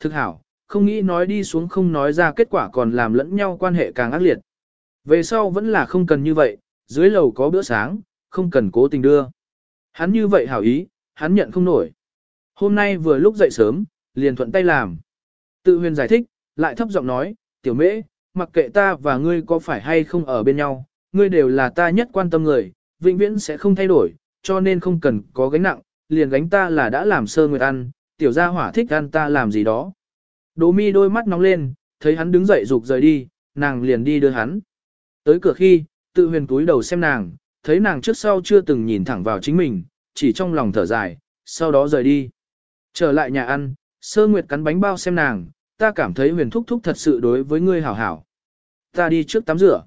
Thực hảo, không nghĩ nói đi xuống không nói ra kết quả còn làm lẫn nhau quan hệ càng ác liệt. Về sau vẫn là không cần như vậy, dưới lầu có bữa sáng, không cần cố tình đưa. Hắn như vậy hảo ý, hắn nhận không nổi. Hôm nay vừa lúc dậy sớm, liền thuận tay làm. Tự huyền giải thích, lại thấp giọng nói, tiểu mễ, mặc kệ ta và ngươi có phải hay không ở bên nhau, ngươi đều là ta nhất quan tâm người, vĩnh viễn sẽ không thay đổi, cho nên không cần có gánh nặng, liền gánh ta là đã làm sơ nguyệt ăn, tiểu gia hỏa thích ăn ta làm gì đó. Đỗ mi đôi mắt nóng lên, thấy hắn đứng dậy rục rời đi, nàng liền đi đưa hắn. Tới cửa khi, tự huyền túi đầu xem nàng, thấy nàng trước sau chưa từng nhìn thẳng vào chính mình, chỉ trong lòng thở dài, sau đó rời đi. Trở lại nhà ăn, sơ nguyệt cắn bánh bao xem nàng, ta cảm thấy huyền thúc thúc thật sự đối với ngươi hảo hảo. Ta đi trước tắm rửa.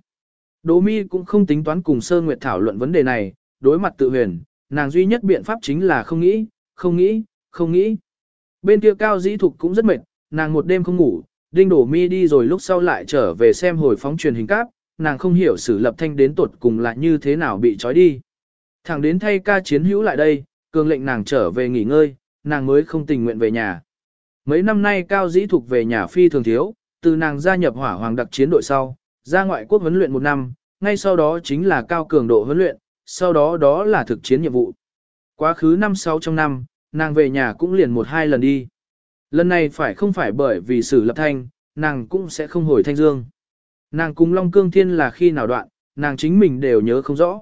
Đỗ mi cũng không tính toán cùng sơ nguyệt thảo luận vấn đề này, đối mặt tự huyền, nàng duy nhất biện pháp chính là không nghĩ, không nghĩ, không nghĩ. Bên kia cao dĩ thục cũng rất mệt, nàng một đêm không ngủ, đinh đổ mi đi rồi lúc sau lại trở về xem hồi phóng truyền hình cáp, nàng không hiểu sử lập thanh đến tột cùng là như thế nào bị trói đi. Thẳng đến thay ca chiến hữu lại đây, cường lệnh nàng trở về nghỉ ngơi, nàng mới không tình nguyện về nhà. Mấy năm nay cao dĩ thục về nhà phi thường thiếu, từ nàng gia nhập hỏa hoàng đặc chiến đội sau, ra ngoại quốc huấn luyện một năm, ngay sau đó chính là cao cường độ huấn luyện, sau đó đó là thực chiến nhiệm vụ. Quá khứ năm sáu trong năm, nàng về nhà cũng liền một hai lần đi. Lần này phải không phải bởi vì sử lập thanh, nàng cũng sẽ không hồi thanh dương. Nàng cùng Long Cương Thiên là khi nào đoạn, nàng chính mình đều nhớ không rõ.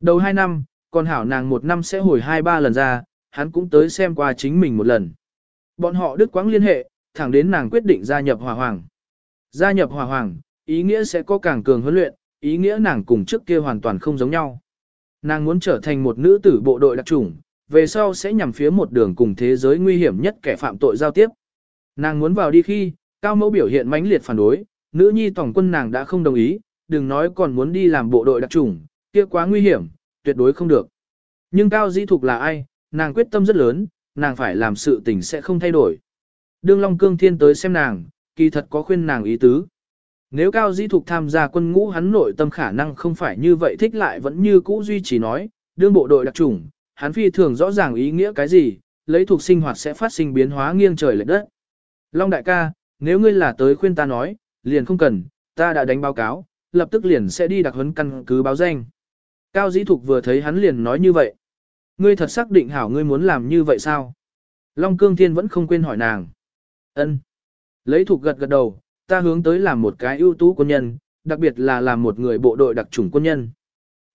Đầu hai năm, còn hảo nàng một năm sẽ hồi hai ba lần ra, hắn cũng tới xem qua chính mình một lần. Bọn họ đứt quãng liên hệ, thẳng đến nàng quyết định gia nhập hòa hoàng. Gia nhập hòa hoàng, ý nghĩa sẽ có càng cường huấn luyện, ý nghĩa nàng cùng trước kia hoàn toàn không giống nhau. Nàng muốn trở thành một nữ tử bộ đội đặc chủng, về sau sẽ nhằm phía một đường cùng thế giới nguy hiểm nhất kẻ phạm tội giao tiếp. Nàng muốn vào đi khi, cao mẫu biểu hiện mãnh liệt phản đối, nữ nhi tổng quân nàng đã không đồng ý, đừng nói còn muốn đi làm bộ đội đặc chủng, kia quá nguy hiểm, tuyệt đối không được. Nhưng cao dĩ thục là ai, nàng quyết tâm rất lớn, nàng phải làm sự tình sẽ không thay đổi. Đương Long Cương Thiên tới xem nàng, kỳ thật có khuyên nàng ý tứ. Nếu Cao Dĩ Thục tham gia quân ngũ hắn nội tâm khả năng không phải như vậy thích lại vẫn như cũ duy trì nói, đương bộ đội đặc chủng, hắn phi thường rõ ràng ý nghĩa cái gì, lấy thuộc sinh hoạt sẽ phát sinh biến hóa nghiêng trời lệch đất. Long đại ca, nếu ngươi là tới khuyên ta nói, liền không cần, ta đã đánh báo cáo, lập tức liền sẽ đi đặc huấn căn cứ báo danh. Cao Dĩ Thục vừa thấy hắn liền nói như vậy. Ngươi thật xác định hảo ngươi muốn làm như vậy sao? Long Cương Thiên vẫn không quên hỏi nàng. Ân. Lấy Thục gật gật đầu, ta hướng tới làm một cái ưu tú quân nhân, đặc biệt là làm một người bộ đội đặc chủng quân nhân.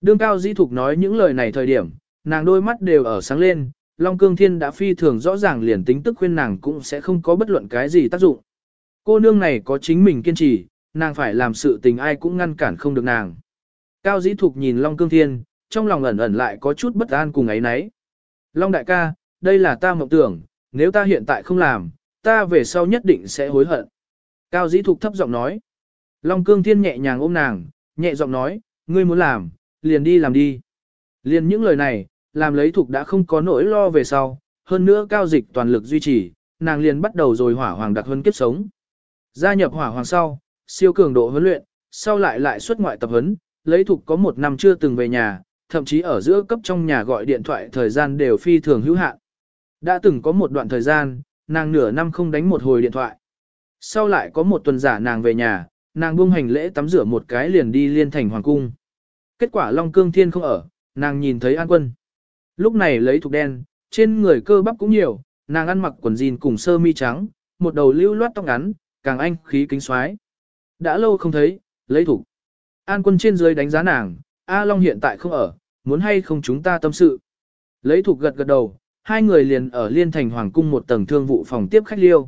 Đương Cao Dĩ Thục nói những lời này thời điểm, nàng đôi mắt đều ở sáng lên, Long Cương Thiên đã phi thường rõ ràng liền tính tức khuyên nàng cũng sẽ không có bất luận cái gì tác dụng. Cô nương này có chính mình kiên trì, nàng phải làm sự tình ai cũng ngăn cản không được nàng. Cao Dĩ Thục nhìn Long Cương Thiên, trong lòng ẩn ẩn lại có chút bất an cùng ấy nấy. Long đại ca, đây là ta mộng tưởng, nếu ta hiện tại không làm, ta về sau nhất định sẽ hối hận. Cao Dĩ Thục thấp giọng nói. Long Cương Thiên nhẹ nhàng ôm nàng, nhẹ giọng nói, ngươi muốn làm, liền đi làm đi. Liền những lời này, làm lấy Thục đã không có nỗi lo về sau, hơn nữa Cao Dịch toàn lực duy trì, nàng liền bắt đầu rồi hỏa hoàng đặc huấn kiếp sống. Gia nhập hỏa hoàng sau, siêu cường độ huấn luyện, sau lại lại xuất ngoại tập huấn, lấy Thục có một năm chưa từng về nhà, thậm chí ở giữa cấp trong nhà gọi điện thoại thời gian đều phi thường hữu hạn. Đã từng có một đoạn thời gian, nàng nửa năm không đánh một hồi điện thoại. Sau lại có một tuần giả nàng về nhà, nàng buông hành lễ tắm rửa một cái liền đi liên thành hoàng cung. Kết quả Long Cương Thiên không ở, nàng nhìn thấy An Quân. Lúc này lấy thuộc đen, trên người cơ bắp cũng nhiều, nàng ăn mặc quần jean cùng sơ mi trắng, một đầu lưu loát tóc ngắn, càng anh khí kính xoái. Đã lâu không thấy, lấy thục. An Quân trên dưới đánh giá nàng, A Long hiện tại không ở, muốn hay không chúng ta tâm sự. Lấy thuộc gật gật đầu, hai người liền ở liên thành hoàng cung một tầng thương vụ phòng tiếp khách liêu.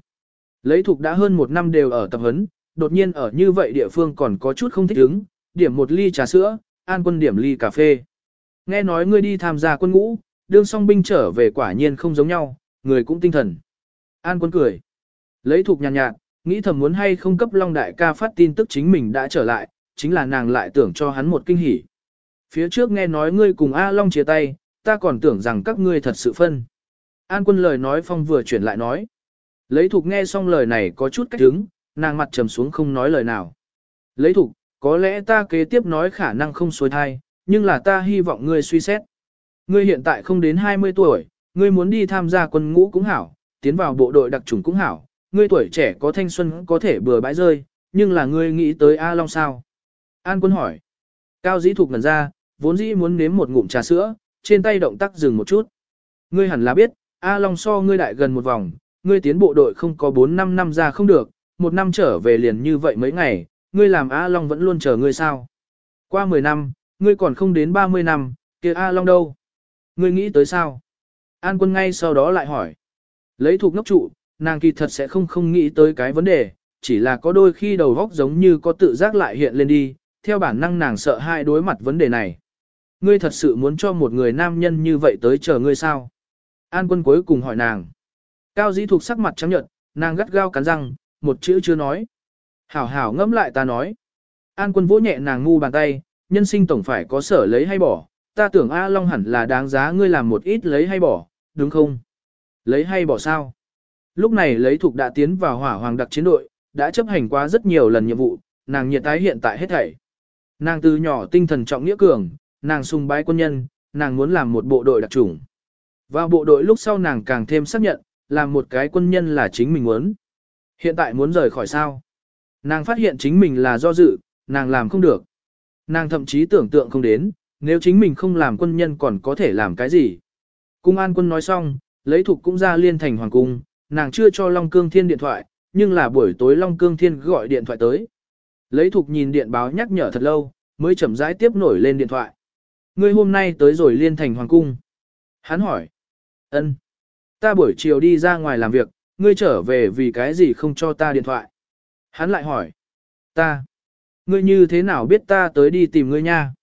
Lấy thuộc đã hơn một năm đều ở tập huấn, đột nhiên ở như vậy địa phương còn có chút không thích ứng, điểm một ly trà sữa, an quân điểm ly cà phê. Nghe nói ngươi đi tham gia quân ngũ, đương song binh trở về quả nhiên không giống nhau, người cũng tinh thần. An quân cười. Lấy thuộc nhàn nhạt, nhạt, nghĩ thầm muốn hay không cấp Long Đại ca phát tin tức chính mình đã trở lại, chính là nàng lại tưởng cho hắn một kinh hỉ. Phía trước nghe nói ngươi cùng A Long chia tay, ta còn tưởng rằng các ngươi thật sự phân. An quân lời nói phong vừa chuyển lại nói. Lấy thục nghe xong lời này có chút cách đứng, nàng mặt trầm xuống không nói lời nào. Lấy thục, có lẽ ta kế tiếp nói khả năng không xuôi thai, nhưng là ta hy vọng ngươi suy xét. Ngươi hiện tại không đến 20 tuổi, ngươi muốn đi tham gia quân ngũ cũng hảo, tiến vào bộ đội đặc chủng cũng hảo, ngươi tuổi trẻ có thanh xuân có thể bừa bãi rơi, nhưng là ngươi nghĩ tới A Long sao? An quân hỏi. Cao dĩ thục ngần ra, vốn dĩ muốn nếm một ngụm trà sữa, trên tay động tác dừng một chút. Ngươi hẳn là biết, A Long so ngươi đại gần một vòng, ngươi tiến bộ đội không có 4-5 năm ra không được, một năm trở về liền như vậy mấy ngày, ngươi làm A Long vẫn luôn chờ ngươi sao. Qua 10 năm, ngươi còn không đến 30 năm, kia A Long đâu? Ngươi nghĩ tới sao? An quân ngay sau đó lại hỏi. Lấy thuộc ngốc trụ, nàng kỳ thật sẽ không không nghĩ tới cái vấn đề, chỉ là có đôi khi đầu góc giống như có tự giác lại hiện lên đi, theo bản năng nàng sợ hai đối mặt vấn đề này. Ngươi thật sự muốn cho một người nam nhân như vậy tới chờ ngươi sao? An quân cuối cùng hỏi nàng. Cao dĩ thuộc sắc mặt trắng nhợt, nàng gắt gao cắn răng, một chữ chưa nói. Hảo hảo ngẫm lại ta nói. An quân vỗ nhẹ nàng ngu bàn tay, nhân sinh tổng phải có sở lấy hay bỏ, ta tưởng A Long hẳn là đáng giá ngươi làm một ít lấy hay bỏ, đúng không? Lấy hay bỏ sao? Lúc này lấy thuộc đã tiến vào hỏa hoàng đặc chiến đội, đã chấp hành qua rất nhiều lần nhiệm vụ, nàng nhiệt tái hiện tại hết thảy. Nàng từ nhỏ tinh thần trọng nghĩa cường, nàng sùng bái quân nhân, nàng muốn làm một bộ đội đặc chủng. Vào bộ đội lúc sau nàng càng thêm xác nhận, làm một cái quân nhân là chính mình muốn. Hiện tại muốn rời khỏi sao? Nàng phát hiện chính mình là do dự, nàng làm không được. Nàng thậm chí tưởng tượng không đến, nếu chính mình không làm quân nhân còn có thể làm cái gì. Cung an quân nói xong, lấy thục cũng ra liên thành hoàng cung, nàng chưa cho Long Cương Thiên điện thoại, nhưng là buổi tối Long Cương Thiên gọi điện thoại tới. Lấy thục nhìn điện báo nhắc nhở thật lâu, mới chậm rãi tiếp nổi lên điện thoại. Ngươi hôm nay tới rồi liên thành hoàng cung. Hắn hỏi. ân, Ta buổi chiều đi ra ngoài làm việc, ngươi trở về vì cái gì không cho ta điện thoại. Hắn lại hỏi. Ta. Ngươi như thế nào biết ta tới đi tìm ngươi nha?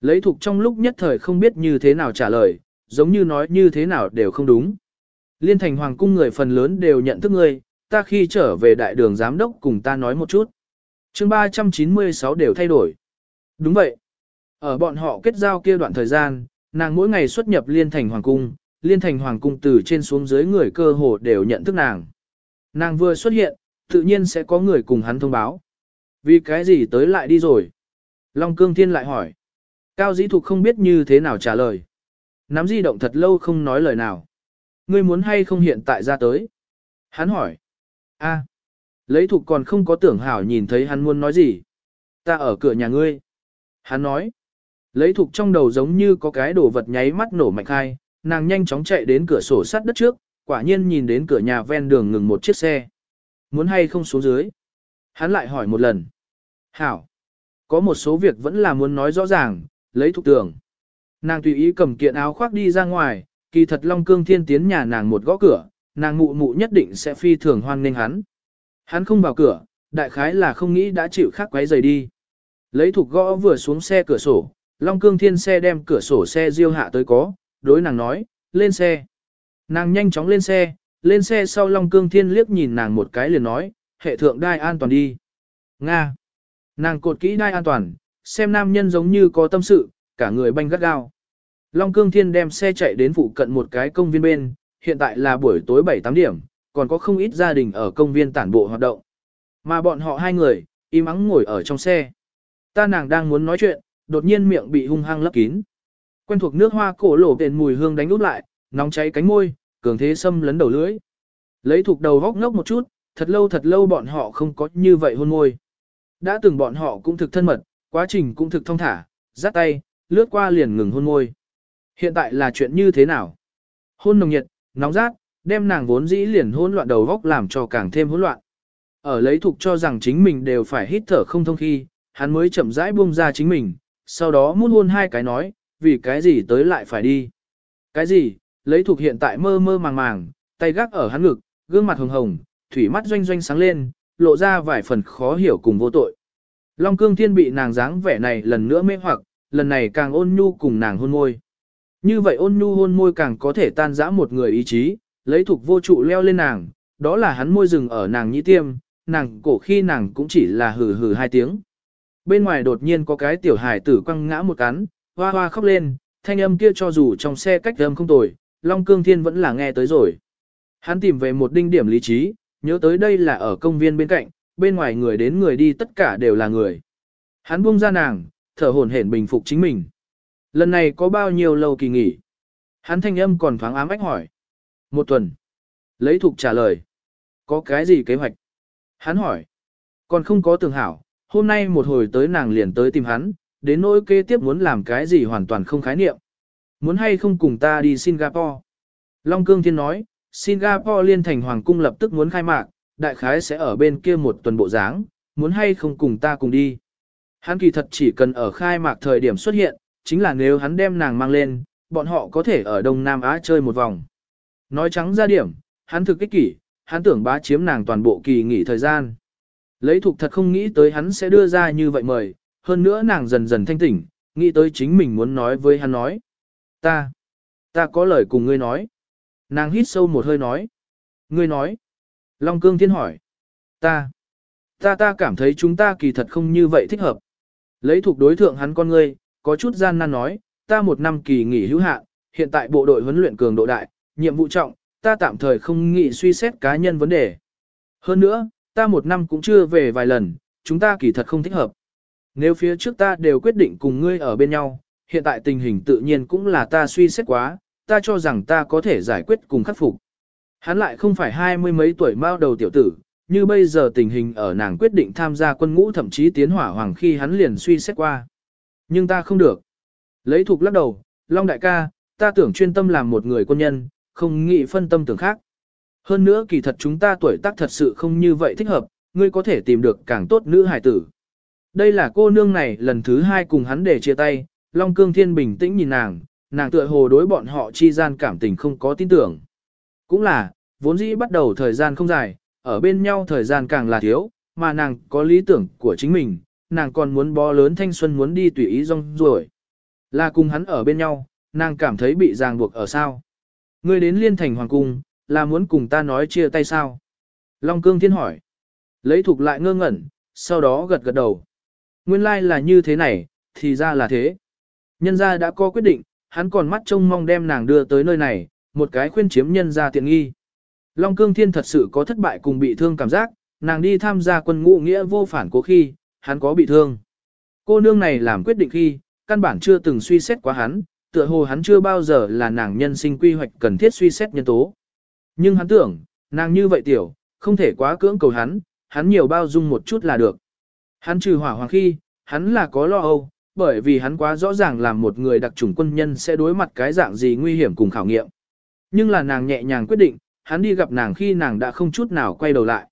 Lấy thục trong lúc nhất thời không biết như thế nào trả lời, giống như nói như thế nào đều không đúng. Liên thành hoàng cung người phần lớn đều nhận thức ngươi, ta khi trở về đại đường giám đốc cùng ta nói một chút. chương 396 đều thay đổi. Đúng vậy. Ở bọn họ kết giao kia đoạn thời gian, nàng mỗi ngày xuất nhập liên thành hoàng cung, liên thành hoàng cung từ trên xuống dưới người cơ hồ đều nhận thức nàng. Nàng vừa xuất hiện, tự nhiên sẽ có người cùng hắn thông báo. Vì cái gì tới lại đi rồi? Long cương thiên lại hỏi. Cao dĩ thục không biết như thế nào trả lời. Nắm di động thật lâu không nói lời nào. Ngươi muốn hay không hiện tại ra tới? Hắn hỏi. a lấy thục còn không có tưởng hảo nhìn thấy hắn muốn nói gì. Ta ở cửa nhà ngươi. Hắn nói. Lấy thục trong đầu giống như có cái đồ vật nháy mắt nổ mạnh khai, nàng nhanh chóng chạy đến cửa sổ sắt đất trước, quả nhiên nhìn đến cửa nhà ven đường ngừng một chiếc xe. Muốn hay không xuống dưới? Hắn lại hỏi một lần. Hảo. Có một số việc vẫn là muốn nói rõ ràng, lấy thục tường. Nàng tùy ý cầm kiện áo khoác đi ra ngoài, kỳ thật Long Cương Thiên tiến nhà nàng một gõ cửa, nàng mụ mụ nhất định sẽ phi thường hoan nghênh hắn. Hắn không vào cửa, đại khái là không nghĩ đã chịu khác quấy giày đi. Lấy thục gõ vừa xuống xe cửa sổ, Long Cương Thiên xe đem cửa sổ xe diêu hạ tới có, đối nàng nói, lên xe. Nàng nhanh chóng lên xe, lên xe sau Long Cương Thiên liếc nhìn nàng một cái liền nói, hệ thượng đai an toàn đi. Nga. Nàng cột kỹ đai an toàn, xem nam nhân giống như có tâm sự, cả người banh gắt gao. Long Cương Thiên đem xe chạy đến phụ cận một cái công viên bên, hiện tại là buổi tối 7-8 điểm, còn có không ít gia đình ở công viên tản bộ hoạt động. Mà bọn họ hai người, im ắng ngồi ở trong xe. Ta nàng đang muốn nói chuyện, đột nhiên miệng bị hung hăng lấp kín. Quen thuộc nước hoa cổ lổ tên mùi hương đánh út lại, nóng cháy cánh môi, cường thế xâm lấn đầu lưỡi. Lấy thuộc đầu góc ngốc một chút, thật lâu thật lâu bọn họ không có như vậy hôn môi. Đã từng bọn họ cũng thực thân mật, quá trình cũng thực thông thả, dắt tay, lướt qua liền ngừng hôn môi. Hiện tại là chuyện như thế nào? Hôn nồng nhiệt, nóng rát, đem nàng vốn dĩ liền hỗn loạn đầu góc làm cho càng thêm hỗn loạn. Ở lấy thuộc cho rằng chính mình đều phải hít thở không thông khi, hắn mới chậm rãi buông ra chính mình, sau đó muốn hôn hai cái nói, vì cái gì tới lại phải đi. Cái gì, lấy thuộc hiện tại mơ mơ màng màng, tay gác ở hắn ngực, gương mặt hồng hồng, thủy mắt doanh doanh sáng lên, lộ ra vài phần khó hiểu cùng vô tội. Long cương thiên bị nàng dáng vẻ này lần nữa mê hoặc, lần này càng ôn nhu cùng nàng hôn môi. Như vậy ôn nhu hôn môi càng có thể tan rã một người ý chí, lấy thuộc vô trụ leo lên nàng, đó là hắn môi rừng ở nàng nhĩ tiêm, nàng cổ khi nàng cũng chỉ là hừ hừ hai tiếng. Bên ngoài đột nhiên có cái tiểu hải tử quăng ngã một cắn, hoa hoa khóc lên, thanh âm kia cho dù trong xe cách âm không tồi, Long Cương Thiên vẫn là nghe tới rồi. Hắn tìm về một đinh điểm lý trí, nhớ tới đây là ở công viên bên cạnh, bên ngoài người đến người đi tất cả đều là người. Hắn buông ra nàng, thở hổn hển bình phục chính mình. Lần này có bao nhiêu lâu kỳ nghỉ? Hắn thanh âm còn thoáng ám ách hỏi. Một tuần. Lấy thục trả lời. Có cái gì kế hoạch? Hắn hỏi. Còn không có tưởng hảo, hôm nay một hồi tới nàng liền tới tìm hắn, đến nỗi kế tiếp muốn làm cái gì hoàn toàn không khái niệm. Muốn hay không cùng ta đi Singapore? Long Cương Thiên nói, Singapore liên thành hoàng cung lập tức muốn khai mạc, đại khái sẽ ở bên kia một tuần bộ dáng, muốn hay không cùng ta cùng đi. Hắn kỳ thật chỉ cần ở khai mạc thời điểm xuất hiện, chính là nếu hắn đem nàng mang lên, bọn họ có thể ở Đông Nam Á chơi một vòng. Nói trắng ra điểm, hắn thực kích kỷ, hắn tưởng bá chiếm nàng toàn bộ kỳ nghỉ thời gian. Lấy thục thật không nghĩ tới hắn sẽ đưa ra như vậy mời, hơn nữa nàng dần dần thanh tỉnh, nghĩ tới chính mình muốn nói với hắn nói. Ta, ta có lời cùng ngươi nói. Nàng hít sâu một hơi nói. Ngươi nói. Long cương thiên hỏi. Ta, ta ta cảm thấy chúng ta kỳ thật không như vậy thích hợp. Lấy thuộc đối thượng hắn con ngươi, có chút gian nan nói, ta một năm kỳ nghỉ hữu hạn, hiện tại bộ đội huấn luyện cường độ đại, nhiệm vụ trọng, ta tạm thời không nghĩ suy xét cá nhân vấn đề. Hơn nữa, ta một năm cũng chưa về vài lần, chúng ta kỳ thật không thích hợp. Nếu phía trước ta đều quyết định cùng ngươi ở bên nhau, hiện tại tình hình tự nhiên cũng là ta suy xét quá, ta cho rằng ta có thể giải quyết cùng khắc phục. Hắn lại không phải hai mươi mấy tuổi mao đầu tiểu tử, như bây giờ tình hình ở nàng quyết định tham gia quân ngũ thậm chí tiến hỏa hoàng khi hắn liền suy xét qua. Nhưng ta không được. Lấy thuộc lắc đầu, Long đại ca, ta tưởng chuyên tâm làm một người quân nhân, không nghĩ phân tâm tưởng khác. Hơn nữa kỳ thật chúng ta tuổi tác thật sự không như vậy thích hợp, ngươi có thể tìm được càng tốt nữ hải tử. Đây là cô nương này lần thứ hai cùng hắn để chia tay, Long Cương Thiên bình tĩnh nhìn nàng, nàng tựa hồ đối bọn họ chi gian cảm tình không có tin tưởng. Cũng là, vốn dĩ bắt đầu thời gian không dài, ở bên nhau thời gian càng là thiếu, mà nàng có lý tưởng của chính mình, nàng còn muốn bó lớn thanh xuân muốn đi tùy ý rong ruổi. Là cùng hắn ở bên nhau, nàng cảm thấy bị ràng buộc ở sao. Ngươi đến liên thành hoàng cung, là muốn cùng ta nói chia tay sao? Long cương thiên hỏi. Lấy thuộc lại ngơ ngẩn, sau đó gật gật đầu. Nguyên lai like là như thế này, thì ra là thế. Nhân gia đã có quyết định, hắn còn mắt trông mong đem nàng đưa tới nơi này, một cái khuyên chiếm nhân gia tiện nghi. Long cương thiên thật sự có thất bại cùng bị thương cảm giác, nàng đi tham gia quân ngũ nghĩa vô phản cố khi, hắn có bị thương. Cô nương này làm quyết định khi, căn bản chưa từng suy xét quá hắn, tựa hồ hắn chưa bao giờ là nàng nhân sinh quy hoạch cần thiết suy xét nhân tố. Nhưng hắn tưởng, nàng như vậy tiểu, không thể quá cưỡng cầu hắn, hắn nhiều bao dung một chút là được. Hắn trừ hỏa hoàng khi, hắn là có lo âu, bởi vì hắn quá rõ ràng làm một người đặc chủng quân nhân sẽ đối mặt cái dạng gì nguy hiểm cùng khảo nghiệm. Nhưng là nàng nhẹ nhàng quyết định, hắn đi gặp nàng khi nàng đã không chút nào quay đầu lại.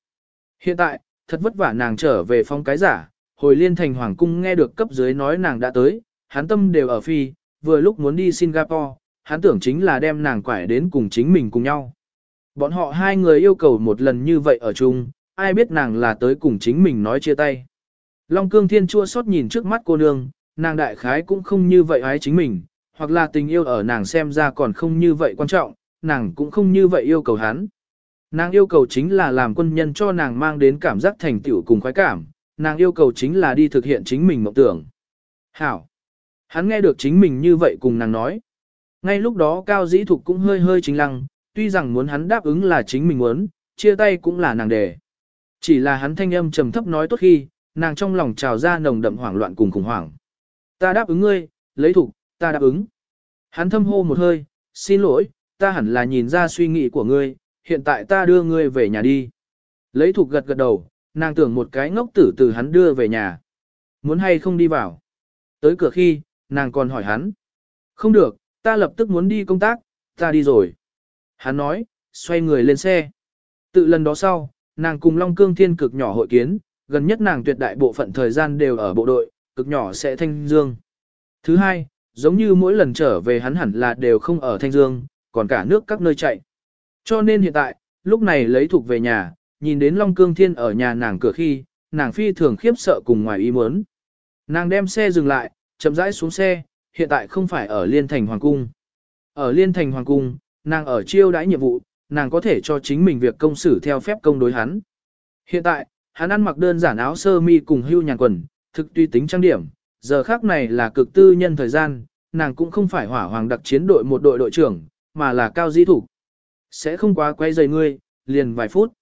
Hiện tại, thật vất vả nàng trở về phong cái giả, hồi liên thành hoàng cung nghe được cấp dưới nói nàng đã tới, hắn tâm đều ở phi, vừa lúc muốn đi Singapore, hắn tưởng chính là đem nàng quải đến cùng chính mình cùng nhau. Bọn họ hai người yêu cầu một lần như vậy ở chung, ai biết nàng là tới cùng chính mình nói chia tay. Long cương thiên chua xót nhìn trước mắt cô nương, nàng đại khái cũng không như vậy ái chính mình, hoặc là tình yêu ở nàng xem ra còn không như vậy quan trọng, nàng cũng không như vậy yêu cầu hắn. Nàng yêu cầu chính là làm quân nhân cho nàng mang đến cảm giác thành tựu cùng khoái cảm, nàng yêu cầu chính là đi thực hiện chính mình mộng tưởng. Hảo! Hắn nghe được chính mình như vậy cùng nàng nói. Ngay lúc đó Cao Dĩ Thục cũng hơi hơi chính lăng, tuy rằng muốn hắn đáp ứng là chính mình muốn, chia tay cũng là nàng đề. Chỉ là hắn thanh âm trầm thấp nói tốt khi, nàng trong lòng trào ra nồng đậm hoảng loạn cùng khủng hoảng. Ta đáp ứng ngươi, lấy thục, ta đáp ứng. Hắn thâm hô một hơi, xin lỗi, ta hẳn là nhìn ra suy nghĩ của ngươi, hiện tại ta đưa ngươi về nhà đi. Lấy thục gật gật đầu, nàng tưởng một cái ngốc tử từ hắn đưa về nhà. Muốn hay không đi vào. Tới cửa khi, nàng còn hỏi hắn. Không được, ta lập tức muốn đi công tác, ta đi rồi. Hắn nói, xoay người lên xe. Tự lần đó sau, nàng cùng Long Cương Thiên cực nhỏ hội kiến, gần nhất nàng tuyệt đại bộ phận thời gian đều ở bộ đội, cực nhỏ sẽ thanh dương. Thứ hai, giống như mỗi lần trở về hắn hẳn là đều không ở thanh dương, còn cả nước các nơi chạy. Cho nên hiện tại, lúc này lấy thuộc về nhà, nhìn đến Long Cương Thiên ở nhà nàng cửa khi, nàng phi thường khiếp sợ cùng ngoài ý muốn. Nàng đem xe dừng lại, chậm rãi xuống xe, hiện tại không phải ở Liên Thành Hoàng Cung. Ở Liên Thành Hoàng Cung, nàng ở chiêu đãi nhiệm vụ, nàng có thể cho chính mình việc công xử theo phép công đối hắn. Hiện tại, hắn ăn mặc đơn giản áo sơ mi cùng hưu nhàn quần, thực tuy tính trang điểm, giờ khác này là cực tư nhân thời gian, nàng cũng không phải hỏa hoàng đặc chiến đội một đội đội trưởng, mà là cao di thủ. Sẽ không quá quay dày ngươi, liền vài phút.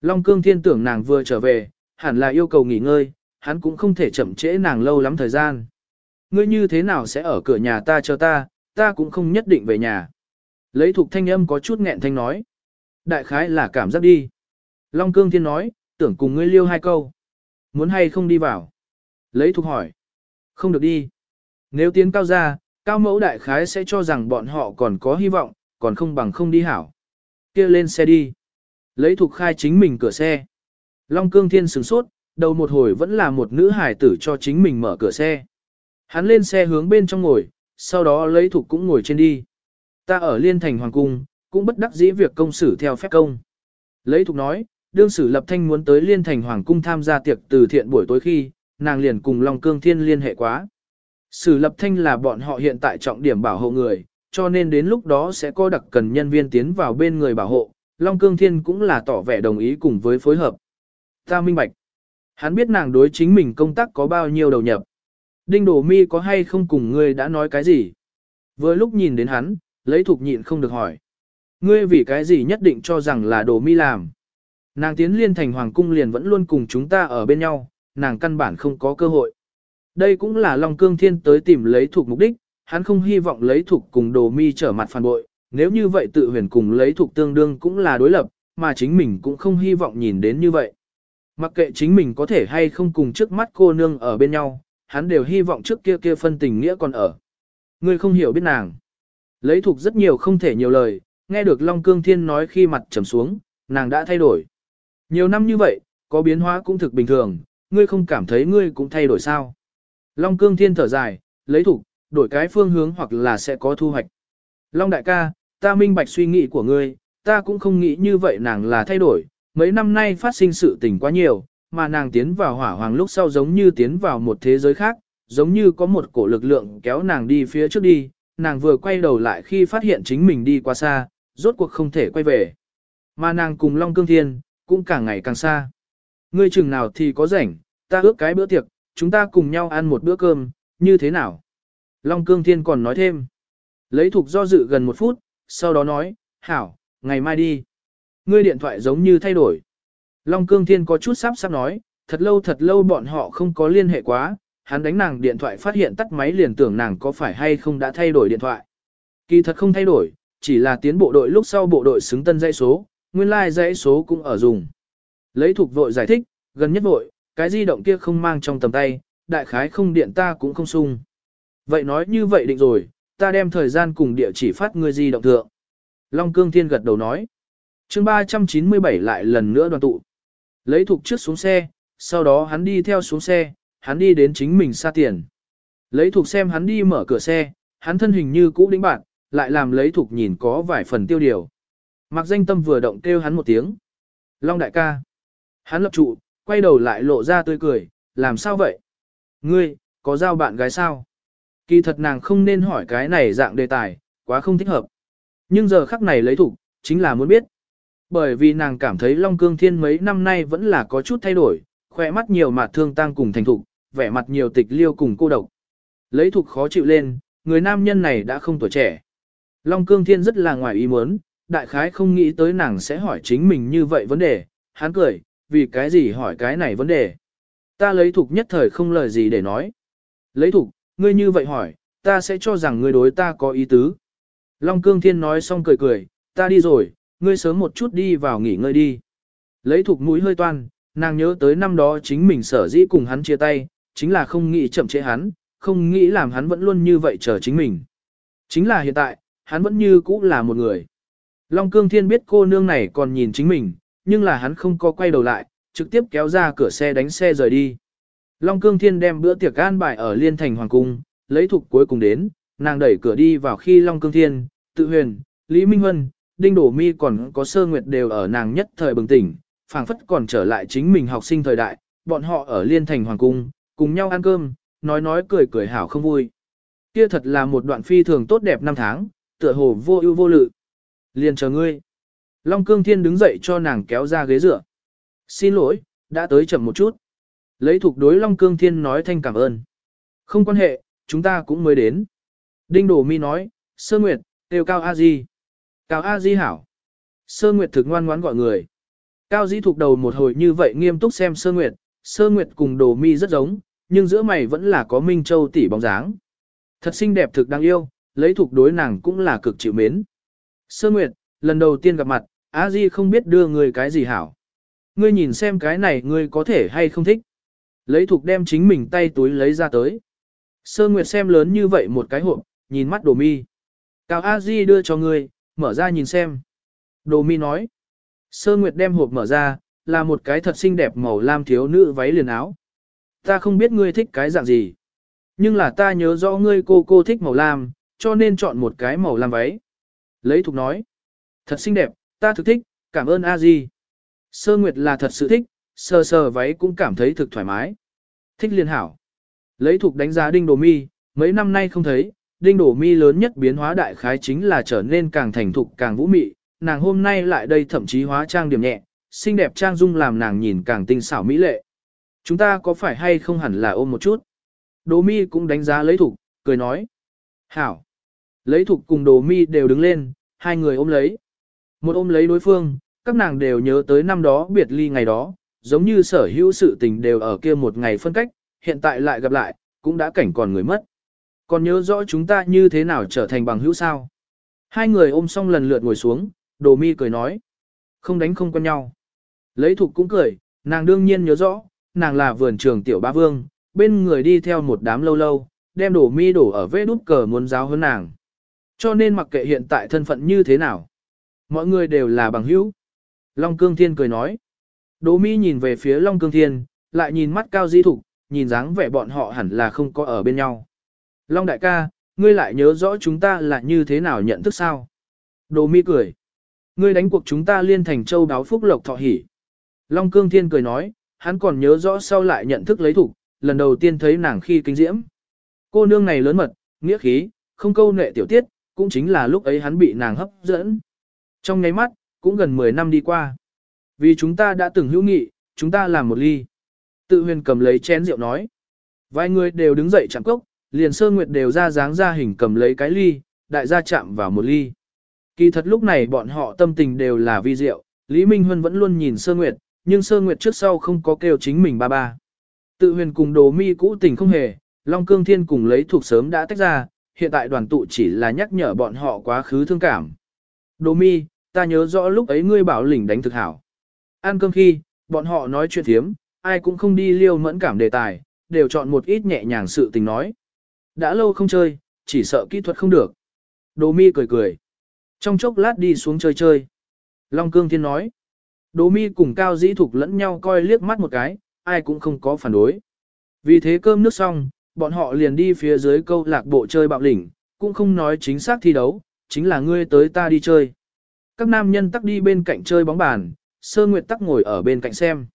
Long cương thiên tưởng nàng vừa trở về, hẳn là yêu cầu nghỉ ngơi, hắn cũng không thể chậm trễ nàng lâu lắm thời gian. Ngươi như thế nào sẽ ở cửa nhà ta chờ ta, ta cũng không nhất định về nhà. Lấy thục thanh âm có chút nghẹn thanh nói. Đại khái là cảm giác đi. Long Cương Thiên nói, tưởng cùng ngươi liêu hai câu. Muốn hay không đi vào? Lấy thục hỏi. Không được đi. Nếu tiến cao ra, cao mẫu đại khái sẽ cho rằng bọn họ còn có hy vọng, còn không bằng không đi hảo. kia lên xe đi. Lấy thục khai chính mình cửa xe. Long Cương Thiên sửng sốt, đầu một hồi vẫn là một nữ hải tử cho chính mình mở cửa xe. Hắn lên xe hướng bên trong ngồi, sau đó lấy thục cũng ngồi trên đi. Ta ở Liên Thành Hoàng Cung, cũng bất đắc dĩ việc công xử theo phép công. Lấy thục nói, đương sử lập thanh muốn tới Liên Thành Hoàng Cung tham gia tiệc từ thiện buổi tối khi, nàng liền cùng Long Cương Thiên liên hệ quá. Sử lập thanh là bọn họ hiện tại trọng điểm bảo hộ người, cho nên đến lúc đó sẽ có đặc cần nhân viên tiến vào bên người bảo hộ, Long Cương Thiên cũng là tỏ vẻ đồng ý cùng với phối hợp. Ta minh bạch. Hắn biết nàng đối chính mình công tác có bao nhiêu đầu nhập. Đinh Đổ Mi có hay không cùng ngươi đã nói cái gì? Vừa lúc nhìn đến hắn, lấy thục nhịn không được hỏi. Ngươi vì cái gì nhất định cho rằng là Đổ Mi làm? Nàng tiến liên thành hoàng cung liền vẫn luôn cùng chúng ta ở bên nhau, nàng căn bản không có cơ hội. Đây cũng là Long Cương Thiên tới tìm lấy thuộc mục đích, hắn không hy vọng lấy thuộc cùng đồ mi trở mặt phản bội, nếu như vậy tự huyền cùng lấy thuộc tương đương cũng là đối lập, mà chính mình cũng không hy vọng nhìn đến như vậy. Mặc kệ chính mình có thể hay không cùng trước mắt cô nương ở bên nhau, hắn đều hy vọng trước kia kia phân tình nghĩa còn ở. Ngươi không hiểu biết nàng. Lấy thuộc rất nhiều không thể nhiều lời, nghe được Long Cương Thiên nói khi mặt trầm xuống, nàng đã thay đổi. Nhiều năm như vậy, có biến hóa cũng thực bình thường, ngươi không cảm thấy ngươi cũng thay đổi sao. Long cương thiên thở dài, lấy thủ, đổi cái phương hướng hoặc là sẽ có thu hoạch. Long đại ca, ta minh bạch suy nghĩ của ngươi, ta cũng không nghĩ như vậy nàng là thay đổi, mấy năm nay phát sinh sự tình quá nhiều, mà nàng tiến vào hỏa hoàng lúc sau giống như tiến vào một thế giới khác, giống như có một cổ lực lượng kéo nàng đi phía trước đi, nàng vừa quay đầu lại khi phát hiện chính mình đi quá xa, rốt cuộc không thể quay về. Mà nàng cùng Long Cương Thiên, cũng càng ngày càng xa. Ngươi chừng nào thì có rảnh, ta ước cái bữa tiệc, chúng ta cùng nhau ăn một bữa cơm, như thế nào? Long Cương Thiên còn nói thêm. Lấy thuộc do dự gần một phút, sau đó nói, hảo, ngày mai đi. Ngươi điện thoại giống như thay đổi. Long Cương Thiên có chút sắp sắp nói, thật lâu thật lâu bọn họ không có liên hệ quá, hắn đánh nàng điện thoại phát hiện tắt máy liền tưởng nàng có phải hay không đã thay đổi điện thoại. Kỳ thật không thay đổi, chỉ là tiến bộ đội lúc sau bộ đội xứng tân dãy số, nguyên lai like dãy số cũng ở dùng. Lấy thuộc vội giải thích, gần nhất vội, cái di động kia không mang trong tầm tay, đại khái không điện ta cũng không sung. Vậy nói như vậy định rồi, ta đem thời gian cùng địa chỉ phát ngươi di động thượng. Long Cương Thiên gật đầu nói. chương 397 lại lần nữa đoàn tụ. Lấy thuộc trước xuống xe, sau đó hắn đi theo xuống xe, hắn đi đến chính mình xa tiền. Lấy thuộc xem hắn đi mở cửa xe, hắn thân hình như cũ đĩnh bạn, lại làm lấy thuộc nhìn có vài phần tiêu điều. Mặc danh tâm vừa động kêu hắn một tiếng. Long đại ca. Hắn lập trụ, quay đầu lại lộ ra tươi cười, làm sao vậy? Ngươi, có giao bạn gái sao? Kỳ thật nàng không nên hỏi cái này dạng đề tài, quá không thích hợp. Nhưng giờ khắc này lấy thủ, chính là muốn biết. Bởi vì nàng cảm thấy Long Cương Thiên mấy năm nay vẫn là có chút thay đổi, khỏe mắt nhiều mặt thương tăng cùng thành thục, vẻ mặt nhiều tịch liêu cùng cô độc. Lấy thục khó chịu lên, người nam nhân này đã không tuổi trẻ. Long Cương Thiên rất là ngoài ý muốn, đại khái không nghĩ tới nàng sẽ hỏi chính mình như vậy vấn đề, hắn cười, vì cái gì hỏi cái này vấn đề. Ta lấy thục nhất thời không lời gì để nói. Lấy thục, ngươi như vậy hỏi, ta sẽ cho rằng ngươi đối ta có ý tứ. Long Cương Thiên nói xong cười cười, ta đi rồi, ngươi sớm một chút đi vào nghỉ ngơi đi. Lấy thục mũi hơi toan, nàng nhớ tới năm đó chính mình sở dĩ cùng hắn chia tay, chính là không nghĩ chậm trễ hắn, không nghĩ làm hắn vẫn luôn như vậy chờ chính mình. Chính là hiện tại, hắn vẫn như cũ là một người. Long Cương Thiên biết cô nương này còn nhìn chính mình, nhưng là hắn không có quay đầu lại, trực tiếp kéo ra cửa xe đánh xe rời đi. Long Cương Thiên đem bữa tiệc an bài ở Liên Thành Hoàng Cung, lấy thục cuối cùng đến, nàng đẩy cửa đi vào khi Long Cương Thiên, tự huyền, Lý Minh Huân, Đinh Đổ Mi còn có sơ nguyệt đều ở nàng nhất thời bừng tỉnh, phảng phất còn trở lại chính mình học sinh thời đại, bọn họ ở Liên Thành Hoàng Cung, cùng nhau ăn cơm, nói nói cười cười hảo không vui. Kia thật là một đoạn phi thường tốt đẹp năm tháng, tựa hồ vô ưu vô lự. Liền chờ ngươi. Long Cương Thiên đứng dậy cho nàng kéo ra ghế dựa. Xin lỗi, đã tới chậm một chút. Lấy thuộc đối Long Cương Thiên nói thanh cảm ơn. Không quan hệ, chúng ta cũng mới đến. Đinh Đổ Mi nói, Sơ Nguyệt, đều Cao A Di. Cao A Di hảo. Sơ Nguyệt thực ngoan ngoãn gọi người. Cao Di thuộc đầu một hồi như vậy nghiêm túc xem Sơ Nguyệt, Sơ Nguyệt cùng Đồ Mi rất giống, nhưng giữa mày vẫn là có Minh Châu tỷ bóng dáng. Thật xinh đẹp thực đáng yêu, lấy thuộc đối nàng cũng là cực chịu mến. Sơ Nguyệt, lần đầu tiên gặp mặt, A Di không biết đưa người cái gì hảo. ngươi nhìn xem cái này ngươi có thể hay không thích. Lấy thục đem chính mình tay túi lấy ra tới. Sơ Nguyệt xem lớn như vậy một cái hộp, nhìn mắt đồ mi. Cao A Di đưa cho ngươi, mở ra nhìn xem. Đồ mi nói. Sơ Nguyệt đem hộp mở ra, là một cái thật xinh đẹp màu lam thiếu nữ váy liền áo. Ta không biết ngươi thích cái dạng gì. Nhưng là ta nhớ rõ ngươi cô cô thích màu lam, cho nên chọn một cái màu lam váy. Lấy thục nói. Thật xinh đẹp, ta thực thích, cảm ơn A Di. Sơ Nguyệt là thật sự thích, sờ sờ váy cũng cảm thấy thực thoải mái. Thích liên hảo. Lấy Thuộc đánh giá đinh đồ mi, mấy năm nay không thấy, đinh đồ mi lớn nhất biến hóa đại khái chính là trở nên càng thành thục càng vũ mị, nàng hôm nay lại đây thậm chí hóa trang điểm nhẹ, xinh đẹp trang dung làm nàng nhìn càng tinh xảo mỹ lệ. Chúng ta có phải hay không hẳn là ôm một chút? Đồ mi cũng đánh giá lấy thục, cười nói. Hảo. Lấy thục cùng đồ mi đều đứng lên, hai người ôm lấy. Một ôm lấy đối phương, các nàng đều nhớ tới năm đó biệt ly ngày đó, giống như sở hữu sự tình đều ở kia một ngày phân cách, hiện tại lại gặp lại, cũng đã cảnh còn người mất. Còn nhớ rõ chúng ta như thế nào trở thành bằng hữu sao? Hai người ôm xong lần lượt ngồi xuống, đồ mi cười nói. Không đánh không quen nhau. Lấy thục cũng cười, nàng đương nhiên nhớ rõ, nàng là vườn trường tiểu ba vương, bên người đi theo một đám lâu lâu, đem đồ mi đổ ở vết đút cờ muốn giáo hơn nàng. Cho nên mặc kệ hiện tại thân phận như thế nào, mọi người đều là bằng hữu. Long Cương Thiên cười nói. Đỗ mi nhìn về phía Long Cương Thiên, lại nhìn mắt Cao Di Thục, nhìn dáng vẻ bọn họ hẳn là không có ở bên nhau. Long đại ca, ngươi lại nhớ rõ chúng ta là như thế nào nhận thức sao? Đỗ mi cười. Ngươi đánh cuộc chúng ta liên thành châu đáo phúc lộc thọ hỉ. Long Cương Thiên cười nói, hắn còn nhớ rõ sau lại nhận thức lấy thủ, lần đầu tiên thấy nàng khi kinh diễm. Cô nương này lớn mật, nghĩa khí, không câu nệ tiểu tiết, cũng chính là lúc ấy hắn bị nàng hấp dẫn. Trong nháy mắt, cũng gần 10 năm đi qua. Vì chúng ta đã từng hữu nghị, chúng ta làm một ly. Tự huyền cầm lấy chén rượu nói. Vài người đều đứng dậy chạm cốc, liền sơ nguyệt đều ra dáng ra hình cầm lấy cái ly, đại gia chạm vào một ly. Kỳ thật lúc này bọn họ tâm tình đều là vi rượu, Lý Minh Huân vẫn luôn nhìn sơ nguyệt, nhưng sơ nguyệt trước sau không có kêu chính mình ba ba. Tự huyền cùng đồ mi cũ tình không hề, Long Cương Thiên cùng lấy thuộc sớm đã tách ra, hiện tại đoàn tụ chỉ là nhắc nhở bọn họ quá khứ thương cảm. Đồ mi, ta nhớ rõ lúc ấy ngươi bảo lỉnh đánh thực hảo. Ăn cơm khi, bọn họ nói chuyện thiếm, ai cũng không đi liêu mẫn cảm đề tài, đều chọn một ít nhẹ nhàng sự tình nói. Đã lâu không chơi, chỉ sợ kỹ thuật không được. Đồ mi cười cười. Trong chốc lát đi xuống chơi chơi. Long Cương Thiên nói. Đồ mi cùng Cao Dĩ Thục lẫn nhau coi liếc mắt một cái, ai cũng không có phản đối. Vì thế cơm nước xong, bọn họ liền đi phía dưới câu lạc bộ chơi bạo lỉnh, cũng không nói chính xác thi đấu, chính là ngươi tới ta đi chơi. Các nam nhân tắc đi bên cạnh chơi bóng bàn, sơ nguyệt tắc ngồi ở bên cạnh xem.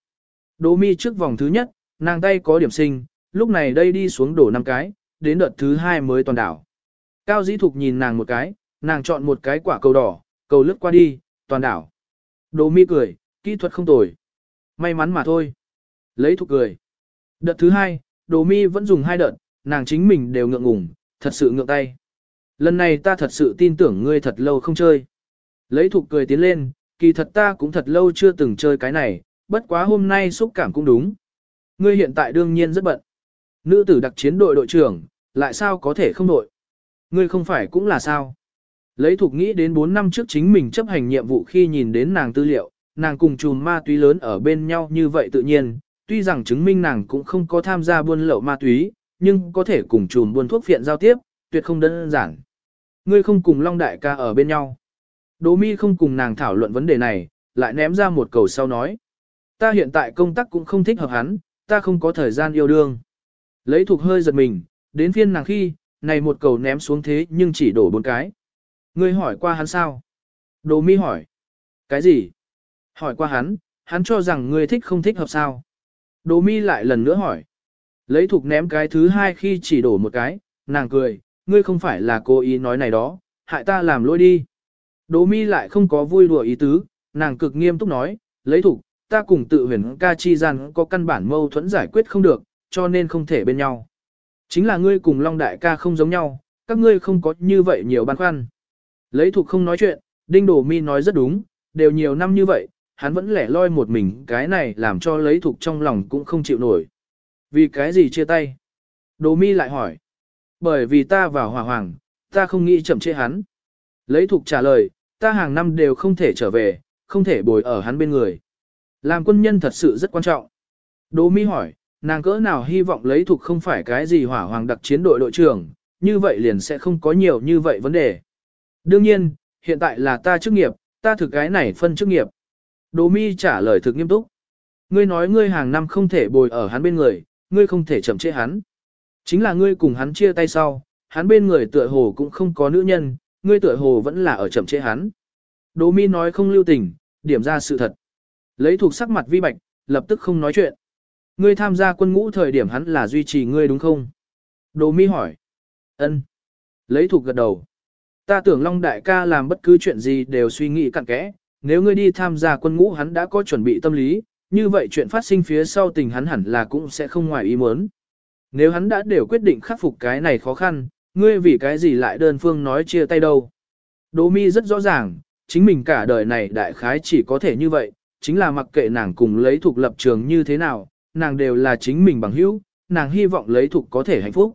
Đỗ mi trước vòng thứ nhất, nàng tay có điểm sinh, lúc này đây đi xuống đổ năm cái, đến đợt thứ hai mới toàn đảo. Cao dĩ thục nhìn nàng một cái, nàng chọn một cái quả cầu đỏ, cầu lướt qua đi, toàn đảo. Đỗ mi cười, kỹ thuật không tồi. May mắn mà thôi. Lấy thục cười. Đợt thứ hai, Đỗ mi vẫn dùng hai đợt, nàng chính mình đều ngượng ngùng, thật sự ngượng tay. Lần này ta thật sự tin tưởng ngươi thật lâu không chơi. Lấy thục cười tiến lên, kỳ thật ta cũng thật lâu chưa từng chơi cái này, bất quá hôm nay xúc cảm cũng đúng. Ngươi hiện tại đương nhiên rất bận. Nữ tử đặc chiến đội đội trưởng, lại sao có thể không đội? Ngươi không phải cũng là sao? Lấy thục nghĩ đến 4 năm trước chính mình chấp hành nhiệm vụ khi nhìn đến nàng tư liệu, nàng cùng chùm ma túy lớn ở bên nhau như vậy tự nhiên, tuy rằng chứng minh nàng cũng không có tham gia buôn lậu ma túy, nhưng có thể cùng chùm buôn thuốc phiện giao tiếp, tuyệt không đơn giản. Ngươi không cùng Long Đại ca ở bên nhau. Đỗ mi không cùng nàng thảo luận vấn đề này, lại ném ra một cầu sau nói. Ta hiện tại công tác cũng không thích hợp hắn, ta không có thời gian yêu đương. Lấy thuộc hơi giật mình, đến phiên nàng khi, này một cầu ném xuống thế nhưng chỉ đổ bốn cái. Ngươi hỏi qua hắn sao? Đỗ mi hỏi. Cái gì? Hỏi qua hắn, hắn cho rằng ngươi thích không thích hợp sao? Đỗ mi lại lần nữa hỏi. Lấy thuộc ném cái thứ hai khi chỉ đổ một cái, nàng cười, ngươi không phải là cố ý nói này đó, hại ta làm lỗi đi. Đỗ mi lại không có vui đùa ý tứ, nàng cực nghiêm túc nói, lấy thủ, ta cùng tự huyền ca chi gian có căn bản mâu thuẫn giải quyết không được, cho nên không thể bên nhau. Chính là ngươi cùng Long Đại ca không giống nhau, các ngươi không có như vậy nhiều băn khoăn. Lấy thủ không nói chuyện, Đinh Đỗ mi nói rất đúng, đều nhiều năm như vậy, hắn vẫn lẻ loi một mình cái này làm cho lấy thục trong lòng cũng không chịu nổi. Vì cái gì chia tay? Đỗ mi lại hỏi. Bởi vì ta vào hỏa hoàng, ta không nghĩ chậm trễ hắn. Lấy thục trả lời, ta hàng năm đều không thể trở về, không thể bồi ở hắn bên người. Làm quân nhân thật sự rất quan trọng. Đỗ Mi hỏi, nàng cỡ nào hy vọng lấy thuộc không phải cái gì hỏa hoàng đặc chiến đội đội trưởng, như vậy liền sẽ không có nhiều như vậy vấn đề. Đương nhiên, hiện tại là ta chức nghiệp, ta thực cái này phân chức nghiệp. Đỗ Mi trả lời thực nghiêm túc. Ngươi nói ngươi hàng năm không thể bồi ở hắn bên người, ngươi không thể chậm trễ hắn. Chính là ngươi cùng hắn chia tay sau, hắn bên người tựa hồ cũng không có nữ nhân, ngươi tựa hồ vẫn là ở chậm chế hắn. Đỗ Mi nói không lưu tình, điểm ra sự thật. Lấy thuộc sắc mặt vi bạch, lập tức không nói chuyện. Ngươi tham gia quân ngũ thời điểm hắn là duy trì ngươi đúng không? Đỗ Mi hỏi. Ân. Lấy thuộc gật đầu. Ta tưởng Long Đại ca làm bất cứ chuyện gì đều suy nghĩ cặn kẽ, nếu ngươi đi tham gia quân ngũ hắn đã có chuẩn bị tâm lý, như vậy chuyện phát sinh phía sau tình hắn hẳn là cũng sẽ không ngoài ý muốn. Nếu hắn đã đều quyết định khắc phục cái này khó khăn, ngươi vì cái gì lại đơn phương nói chia tay đâu. Đỗ mi rất rõ ràng, chính mình cả đời này đại khái chỉ có thể như vậy, chính là mặc kệ nàng cùng lấy thuộc lập trường như thế nào, nàng đều là chính mình bằng hữu, nàng hy vọng lấy thuộc có thể hạnh phúc.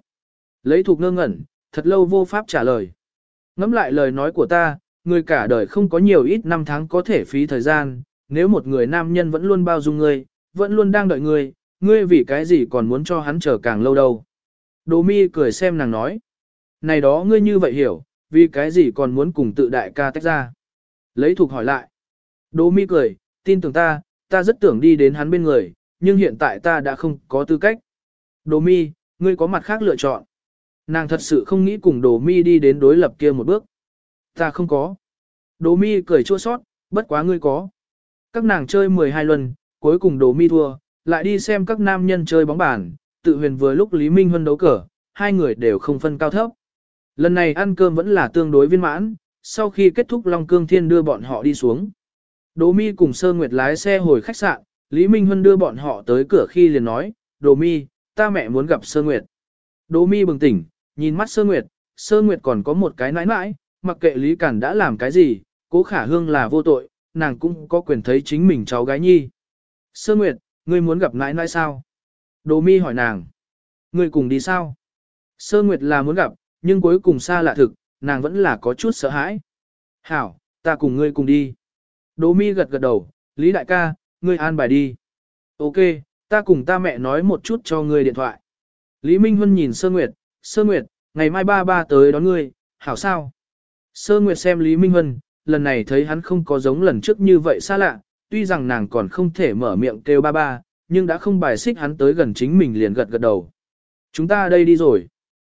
Lấy thuộc ngơ ngẩn, thật lâu vô pháp trả lời. Ngắm lại lời nói của ta, người cả đời không có nhiều ít năm tháng có thể phí thời gian, nếu một người nam nhân vẫn luôn bao dung ngươi, vẫn luôn đang đợi ngươi, ngươi vì cái gì còn muốn cho hắn chờ càng lâu đâu. Đỗ mi cười xem nàng nói. Này đó ngươi như vậy hiểu, vì cái gì còn muốn cùng tự đại ca tách ra. Lấy thuộc hỏi lại. Đỗ mi cười, tin tưởng ta, ta rất tưởng đi đến hắn bên người, nhưng hiện tại ta đã không có tư cách. Đỗ mi, ngươi có mặt khác lựa chọn. Nàng thật sự không nghĩ cùng Đỗ mi đi đến đối lập kia một bước. Ta không có. Đỗ mi cười chua sót, bất quá ngươi có. Các nàng chơi 12 lần cuối cùng Đỗ mi thua, lại đi xem các nam nhân chơi bóng bàn, tự huyền vừa lúc Lý Minh Huân đấu cờ, hai người đều không phân cao thấp. Lần này ăn cơm vẫn là tương đối viên mãn, sau khi kết thúc Long Cương Thiên đưa bọn họ đi xuống. Đỗ Mi cùng Sơ Nguyệt lái xe hồi khách sạn, Lý Minh Huân đưa bọn họ tới cửa khi liền nói, Đỗ Mi, ta mẹ muốn gặp Sơ Nguyệt. Đỗ Mi bừng tỉnh, nhìn mắt Sơ Nguyệt, Sơ Nguyệt còn có một cái nãi nãi, mặc kệ Lý Cản đã làm cái gì, cố khả hương là vô tội, nàng cũng có quyền thấy chính mình cháu gái nhi. Sơ Nguyệt, ngươi muốn gặp nãi nãi sao? Đỗ Mi hỏi nàng. Ngươi cùng đi sao? Sơ Nguyệt là muốn gặp, nhưng cuối cùng xa lạ thực, nàng vẫn là có chút sợ hãi. Hảo, ta cùng ngươi cùng đi. Đỗ mi gật gật đầu, Lý đại ca, ngươi an bài đi. Ok, ta cùng ta mẹ nói một chút cho ngươi điện thoại. Lý Minh Huân nhìn Sơ Nguyệt, Sơ Nguyệt, ngày mai ba ba tới đón ngươi, hảo sao? Sơ Nguyệt xem Lý Minh Huân, lần này thấy hắn không có giống lần trước như vậy xa lạ, tuy rằng nàng còn không thể mở miệng kêu ba ba, nhưng đã không bài xích hắn tới gần chính mình liền gật gật đầu. Chúng ta đây đi rồi.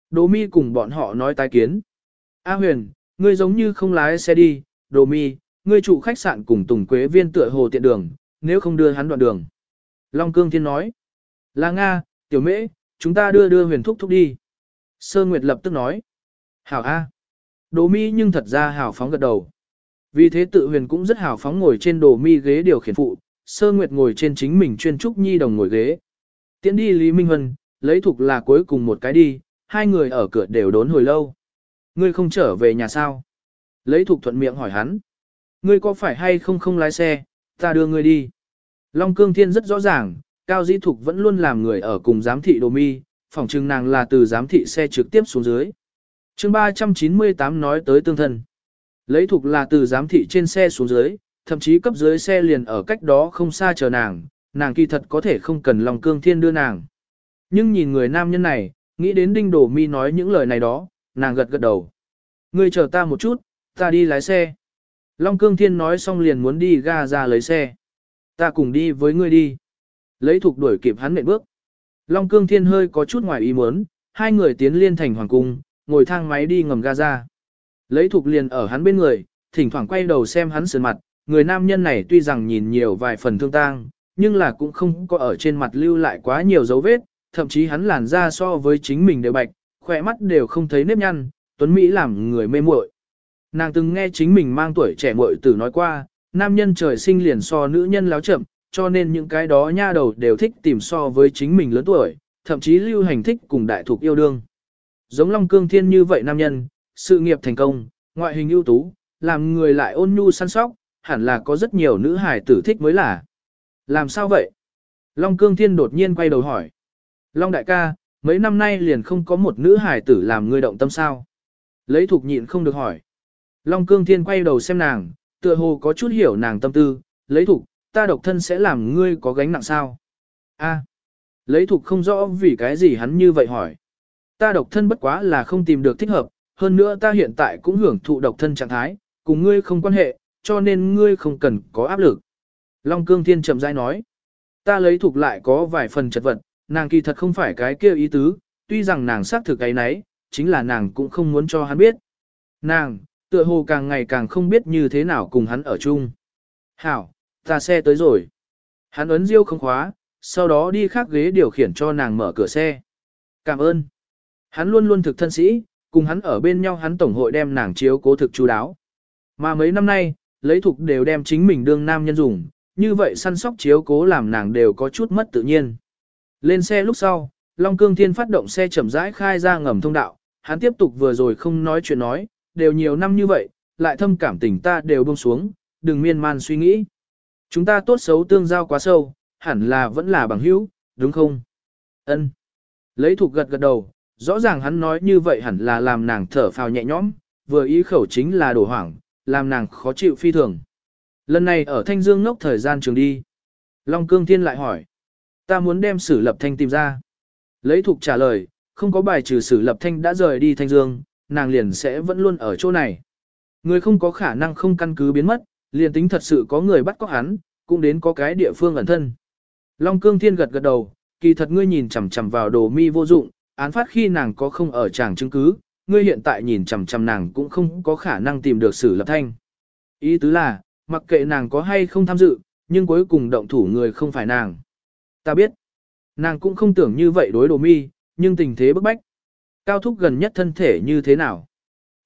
Đồ mi cùng bọn họ nói tái kiến. A huyền, ngươi giống như không lái xe đi, đồ mi, ngươi chủ khách sạn cùng Tùng Quế viên tựa hồ tiện đường, nếu không đưa hắn đoạn đường. Long Cương Thiên nói. Là Nga, tiểu mễ, chúng ta đưa đưa huyền thúc thúc đi. Sơ Nguyệt lập tức nói. Hảo A. Đồ mi nhưng thật ra hảo phóng gật đầu. Vì thế tự huyền cũng rất hào phóng ngồi trên đồ mi ghế điều khiển phụ, Sơ Nguyệt ngồi trên chính mình chuyên trúc nhi đồng ngồi ghế. Tiến đi Lý Minh Huân, lấy thuộc là cuối cùng một cái đi, hai người ở cửa đều đốn hồi lâu. Ngươi không trở về nhà sao? Lấy thục thuận miệng hỏi hắn. Ngươi có phải hay không không lái xe, ta đưa ngươi đi. Long Cương Thiên rất rõ ràng, Cao Dĩ Thục vẫn luôn làm người ở cùng giám thị đồ mi, phỏng chừng nàng là từ giám thị xe trực tiếp xuống dưới. chương 398 nói tới tương thân. Lấy thục là từ giám thị trên xe xuống dưới, thậm chí cấp dưới xe liền ở cách đó không xa chờ nàng, nàng kỳ thật có thể không cần Long Cương Thiên đưa nàng. Nhưng nhìn người nam nhân này, Nghĩ đến đinh đổ mi nói những lời này đó, nàng gật gật đầu. Ngươi chờ ta một chút, ta đi lái xe. Long Cương Thiên nói xong liền muốn đi ga ra lấy xe. Ta cùng đi với ngươi đi. Lấy thục đuổi kịp hắn nệm bước. Long Cương Thiên hơi có chút ngoài ý muốn, hai người tiến liên thành hoàng cung, ngồi thang máy đi ngầm ga ra. Lấy thục liền ở hắn bên người, thỉnh thoảng quay đầu xem hắn sườn mặt, người nam nhân này tuy rằng nhìn nhiều vài phần thương tang, nhưng là cũng không có ở trên mặt lưu lại quá nhiều dấu vết, thậm chí hắn làn da so với chính mình đều bạch, khỏe mắt đều không thấy nếp nhăn, tuấn Mỹ làm người mê muội. Nàng từng nghe chính mình mang tuổi trẻ muội tử nói qua, nam nhân trời sinh liền so nữ nhân láo chậm, cho nên những cái đó nha đầu đều thích tìm so với chính mình lớn tuổi, thậm chí lưu hành thích cùng đại thuộc yêu đương. Giống Long Cương Thiên như vậy nam nhân, sự nghiệp thành công, ngoại hình ưu tú, làm người lại ôn nhu săn sóc, hẳn là có rất nhiều nữ hài tử thích mới là. Làm sao vậy? Long Cương Thiên đột nhiên quay đầu hỏi. Long đại ca, mấy năm nay liền không có một nữ hài tử làm ngươi động tâm sao. Lấy thục nhịn không được hỏi. Long cương thiên quay đầu xem nàng, tựa hồ có chút hiểu nàng tâm tư, lấy thục, ta độc thân sẽ làm ngươi có gánh nặng sao? A. À. lấy thục không rõ vì cái gì hắn như vậy hỏi. Ta độc thân bất quá là không tìm được thích hợp, hơn nữa ta hiện tại cũng hưởng thụ độc thân trạng thái, cùng ngươi không quan hệ, cho nên ngươi không cần có áp lực. Long Cương Thiên chậm rãi nói. Ta lấy thuộc lại có vài phần chật vật, nàng kỳ thật không phải cái kia ý tứ, tuy rằng nàng xác thực cái nấy, chính là nàng cũng không muốn cho hắn biết. Nàng, tựa hồ càng ngày càng không biết như thế nào cùng hắn ở chung. Hảo, ta xe tới rồi. Hắn ấn riêu không khóa, sau đó đi khác ghế điều khiển cho nàng mở cửa xe. Cảm ơn. Hắn luôn luôn thực thân sĩ, cùng hắn ở bên nhau hắn tổng hội đem nàng chiếu cố thực chú đáo. Mà mấy năm nay, lấy thục đều đem chính mình đương nam nhân dùng, như vậy săn sóc chiếu cố làm nàng đều có chút mất tự nhiên. Lên xe lúc sau, Long Cương Thiên phát động xe chậm rãi khai ra ngầm thông đạo, hắn tiếp tục vừa rồi không nói chuyện nói, đều nhiều năm như vậy, lại thâm cảm tình ta đều buông xuống, đừng miên man suy nghĩ. Chúng ta tốt xấu tương giao quá sâu, hẳn là vẫn là bằng hữu, đúng không? Ân. Lấy thuộc gật gật đầu, rõ ràng hắn nói như vậy hẳn là làm nàng thở phào nhẹ nhõm, vừa ý khẩu chính là đổ hoảng, làm nàng khó chịu phi thường. Lần này ở Thanh Dương ngốc thời gian trường đi. Long Cương Thiên lại hỏi. Ta muốn đem sử lập thanh tìm ra. Lấy thục trả lời, không có bài trừ sử lập thanh đã rời đi Thanh Dương, nàng liền sẽ vẫn luôn ở chỗ này. Người không có khả năng không căn cứ biến mất, liền tính thật sự có người bắt có hắn, cũng đến có cái địa phương ẩn thân. Long Cương Thiên gật gật đầu, kỳ thật ngươi nhìn chằm chằm vào đồ mi vô dụng, án phát khi nàng có không ở tràng chứng cứ, ngươi hiện tại nhìn chằm chằm nàng cũng không có khả năng tìm được sử lập thanh. Ý tứ là, mặc kệ nàng có hay không tham dự, nhưng cuối cùng động thủ người không phải nàng. Ta biết, nàng cũng không tưởng như vậy đối đồ mi, nhưng tình thế bức bách. Cao thúc gần nhất thân thể như thế nào?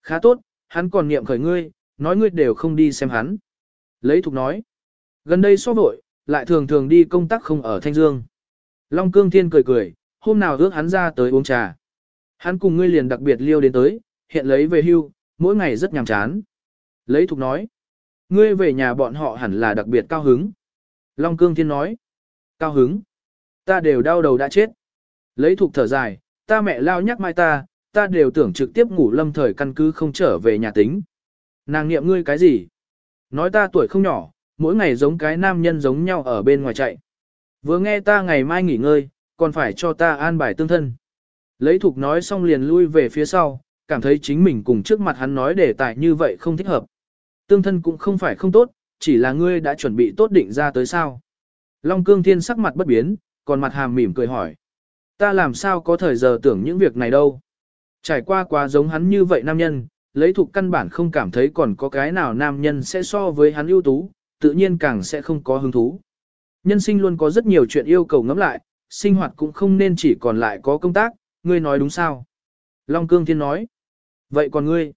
Khá tốt, hắn còn niệm khởi ngươi, nói ngươi đều không đi xem hắn. Lấy thục nói, gần đây so vội, lại thường thường đi công tác không ở Thanh Dương. Long Cương Thiên cười cười, hôm nào ước hắn ra tới uống trà. Hắn cùng ngươi liền đặc biệt liêu đến tới, hiện lấy về hưu, mỗi ngày rất nhàm chán. Lấy thục nói, ngươi về nhà bọn họ hẳn là đặc biệt cao hứng. Long Cương Thiên nói, cao hứng, ta đều đau đầu đã chết. Lấy thục thở dài, ta mẹ lao nhắc mai ta, ta đều tưởng trực tiếp ngủ lâm thời căn cứ không trở về nhà tính. Nàng nghiệm ngươi cái gì? Nói ta tuổi không nhỏ, mỗi ngày giống cái nam nhân giống nhau ở bên ngoài chạy. Vừa nghe ta ngày mai nghỉ ngơi, còn phải cho ta an bài tương thân. Lấy thục nói xong liền lui về phía sau, cảm thấy chính mình cùng trước mặt hắn nói đề tài như vậy không thích hợp. Tương thân cũng không phải không tốt, chỉ là ngươi đã chuẩn bị tốt định ra tới sao. Long cương thiên sắc mặt bất biến, còn mặt hàm mỉm cười hỏi. Ta làm sao có thời giờ tưởng những việc này đâu. Trải qua quá giống hắn như vậy nam nhân, lấy thuộc căn bản không cảm thấy còn có cái nào nam nhân sẽ so với hắn ưu tú, tự nhiên càng sẽ không có hứng thú. Nhân sinh luôn có rất nhiều chuyện yêu cầu ngẫm lại, sinh hoạt cũng không nên chỉ còn lại có công tác, ngươi nói đúng sao? Long Cương Thiên nói. Vậy còn ngươi?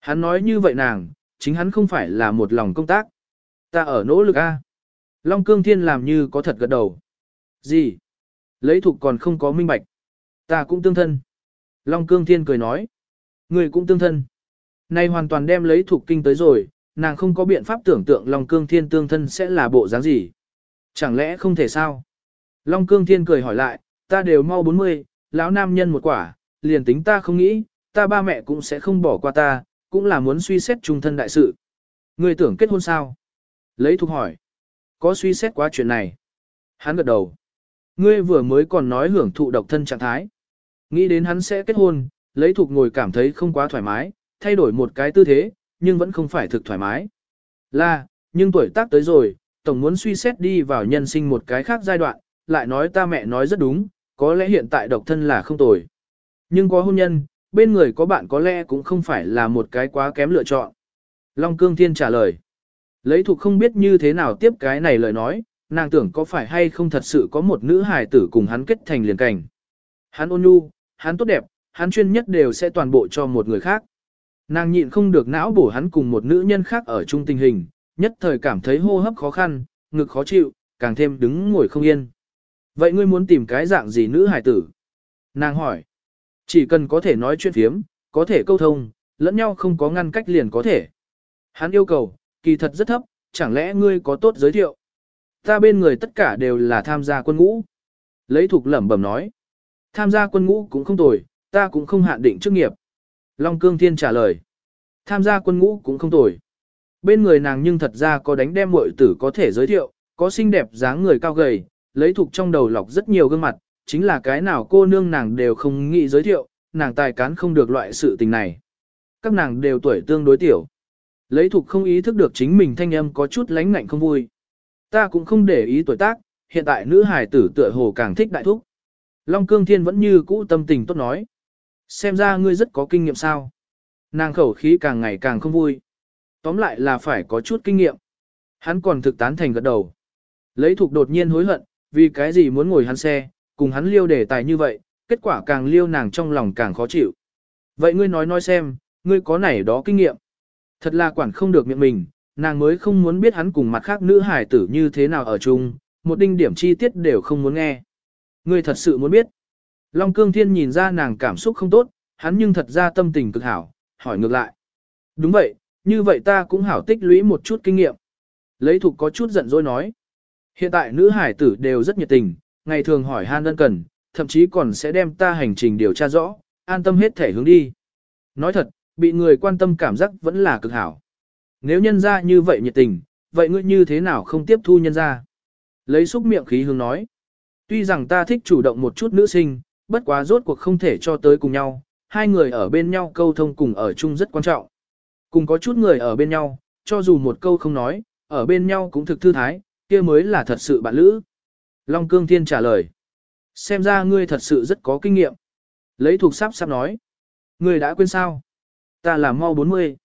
Hắn nói như vậy nàng, chính hắn không phải là một lòng công tác. Ta ở nỗ lực a. Long Cương Thiên làm như có thật gật đầu. Gì? Lấy thục còn không có minh bạch. Ta cũng tương thân. Long Cương Thiên cười nói. người cũng tương thân. Này hoàn toàn đem lấy thục kinh tới rồi, nàng không có biện pháp tưởng tượng Long Cương Thiên tương thân sẽ là bộ dáng gì. Chẳng lẽ không thể sao? Long Cương Thiên cười hỏi lại, ta đều mau 40, lão nam nhân một quả, liền tính ta không nghĩ, ta ba mẹ cũng sẽ không bỏ qua ta, cũng là muốn suy xét trung thân đại sự. Ngươi tưởng kết hôn sao? Lấy thục hỏi. Có suy xét quá chuyện này? Hắn gật đầu. Ngươi vừa mới còn nói hưởng thụ độc thân trạng thái. Nghĩ đến hắn sẽ kết hôn, lấy thục ngồi cảm thấy không quá thoải mái, thay đổi một cái tư thế, nhưng vẫn không phải thực thoải mái. Là, nhưng tuổi tác tới rồi, tổng muốn suy xét đi vào nhân sinh một cái khác giai đoạn, lại nói ta mẹ nói rất đúng, có lẽ hiện tại độc thân là không tồi. Nhưng có hôn nhân, bên người có bạn có lẽ cũng không phải là một cái quá kém lựa chọn. Long Cương Thiên trả lời. Lấy thuộc không biết như thế nào tiếp cái này lời nói, nàng tưởng có phải hay không thật sự có một nữ hài tử cùng hắn kết thành liền cảnh. Hắn ôn nhu, hắn tốt đẹp, hắn chuyên nhất đều sẽ toàn bộ cho một người khác. Nàng nhịn không được não bổ hắn cùng một nữ nhân khác ở chung tình hình, nhất thời cảm thấy hô hấp khó khăn, ngực khó chịu, càng thêm đứng ngồi không yên. Vậy ngươi muốn tìm cái dạng gì nữ hài tử? Nàng hỏi. Chỉ cần có thể nói chuyện phiếm, có thể câu thông, lẫn nhau không có ngăn cách liền có thể. Hắn yêu cầu, kỳ thật rất thấp, chẳng lẽ ngươi có tốt giới thiệu? Ta bên người tất cả đều là tham gia quân ngũ. Lấy thuộc lẩm bẩm nói. Tham gia quân ngũ cũng không tồi, ta cũng không hạn định chức nghiệp. Long Cương Thiên trả lời. Tham gia quân ngũ cũng không tồi. Bên người nàng nhưng thật ra có đánh đem muội tử có thể giới thiệu, Có xinh đẹp dáng người cao gầy, lấy thuộc trong đầu lọc rất nhiều gương mặt, chính là cái nào cô nương nàng đều không nghĩ giới thiệu, nàng tài cán không được loại sự tình này. Các nàng đều tuổi tương đối tiểu. Lấy thuộc không ý thức được chính mình thanh âm có chút lánh ngạnh không vui. Ta cũng không để ý tuổi tác, hiện tại nữ hài tử tựa hồ càng thích đại thúc. Long Cương Thiên vẫn như cũ tâm tình tốt nói. Xem ra ngươi rất có kinh nghiệm sao. Nàng khẩu khí càng ngày càng không vui. Tóm lại là phải có chút kinh nghiệm. Hắn còn thực tán thành gật đầu. Lấy thuộc đột nhiên hối hận, vì cái gì muốn ngồi hắn xe, cùng hắn liêu đề tài như vậy, kết quả càng liêu nàng trong lòng càng khó chịu. Vậy ngươi nói nói xem, ngươi có này đó kinh nghiệm. Thật là quản không được miệng mình, nàng mới không muốn biết hắn cùng mặt khác nữ hải tử như thế nào ở chung, một đinh điểm chi tiết đều không muốn nghe. Ngươi thật sự muốn biết. Long Cương Thiên nhìn ra nàng cảm xúc không tốt, hắn nhưng thật ra tâm tình cực hảo, hỏi ngược lại. Đúng vậy, như vậy ta cũng hảo tích lũy một chút kinh nghiệm. Lấy thục có chút giận dỗi nói. Hiện tại nữ hải tử đều rất nhiệt tình, ngày thường hỏi han đơn cần, thậm chí còn sẽ đem ta hành trình điều tra rõ, an tâm hết thể hướng đi. Nói thật, bị người quan tâm cảm giác vẫn là cực hảo. Nếu nhân ra như vậy nhiệt tình, vậy ngươi như thế nào không tiếp thu nhân ra? Lấy xúc miệng khí hướng nói. Tuy rằng ta thích chủ động một chút nữ sinh, bất quá rốt cuộc không thể cho tới cùng nhau, hai người ở bên nhau câu thông cùng ở chung rất quan trọng. Cùng có chút người ở bên nhau, cho dù một câu không nói, ở bên nhau cũng thực thư thái, kia mới là thật sự bạn lữ. Long Cương Thiên trả lời. Xem ra ngươi thật sự rất có kinh nghiệm. Lấy thuộc sắp sắp nói. Ngươi đã quên sao? Ta là mau 40.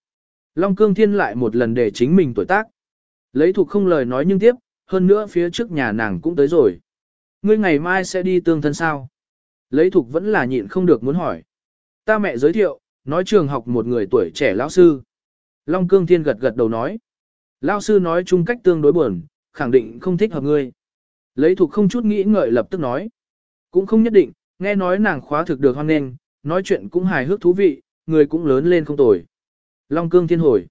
Long Cương Thiên lại một lần để chính mình tuổi tác. Lấy thuộc không lời nói nhưng tiếp, hơn nữa phía trước nhà nàng cũng tới rồi. Ngươi ngày mai sẽ đi tương thân sao? Lấy thuộc vẫn là nhịn không được muốn hỏi. Ta mẹ giới thiệu, nói trường học một người tuổi trẻ lão sư. Long Cương Thiên gật gật đầu nói. Lão sư nói chung cách tương đối buồn, khẳng định không thích hợp ngươi. Lấy thuộc không chút nghĩ ngợi lập tức nói. Cũng không nhất định, nghe nói nàng khóa thực được hoan nghênh, nói chuyện cũng hài hước thú vị, người cũng lớn lên không tồi. Long cương thiên hồi.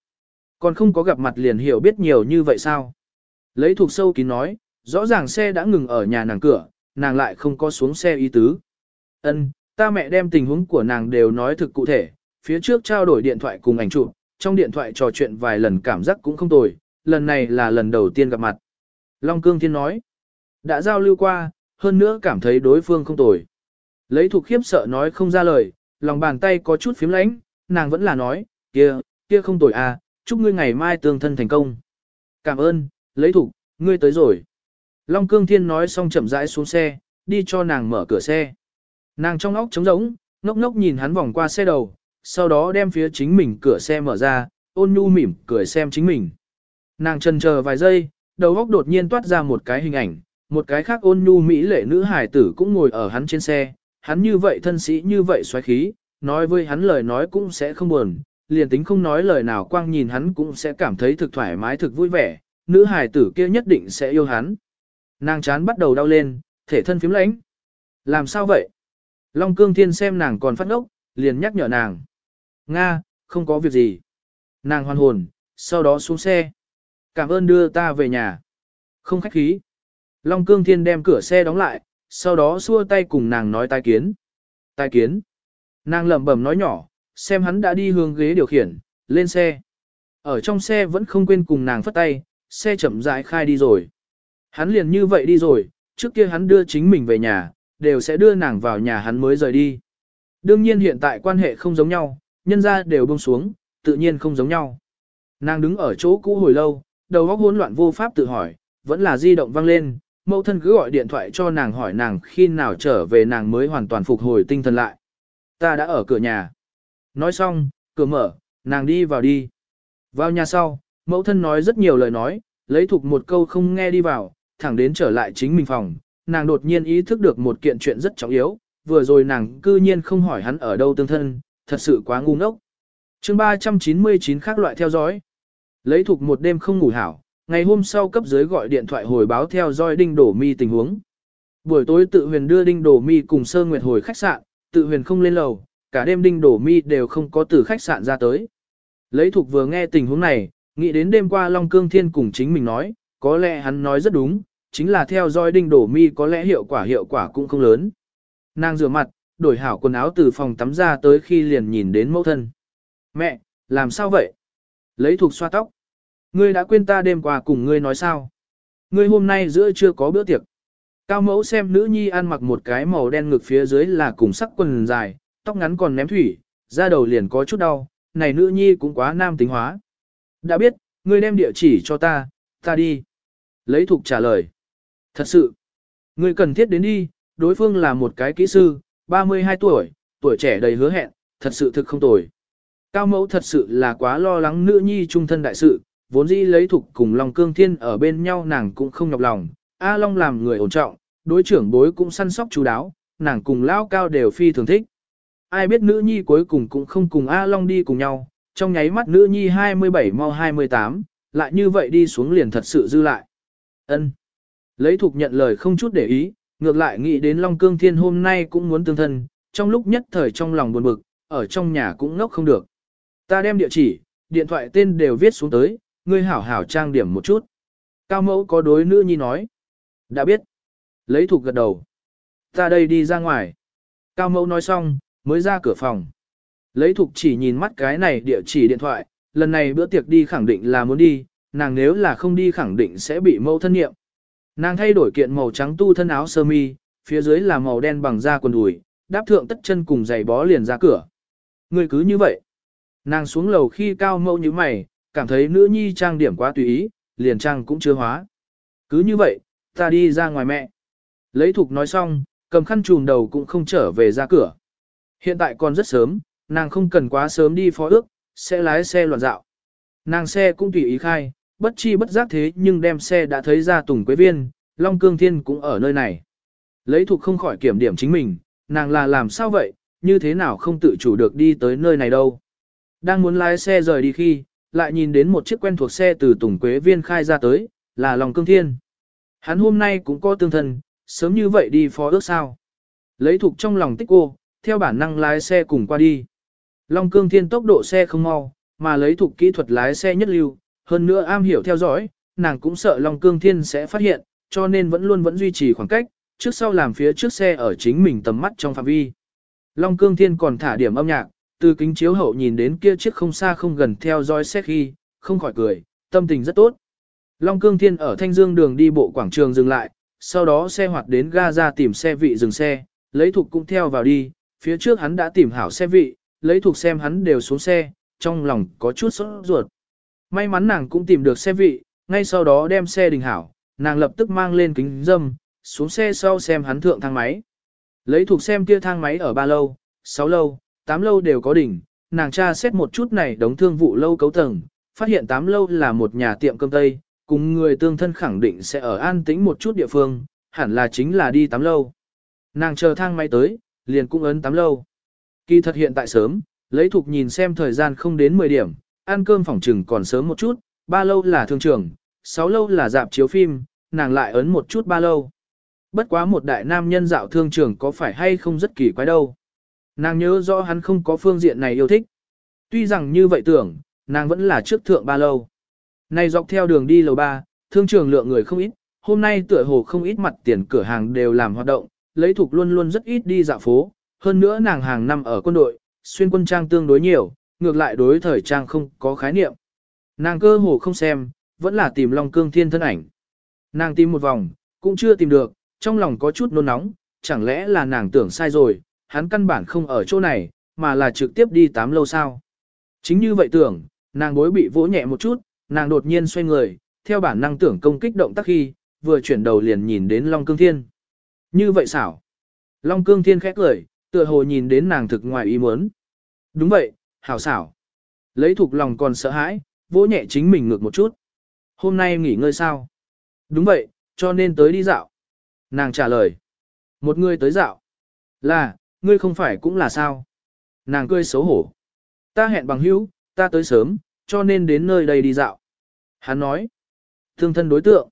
Còn không có gặp mặt liền hiểu biết nhiều như vậy sao? Lấy thuộc sâu kín nói, rõ ràng xe đã ngừng ở nhà nàng cửa, nàng lại không có xuống xe y tứ. Ân, ta mẹ đem tình huống của nàng đều nói thực cụ thể, phía trước trao đổi điện thoại cùng ảnh chụp, trong điện thoại trò chuyện vài lần cảm giác cũng không tồi, lần này là lần đầu tiên gặp mặt. Long Cương Thiên nói, đã giao lưu qua, hơn nữa cảm thấy đối phương không tồi. Lấy thuộc khiếp sợ nói không ra lời, lòng bàn tay có chút phím lãnh, nàng vẫn là nói, kia, kia không tồi à, chúc ngươi ngày mai tương thân thành công. Cảm ơn, lấy thủ, ngươi tới rồi. Long Cương Thiên nói xong chậm rãi xuống xe, đi cho nàng mở cửa xe. Nàng trong óc trống rỗng, ngốc ngốc nhìn hắn vòng qua xe đầu, sau đó đem phía chính mình cửa xe mở ra, ôn nhu mỉm cười xem chính mình. Nàng chần chờ vài giây, đầu óc đột nhiên toát ra một cái hình ảnh, một cái khác ôn nhu mỹ lệ nữ hải tử cũng ngồi ở hắn trên xe, hắn như vậy thân sĩ như vậy xoáy khí, nói với hắn lời nói cũng sẽ không buồn, liền tính không nói lời nào quang nhìn hắn cũng sẽ cảm thấy thực thoải mái thực vui vẻ, nữ hài tử kia nhất định sẽ yêu hắn. Nàng chán bắt đầu đau lên, thể thân phím lãnh. Làm sao vậy? Long cương thiên xem nàng còn phát ốc, liền nhắc nhở nàng. Nga, không có việc gì. Nàng hoàn hồn, sau đó xuống xe. Cảm ơn đưa ta về nhà. Không khách khí. Long cương thiên đem cửa xe đóng lại, sau đó xua tay cùng nàng nói tai kiến. Tai kiến. Nàng lẩm bẩm nói nhỏ, xem hắn đã đi hướng ghế điều khiển, lên xe. Ở trong xe vẫn không quên cùng nàng phất tay, xe chậm rãi khai đi rồi. Hắn liền như vậy đi rồi, trước kia hắn đưa chính mình về nhà, đều sẽ đưa nàng vào nhà hắn mới rời đi. Đương nhiên hiện tại quan hệ không giống nhau, nhân ra đều buông xuống, tự nhiên không giống nhau. Nàng đứng ở chỗ cũ hồi lâu, đầu óc hỗn loạn vô pháp tự hỏi, vẫn là di động vang lên, mẫu thân cứ gọi điện thoại cho nàng hỏi nàng khi nào trở về nàng mới hoàn toàn phục hồi tinh thần lại. Ta đã ở cửa nhà. Nói xong, cửa mở, nàng đi vào đi. Vào nhà sau, mẫu thân nói rất nhiều lời nói, lấy thục một câu không nghe đi vào, thẳng đến trở lại chính mình phòng. Nàng đột nhiên ý thức được một kiện chuyện rất trọng yếu, vừa rồi nàng cư nhiên không hỏi hắn ở đâu tương thân, thật sự quá ngu ngốc. chương 399 khác loại theo dõi. Lấy thục một đêm không ngủ hảo, ngày hôm sau cấp dưới gọi điện thoại hồi báo theo dõi đinh đổ mi tình huống. Buổi tối tự huyền đưa đinh đổ mi cùng sơ nguyệt hồi khách sạn, tự huyền không lên lầu, cả đêm đinh đổ mi đều không có từ khách sạn ra tới. Lấy thuộc vừa nghe tình huống này, nghĩ đến đêm qua Long Cương Thiên cùng chính mình nói, có lẽ hắn nói rất đúng, chính là theo dõi đinh đổ mi có lẽ hiệu quả hiệu quả cũng không lớn. Nàng rửa mặt, đổi hảo quần áo từ phòng tắm ra tới khi liền nhìn đến mẫu thân. Mẹ, làm sao vậy? Lấy thuộc xoa tóc. Ngươi đã quên ta đêm qua cùng ngươi nói sao? ngươi hôm nay giữa chưa có bữa tiệc. Cao mẫu xem nữ nhi ăn mặc một cái màu đen ngực phía dưới là cùng sắc quần dài, tóc ngắn còn ném thủy, da đầu liền có chút đau, này nữ nhi cũng quá nam tính hóa. Đã biết, ngươi đem địa chỉ cho ta, ta đi. Lấy thục trả lời. Thật sự, ngươi cần thiết đến đi, đối phương là một cái kỹ sư, 32 tuổi, tuổi trẻ đầy hứa hẹn, thật sự thực không tồi. Cao mẫu thật sự là quá lo lắng nữ nhi trung thân đại sự, vốn dĩ lấy thục cùng Long cương thiên ở bên nhau nàng cũng không nhọc lòng. A Long làm người ổn trọng, đối trưởng bối cũng săn sóc chú đáo, nàng cùng lao cao đều phi thường thích. Ai biết nữ nhi cuối cùng cũng không cùng A Long đi cùng nhau, trong nháy mắt nữ nhi 27 mau 28, lại như vậy đi xuống liền thật sự dư lại. ân Lấy thục nhận lời không chút để ý, ngược lại nghĩ đến Long Cương Thiên hôm nay cũng muốn tương thân, trong lúc nhất thời trong lòng buồn bực, ở trong nhà cũng ngốc không được. Ta đem địa chỉ, điện thoại tên đều viết xuống tới, ngươi hảo hảo trang điểm một chút. Cao mẫu có đối nữ nhi nói. Đã biết. Lấy thục gật đầu. Ta đây đi ra ngoài. Cao mẫu nói xong, mới ra cửa phòng. Lấy thục chỉ nhìn mắt cái này địa chỉ điện thoại, lần này bữa tiệc đi khẳng định là muốn đi, nàng nếu là không đi khẳng định sẽ bị mẫu thân nghiệm. Nàng thay đổi kiện màu trắng tu thân áo sơ mi, phía dưới là màu đen bằng da quần đùi, đáp thượng tất chân cùng giày bó liền ra cửa. Người cứ như vậy. Nàng xuống lầu khi cao mẫu như mày, cảm thấy nữ nhi trang điểm quá tùy ý, liền trang cũng chưa hóa. Cứ như vậy, ta đi ra ngoài mẹ. Lấy thục nói xong, cầm khăn trùm đầu cũng không trở về ra cửa. Hiện tại còn rất sớm, nàng không cần quá sớm đi phó ước, sẽ lái xe loạn dạo. Nàng xe cũng tùy ý khai, bất chi bất giác thế nhưng đem xe đã thấy ra Tùng Quế Viên, Long Cương Thiên cũng ở nơi này. Lấy thuộc không khỏi kiểm điểm chính mình, nàng là làm sao vậy, như thế nào không tự chủ được đi tới nơi này đâu. Đang muốn lái xe rời đi khi, lại nhìn đến một chiếc quen thuộc xe từ Tùng Quế Viên khai ra tới, là Long Cương Thiên. Hắn hôm nay cũng có tương thân, sớm như vậy đi phó ước sao. Lấy thuộc trong lòng tích cô, theo bản năng lái xe cùng qua đi. Long Cương Thiên tốc độ xe không mau, mà lấy thuộc kỹ thuật lái xe nhất lưu, hơn nữa am hiểu theo dõi, nàng cũng sợ Long Cương Thiên sẽ phát hiện, cho nên vẫn luôn vẫn duy trì khoảng cách, trước sau làm phía trước xe ở chính mình tầm mắt trong phạm vi. Long Cương Thiên còn thả điểm âm nhạc, từ kính chiếu hậu nhìn đến kia chiếc không xa không gần theo dõi xe khi, không khỏi cười, tâm tình rất tốt. Long Cương Thiên ở Thanh Dương đường đi bộ quảng trường dừng lại, sau đó xe hoạt đến ga ra tìm xe vị dừng xe, lấy thuộc cũng theo vào đi, phía trước hắn đã tìm hảo xe vị, lấy thuộc xem hắn đều xuống xe, trong lòng có chút sốt ruột. May mắn nàng cũng tìm được xe vị, ngay sau đó đem xe đình hảo, nàng lập tức mang lên kính dâm, xuống xe sau xem hắn thượng thang máy. Lấy thuộc xem kia thang máy ở ba lâu, sáu lâu, Tám lâu đều có đỉnh, nàng tra xét một chút này đống thương vụ lâu cấu tầng, phát hiện tám lâu là một nhà tiệm cơm tây, cùng người tương thân khẳng định sẽ ở an tĩnh một chút địa phương, hẳn là chính là đi tám lâu. Nàng chờ thang máy tới, liền cũng ấn tám lâu. Kỳ thật hiện tại sớm, lấy thục nhìn xem thời gian không đến 10 điểm, ăn cơm phòng trừng còn sớm một chút, ba lâu là thương trường, sáu lâu là dạp chiếu phim, nàng lại ấn một chút ba lâu. Bất quá một đại nam nhân dạo thương trường có phải hay không rất kỳ quái đâu. Nàng nhớ rõ hắn không có phương diện này yêu thích. Tuy rằng như vậy tưởng, nàng vẫn là trước thượng ba lâu. Này dọc theo đường đi lầu ba, thương trường lượng người không ít, hôm nay tựa hồ không ít mặt tiền cửa hàng đều làm hoạt động, lấy thuộc luôn luôn rất ít đi dạo phố, hơn nữa nàng hàng năm ở quân đội, xuyên quân trang tương đối nhiều, ngược lại đối thời trang không có khái niệm. Nàng cơ hồ không xem, vẫn là tìm Long Cương Thiên thân ảnh. Nàng tìm một vòng, cũng chưa tìm được, trong lòng có chút nôn nóng, chẳng lẽ là nàng tưởng sai rồi, hắn căn bản không ở chỗ này, mà là trực tiếp đi tám lâu sao. Chính như vậy tưởng, nàng bối bị vỗ nhẹ một chút, nàng đột nhiên xoay người, theo bản năng tưởng công kích động tác khi, vừa chuyển đầu liền nhìn đến Long Cương Thiên. Như vậy xảo. Long Cương Thiên khẽ cười, tựa hồ nhìn đến nàng thực ngoài ý muốn. Đúng vậy, hảo xảo. Lấy thuộc lòng còn sợ hãi, vỗ nhẹ chính mình ngược một chút. Hôm nay nghỉ ngơi sao? Đúng vậy, cho nên tới đi dạo. Nàng trả lời. Một người tới dạo. Là, ngươi không phải cũng là sao? Nàng cười xấu hổ. Ta hẹn bằng hữu, ta tới sớm, cho nên đến nơi đây đi dạo. Hắn nói. Thương thân đối tượng.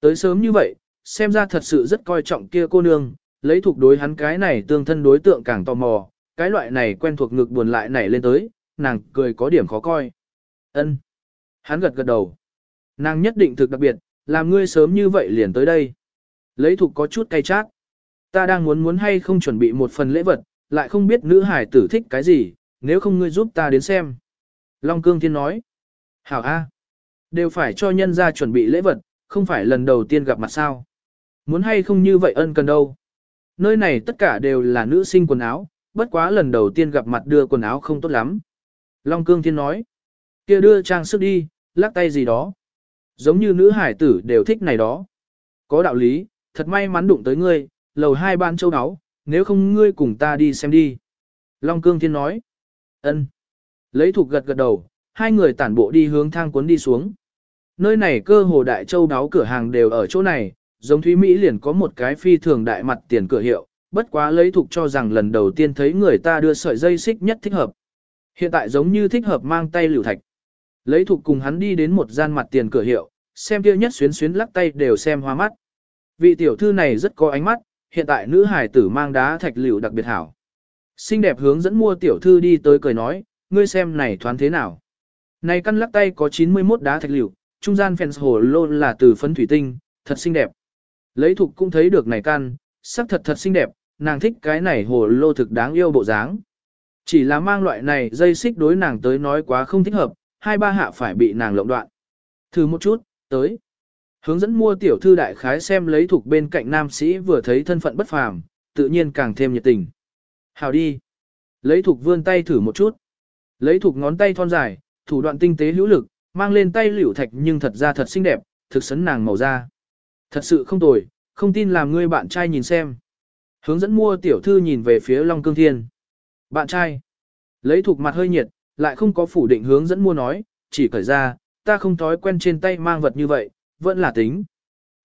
Tới sớm như vậy, xem ra thật sự rất coi trọng kia cô nương, lấy thuộc đối hắn cái này tương thân đối tượng càng tò mò, cái loại này quen thuộc ngực buồn lại nảy lên tới, nàng cười có điểm khó coi. Ân. Hắn gật gật đầu. Nàng nhất định thực đặc biệt, làm ngươi sớm như vậy liền tới đây. Lấy thuộc có chút cay chát. Ta đang muốn muốn hay không chuẩn bị một phần lễ vật, lại không biết nữ hải tử thích cái gì, nếu không ngươi giúp ta đến xem. Long Cương Thiên nói. Hảo A. Đều phải cho nhân ra chuẩn bị lễ vật, không phải lần đầu tiên gặp mặt sao. Muốn hay không như vậy ân cần đâu. Nơi này tất cả đều là nữ sinh quần áo, bất quá lần đầu tiên gặp mặt đưa quần áo không tốt lắm. Long Cương Thiên nói, kia đưa trang sức đi, lắc tay gì đó. Giống như nữ hải tử đều thích này đó. Có đạo lý, thật may mắn đụng tới ngươi, lầu hai ban châu áo, nếu không ngươi cùng ta đi xem đi. Long Cương Thiên nói, ân. Lấy thuộc gật gật đầu, hai người tản bộ đi hướng thang cuốn đi xuống. Nơi này cơ hồ đại châu đáo cửa hàng đều ở chỗ này, giống Thúy Mỹ liền có một cái phi thường đại mặt tiền cửa hiệu, bất quá lấy thuộc cho rằng lần đầu tiên thấy người ta đưa sợi dây xích nhất thích hợp. Hiện tại giống như thích hợp mang tay liều thạch. Lấy thuộc cùng hắn đi đến một gian mặt tiền cửa hiệu, xem kia nhất xuyến xuyến lắc tay đều xem hoa mắt. Vị tiểu thư này rất có ánh mắt, hiện tại nữ hải tử mang đá thạch liệu đặc biệt hảo. Xinh đẹp hướng dẫn mua tiểu thư đi tới cười nói, ngươi xem này thoáng thế nào. Này căn lắc tay có 91 đá thạch liệu, trung gian phèn hồ lô là từ phấn thủy tinh, thật xinh đẹp. Lấy thục cũng thấy được này căn, sắc thật thật xinh đẹp, nàng thích cái này hồ lô thực đáng yêu bộ dáng. Chỉ là mang loại này dây xích đối nàng tới nói quá không thích hợp, hai ba hạ phải bị nàng lộng đoạn. Thử một chút, tới. Hướng dẫn mua tiểu thư đại khái xem lấy thuộc bên cạnh nam sĩ vừa thấy thân phận bất phàm, tự nhiên càng thêm nhiệt tình. Hào đi. Lấy thuộc vươn tay thử một chút. Lấy thuộc ngón tay thon dài, thủ đoạn tinh tế hữu lực, mang lên tay liễu thạch nhưng thật ra thật xinh đẹp, thực sấn nàng màu da. Thật sự không tồi, không tin làm ngươi bạn trai nhìn xem. Hướng dẫn mua tiểu thư nhìn về phía Long Cương Thiên. Bạn trai. Lấy thuộc mặt hơi nhiệt, lại không có phủ định hướng dẫn mua nói, chỉ cởi ra, ta không thói quen trên tay mang vật như vậy, vẫn là tính.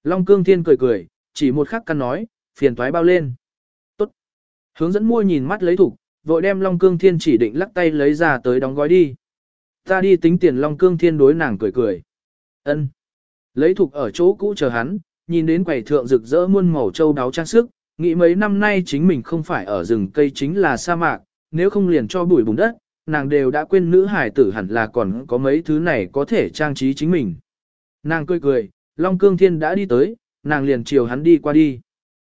Long Cương Thiên cười cười, chỉ một khắc căn nói, phiền toái bao lên. Tốt. Hướng dẫn mua nhìn mắt lấy thủ, vội đem Long Cương Thiên chỉ định lắc tay lấy ra tới đóng gói đi. Ta đi tính tiền Long Cương Thiên đối nàng cười cười. Ân. Lấy thục ở chỗ cũ chờ hắn, nhìn đến quầy thượng rực rỡ muôn màu châu đáo trang sức, nghĩ mấy năm nay chính mình không phải ở rừng cây chính là sa mạc, nếu không liền cho bụi bùn đất, nàng đều đã quên nữ hải tử hẳn là còn có mấy thứ này có thể trang trí chính mình. Nàng cười cười, Long Cương Thiên đã đi tới, nàng liền chiều hắn đi qua đi.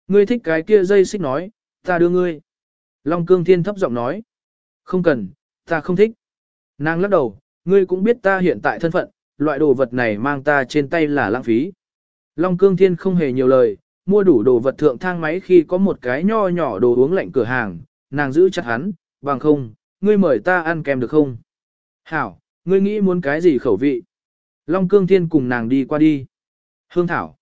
Ngươi thích cái kia dây xích nói, ta đưa ngươi. Long Cương Thiên thấp giọng nói. Không cần, ta không thích. Nàng lắc đầu, ngươi cũng biết ta hiện tại thân phận, loại đồ vật này mang ta trên tay là lãng phí. Long Cương Thiên không hề nhiều lời, mua đủ đồ vật thượng thang máy khi có một cái nho nhỏ đồ uống lạnh cửa hàng, nàng giữ chặt hắn, bằng không, ngươi mời ta ăn kem được không? Hảo, ngươi nghĩ muốn cái gì khẩu vị? Long Cương Thiên cùng nàng đi qua đi. Hương Thảo.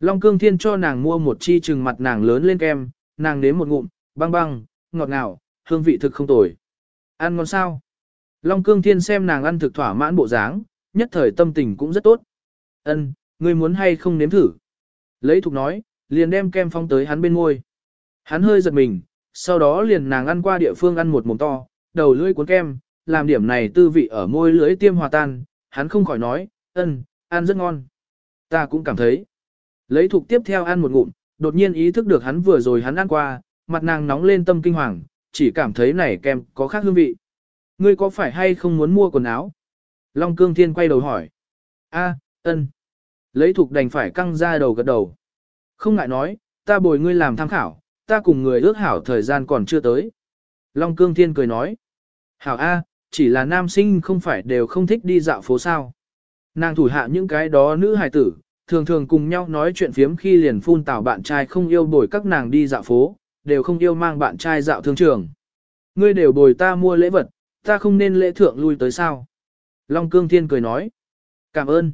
Long Cương Thiên cho nàng mua một chi trừng mặt nàng lớn lên kem, nàng nếm một ngụm, băng băng, ngọt ngào, hương vị thực không tồi. Ăn ngon sao? Long Cương Thiên xem nàng ăn thực thỏa mãn bộ dáng, nhất thời tâm tình cũng rất tốt. Ân, ngươi muốn hay không nếm thử? Lấy thục nói, liền đem kem phong tới hắn bên ngôi. Hắn hơi giật mình, sau đó liền nàng ăn qua địa phương ăn một mồm to, đầu lưỡi cuốn kem, làm điểm này tư vị ở môi lưỡi tiêm hòa tan, hắn không khỏi nói, ân, ăn rất ngon. Ta cũng cảm thấy. Lấy thục tiếp theo ăn một ngụm, đột nhiên ý thức được hắn vừa rồi hắn ăn qua, mặt nàng nóng lên tâm kinh hoàng, chỉ cảm thấy này kem có khác hương vị. Ngươi có phải hay không muốn mua quần áo? Long Cương Thiên quay đầu hỏi. A, ân. Lấy thục đành phải căng ra đầu gật đầu. Không ngại nói, ta bồi ngươi làm tham khảo, ta cùng người ước hảo thời gian còn chưa tới. Long Cương Thiên cười nói. Hảo A, chỉ là nam sinh không phải đều không thích đi dạo phố sao. Nàng thủ hạ những cái đó nữ hài tử, thường thường cùng nhau nói chuyện phiếm khi liền phun tảo bạn trai không yêu bồi các nàng đi dạo phố, đều không yêu mang bạn trai dạo thương trường. Ngươi đều bồi ta mua lễ vật, ta không nên lễ thượng lui tới sao. Long Cương Thiên cười nói. Cảm ơn.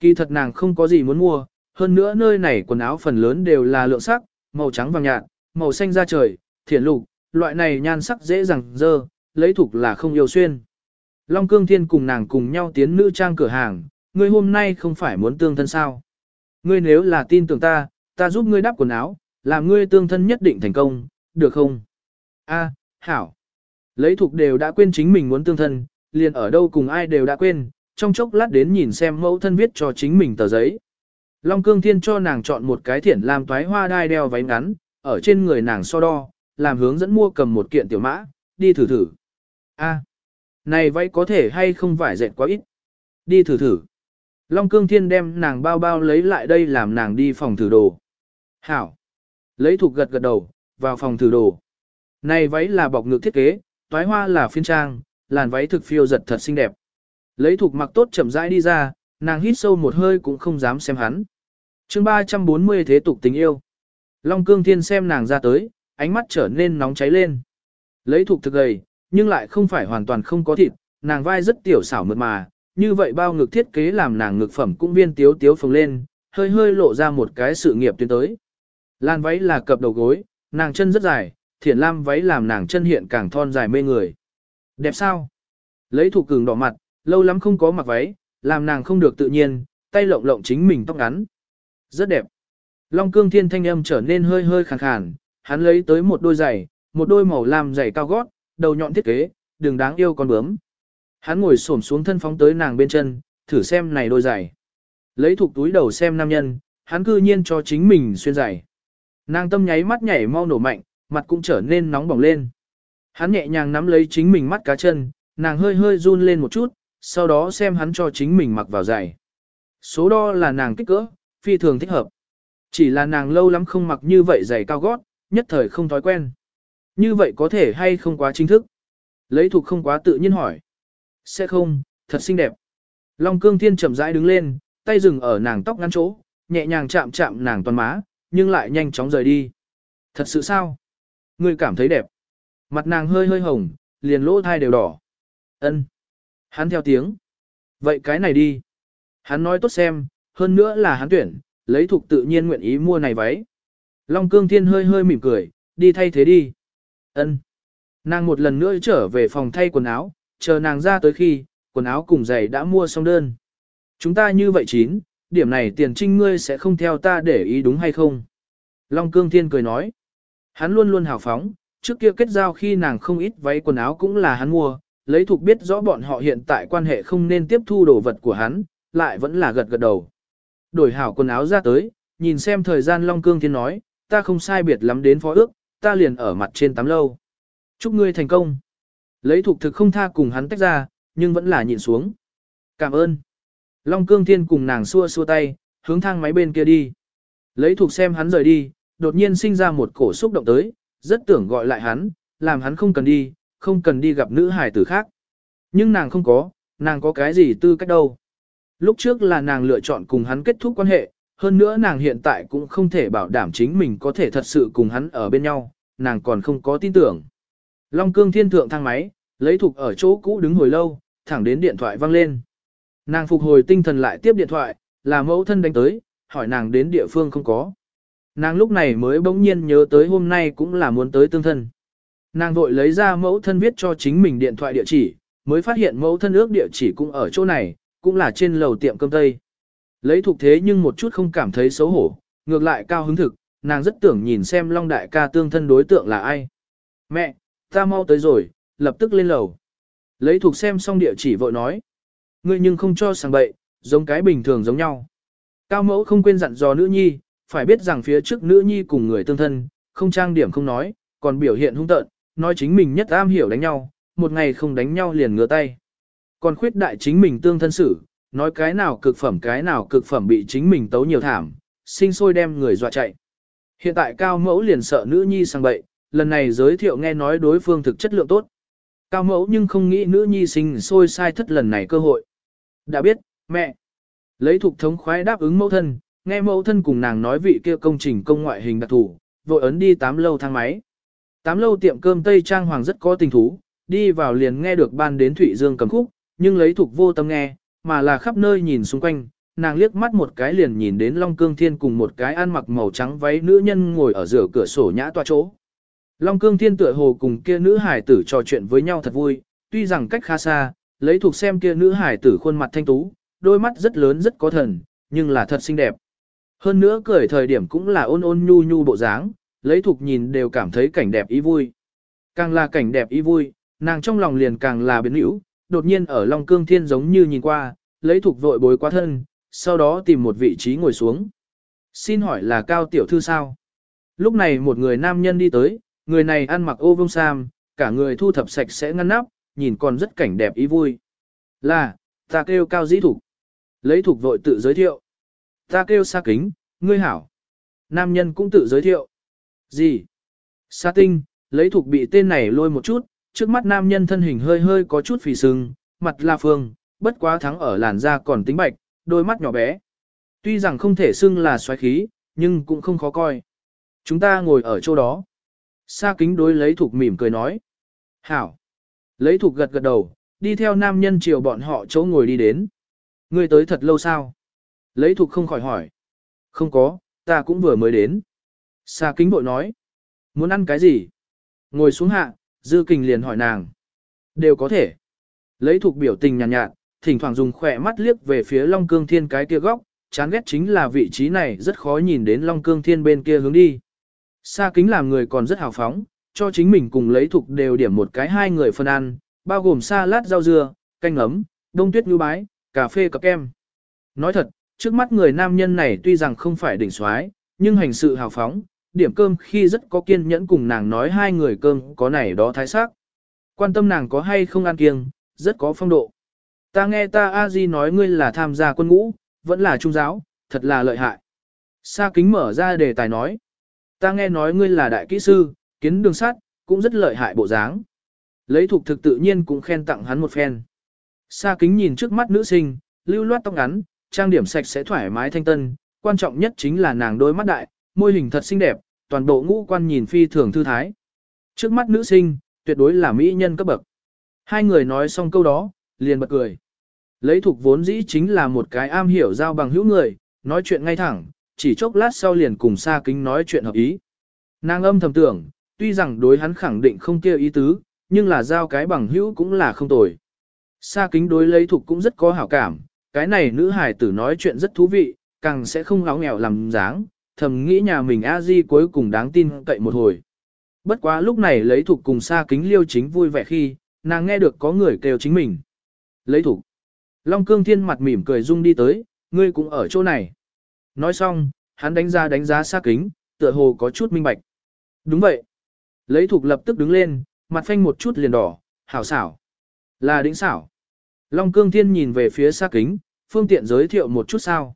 Kỳ thật nàng không có gì muốn mua, hơn nữa nơi này quần áo phần lớn đều là lượng sắc, màu trắng vàng nhạt, màu xanh da trời, thiển lục, loại này nhan sắc dễ dàng dơ, lấy thục là không yêu xuyên. Long Cương Thiên cùng nàng cùng nhau tiến nữ trang cửa hàng, ngươi hôm nay không phải muốn tương thân sao. Ngươi nếu là tin tưởng ta, ta giúp ngươi đắp quần áo, làm ngươi tương thân nhất định thành công, được không? A, hảo. Lấy thuộc đều đã quên chính mình muốn tương thân, liền ở đâu cùng ai đều đã quên, trong chốc lát đến nhìn xem mẫu thân viết cho chính mình tờ giấy. Long Cương Thiên cho nàng chọn một cái thiển làm toái hoa đai đeo váy ngắn, ở trên người nàng so đo, làm hướng dẫn mua cầm một kiện tiểu mã, đi thử thử. A, này váy có thể hay không vải dệt quá ít. Đi thử thử. Long Cương Thiên đem nàng bao bao lấy lại đây làm nàng đi phòng thử đồ. Hảo. Lấy thuộc gật gật đầu, vào phòng thử đồ. Này váy là bọc ngực thiết kế, toái hoa là phiên trang, làn váy thực phiêu giật thật xinh đẹp. Lấy thuộc mặc tốt chậm rãi đi ra, Nàng hít sâu một hơi cũng không dám xem hắn. chương 340 thế tục tình yêu. Long cương thiên xem nàng ra tới, ánh mắt trở nên nóng cháy lên. Lấy thuộc thực gầy, nhưng lại không phải hoàn toàn không có thịt, nàng vai rất tiểu xảo mượt mà, như vậy bao ngực thiết kế làm nàng ngực phẩm cũng viên tiếu tiếu phồng lên, hơi hơi lộ ra một cái sự nghiệp tiến tới. Lan váy là cập đầu gối, nàng chân rất dài, thiển lam váy làm nàng chân hiện càng thon dài mê người. Đẹp sao? Lấy thủ cường đỏ mặt, lâu lắm không có mặc váy, làm nàng không được tự nhiên, tay lộng lộng chính mình tóc ngắn. Rất đẹp. Long cương thiên thanh âm trở nên hơi hơi khàn khàn, hắn lấy tới một đôi giày, một đôi màu lam giày cao gót, đầu nhọn thiết kế, đường đáng yêu con bướm. Hắn ngồi xổm xuống thân phóng tới nàng bên chân, thử xem này đôi giày. Lấy thuộc túi đầu xem nam nhân, hắn cư nhiên cho chính mình xuyên giày. Nàng tâm nháy mắt nhảy mau nổ mạnh, mặt cũng trở nên nóng bỏng lên. Hắn nhẹ nhàng nắm lấy chính mình mắt cá chân, nàng hơi hơi run lên một chút, sau đó xem hắn cho chính mình mặc vào giày. Số đo là nàng kích cỡ, phi thường thích hợp. Chỉ là nàng lâu lắm không mặc như vậy giày cao gót, nhất thời không thói quen. Như vậy có thể hay không quá chính thức? Lấy thuộc không quá tự nhiên hỏi. Sẽ không, thật xinh đẹp. Long cương thiên chậm rãi đứng lên, tay dừng ở nàng tóc ngắn chỗ, nhẹ nhàng chạm chạm nàng toàn má, nhưng lại nhanh chóng rời đi. Thật sự sao? Ngươi cảm thấy đẹp. Mặt nàng hơi hơi hồng, liền lỗ thai đều đỏ. Ân. Hắn theo tiếng. Vậy cái này đi. Hắn nói tốt xem, hơn nữa là hắn tuyển, lấy thuộc tự nhiên nguyện ý mua này váy. Long cương thiên hơi hơi mỉm cười, đi thay thế đi. Ân. Nàng một lần nữa trở về phòng thay quần áo, chờ nàng ra tới khi, quần áo cùng giày đã mua xong đơn. Chúng ta như vậy chín, điểm này tiền trinh ngươi sẽ không theo ta để ý đúng hay không? Long Cương Thiên cười nói. Hắn luôn luôn hào phóng, trước kia kết giao khi nàng không ít váy quần áo cũng là hắn mua, lấy thuộc biết rõ bọn họ hiện tại quan hệ không nên tiếp thu đồ vật của hắn, lại vẫn là gật gật đầu. Đổi hảo quần áo ra tới, nhìn xem thời gian Long Cương Thiên nói, ta không sai biệt lắm đến phó ước, ta liền ở mặt trên tắm lâu. Chúc ngươi thành công. Lấy thuộc thực không tha cùng hắn tách ra, nhưng vẫn là nhịn xuống. Cảm ơn. Long Cương Thiên cùng nàng xua xua tay, hướng thang máy bên kia đi. Lấy thuộc xem hắn rời đi, đột nhiên sinh ra một cổ xúc động tới, rất tưởng gọi lại hắn, làm hắn không cần đi, không cần đi gặp nữ hải tử khác. Nhưng nàng không có, nàng có cái gì tư cách đâu. Lúc trước là nàng lựa chọn cùng hắn kết thúc quan hệ, hơn nữa nàng hiện tại cũng không thể bảo đảm chính mình có thể thật sự cùng hắn ở bên nhau, nàng còn không có tin tưởng. Long cương thiên thượng thang máy, lấy thục ở chỗ cũ đứng hồi lâu, thẳng đến điện thoại vang lên. Nàng phục hồi tinh thần lại tiếp điện thoại, là mẫu thân đánh tới, hỏi nàng đến địa phương không có. Nàng lúc này mới bỗng nhiên nhớ tới hôm nay cũng là muốn tới tương thân. Nàng vội lấy ra mẫu thân viết cho chính mình điện thoại địa chỉ, mới phát hiện mẫu thân ước địa chỉ cũng ở chỗ này, cũng là trên lầu tiệm cơm tây. Lấy thuộc thế nhưng một chút không cảm thấy xấu hổ, ngược lại cao hứng thực, nàng rất tưởng nhìn xem Long Đại ca tương thân đối tượng là ai. Mẹ, ta mau tới rồi, lập tức lên lầu. Lấy thuộc xem xong địa chỉ vội nói. Ngươi nhưng không cho sàng bậy, giống cái bình thường giống nhau. Cao mẫu không quên dặn dò nữ nhi, phải biết rằng phía trước nữ nhi cùng người tương thân, không trang điểm không nói, còn biểu hiện hung tợn, nói chính mình nhất am hiểu đánh nhau, một ngày không đánh nhau liền ngửa tay. Còn khuyết đại chính mình tương thân xử, nói cái nào cực phẩm cái nào cực phẩm bị chính mình tấu nhiều thảm, sinh sôi đem người dọa chạy. Hiện tại cao mẫu liền sợ nữ nhi sang bậy, lần này giới thiệu nghe nói đối phương thực chất lượng tốt. Cao mẫu nhưng không nghĩ nữ nhi sinh sôi sai thất lần này cơ hội. Đã biết, mẹ. Lấy thuộc thống khoái đáp ứng mẫu thân, nghe mẫu thân cùng nàng nói vị kia công trình công ngoại hình đặc thủ, vội ấn đi tám lâu thang máy. Tám lâu tiệm cơm Tây Trang Hoàng rất có tình thú, đi vào liền nghe được ban đến Thụy Dương cầm khúc, nhưng lấy thuộc vô tâm nghe, mà là khắp nơi nhìn xung quanh, nàng liếc mắt một cái liền nhìn đến Long Cương Thiên cùng một cái ăn mặc màu trắng váy nữ nhân ngồi ở giữa cửa sổ nhã toa chỗ. Long Cương Thiên tựa hồ cùng kia nữ hải tử trò chuyện với nhau thật vui, tuy rằng cách khá xa, lấy thuộc xem kia nữ hải tử khuôn mặt thanh tú, đôi mắt rất lớn rất có thần, nhưng là thật xinh đẹp. Hơn nữa cười thời điểm cũng là ôn ôn nhu nhu bộ dáng, lấy thuộc nhìn đều cảm thấy cảnh đẹp ý vui. Càng là cảnh đẹp ý vui, nàng trong lòng liền càng là biến hữu, đột nhiên ở Long Cương Thiên giống như nhìn qua, lấy thuộc vội bối quá thân, sau đó tìm một vị trí ngồi xuống. Xin hỏi là Cao Tiểu Thư sao? Lúc này một người nam nhân đi tới, người này ăn mặc ô vông sam, cả người thu thập sạch sẽ ngăn nắp, nhìn còn rất cảnh đẹp ý vui. Là, ta kêu Cao Dĩ Thục. Lấy Thục vội tự giới thiệu. Ta kêu xa Kính, ngươi hảo. Nam nhân cũng tự giới thiệu. Gì? Sa Tinh, lấy Thục bị tên này lôi một chút, trước mắt nam nhân thân hình hơi hơi có chút phì sưng, mặt là phương, bất quá thắng ở làn da còn tính bạch, đôi mắt nhỏ bé. Tuy rằng không thể xưng là xoáy khí, nhưng cũng không khó coi. Chúng ta ngồi ở chỗ đó. Sa kính đối lấy thục mỉm cười nói. Hảo. Lấy thục gật gật đầu, đi theo nam nhân chiều bọn họ chỗ ngồi đi đến. Ngươi tới thật lâu sao? Lấy thục không khỏi hỏi. Không có, ta cũng vừa mới đến. Sa kính bội nói. Muốn ăn cái gì? Ngồi xuống hạ, dư kình liền hỏi nàng. Đều có thể. Lấy Thuộc biểu tình nhàn nhạt, nhạt, thỉnh thoảng dùng khỏe mắt liếc về phía Long Cương Thiên cái kia góc, chán ghét chính là vị trí này rất khó nhìn đến Long Cương Thiên bên kia hướng đi. Sa kính làm người còn rất hào phóng, cho chính mình cùng lấy Thuộc đều điểm một cái hai người phân ăn, bao gồm salad rau dưa, canh ấm, đông tuyết nhu bái, cà phê cặp kem. Nói thật, trước mắt người nam nhân này tuy rằng không phải đỉnh soái, nhưng hành sự hào phóng, điểm cơm khi rất có kiên nhẫn cùng nàng nói hai người cơm có này đó thái sắc. Quan tâm nàng có hay không ăn kiêng, rất có phong độ. Ta nghe ta a di nói ngươi là tham gia quân ngũ, vẫn là trung giáo, thật là lợi hại. Sa kính mở ra đề tài nói. Ta nghe nói ngươi là đại kỹ sư, kiến đường sắt, cũng rất lợi hại bộ dáng. Lấy thuộc thực tự nhiên cũng khen tặng hắn một phen. Sa kính nhìn trước mắt nữ sinh, lưu loát tóc ngắn, trang điểm sạch sẽ thoải mái thanh tân, quan trọng nhất chính là nàng đôi mắt đại, môi hình thật xinh đẹp, toàn bộ ngũ quan nhìn phi thường thư thái. Trước mắt nữ sinh, tuyệt đối là mỹ nhân cấp bậc. Hai người nói xong câu đó, liền bật cười. Lấy thuộc vốn dĩ chính là một cái am hiểu giao bằng hữu người, nói chuyện ngay thẳng, chỉ chốc lát sau liền cùng Sa Kính nói chuyện hợp ý. Nàng âm thầm tưởng, tuy rằng đối hắn khẳng định không kêu ý tứ, nhưng là giao cái bằng hữu cũng là không tồi. Sa Kính đối lấy thuộc cũng rất có hảo cảm, cái này nữ hài tử nói chuyện rất thú vị, càng sẽ không áo nghèo làm dáng, thầm nghĩ nhà mình a di cuối cùng đáng tin cậy một hồi. Bất quá lúc này lấy thục cùng Sa Kính liêu chính vui vẻ khi, nàng nghe được có người kêu chính mình. Lấy thục. Long Cương Thiên mặt mỉm cười rung đi tới, ngươi cũng ở chỗ này. Nói xong, hắn đánh ra đánh giá xa kính, tựa hồ có chút minh bạch. Đúng vậy. Lấy thục lập tức đứng lên, mặt phanh một chút liền đỏ, hảo xảo. Là đỉnh xảo. Long Cương Thiên nhìn về phía xa kính, phương tiện giới thiệu một chút sao.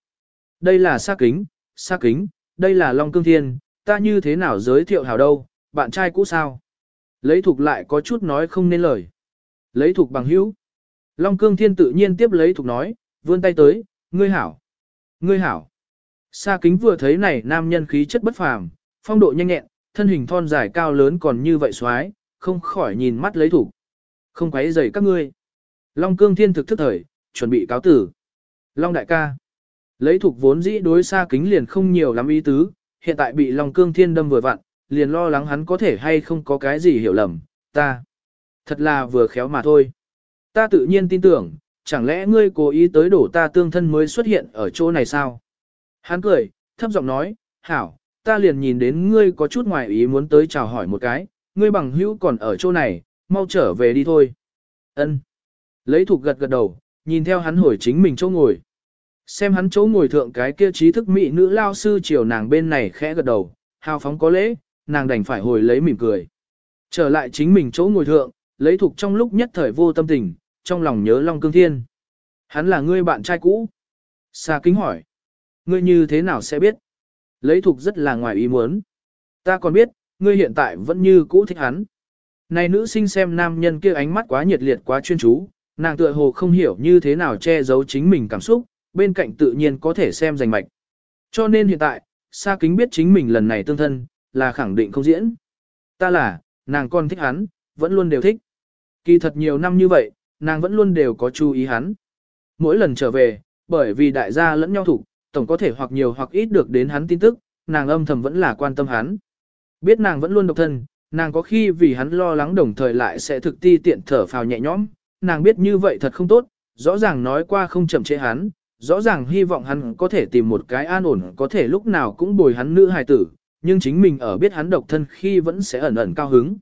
Đây là xa kính, xa kính, đây là Long Cương Thiên, ta như thế nào giới thiệu hảo đâu, bạn trai cũ sao. Lấy thục lại có chút nói không nên lời. Lấy thục bằng hữu. Long Cương Thiên tự nhiên tiếp lấy thục nói, vươn tay tới, ngươi hảo. Ngươi hảo. Sa kính vừa thấy này nam nhân khí chất bất phàm, phong độ nhanh nhẹn, thân hình thon dài cao lớn còn như vậy xoái, không khỏi nhìn mắt lấy thủ. Không quấy rầy các ngươi. Long cương thiên thực thức thời, chuẩn bị cáo tử. Long đại ca. Lấy thuộc vốn dĩ đối xa kính liền không nhiều lắm ý tứ, hiện tại bị Long cương thiên đâm vừa vặn, liền lo lắng hắn có thể hay không có cái gì hiểu lầm, ta. Thật là vừa khéo mà thôi. Ta tự nhiên tin tưởng, chẳng lẽ ngươi cố ý tới đổ ta tương thân mới xuất hiện ở chỗ này sao? Hắn cười, thấp giọng nói, hảo, ta liền nhìn đến ngươi có chút ngoài ý muốn tới chào hỏi một cái, ngươi bằng hữu còn ở chỗ này, mau trở về đi thôi. Ân. Lấy thuộc gật gật đầu, nhìn theo hắn hồi chính mình chỗ ngồi. Xem hắn chỗ ngồi thượng cái kia trí thức mỹ nữ lao sư chiều nàng bên này khẽ gật đầu, hào phóng có lễ, nàng đành phải hồi lấy mỉm cười. Trở lại chính mình chỗ ngồi thượng, lấy thuộc trong lúc nhất thời vô tâm tình, trong lòng nhớ Long Cương Thiên. Hắn là ngươi bạn trai cũ. Sa kính hỏi ngươi như thế nào sẽ biết? Lấy thục rất là ngoài ý muốn. Ta còn biết, ngươi hiện tại vẫn như cũ thích hắn. Này nữ sinh xem nam nhân kia ánh mắt quá nhiệt liệt quá chuyên chú, nàng tựa hồ không hiểu như thế nào che giấu chính mình cảm xúc, bên cạnh tự nhiên có thể xem rành mạch. Cho nên hiện tại, Sa Kính biết chính mình lần này tương thân, là khẳng định không diễn. Ta là, nàng con thích hắn, vẫn luôn đều thích. Kỳ thật nhiều năm như vậy, nàng vẫn luôn đều có chú ý hắn. Mỗi lần trở về, bởi vì đại gia lẫn nhau thủ, tổng có thể hoặc nhiều hoặc ít được đến hắn tin tức, nàng âm thầm vẫn là quan tâm hắn. Biết nàng vẫn luôn độc thân, nàng có khi vì hắn lo lắng đồng thời lại sẽ thực ti tiện thở phào nhẹ nhõm, nàng biết như vậy thật không tốt, rõ ràng nói qua không chậm chế hắn, rõ ràng hy vọng hắn có thể tìm một cái an ổn có thể lúc nào cũng bồi hắn nữ hài tử, nhưng chính mình ở biết hắn độc thân khi vẫn sẽ ẩn ẩn cao hứng.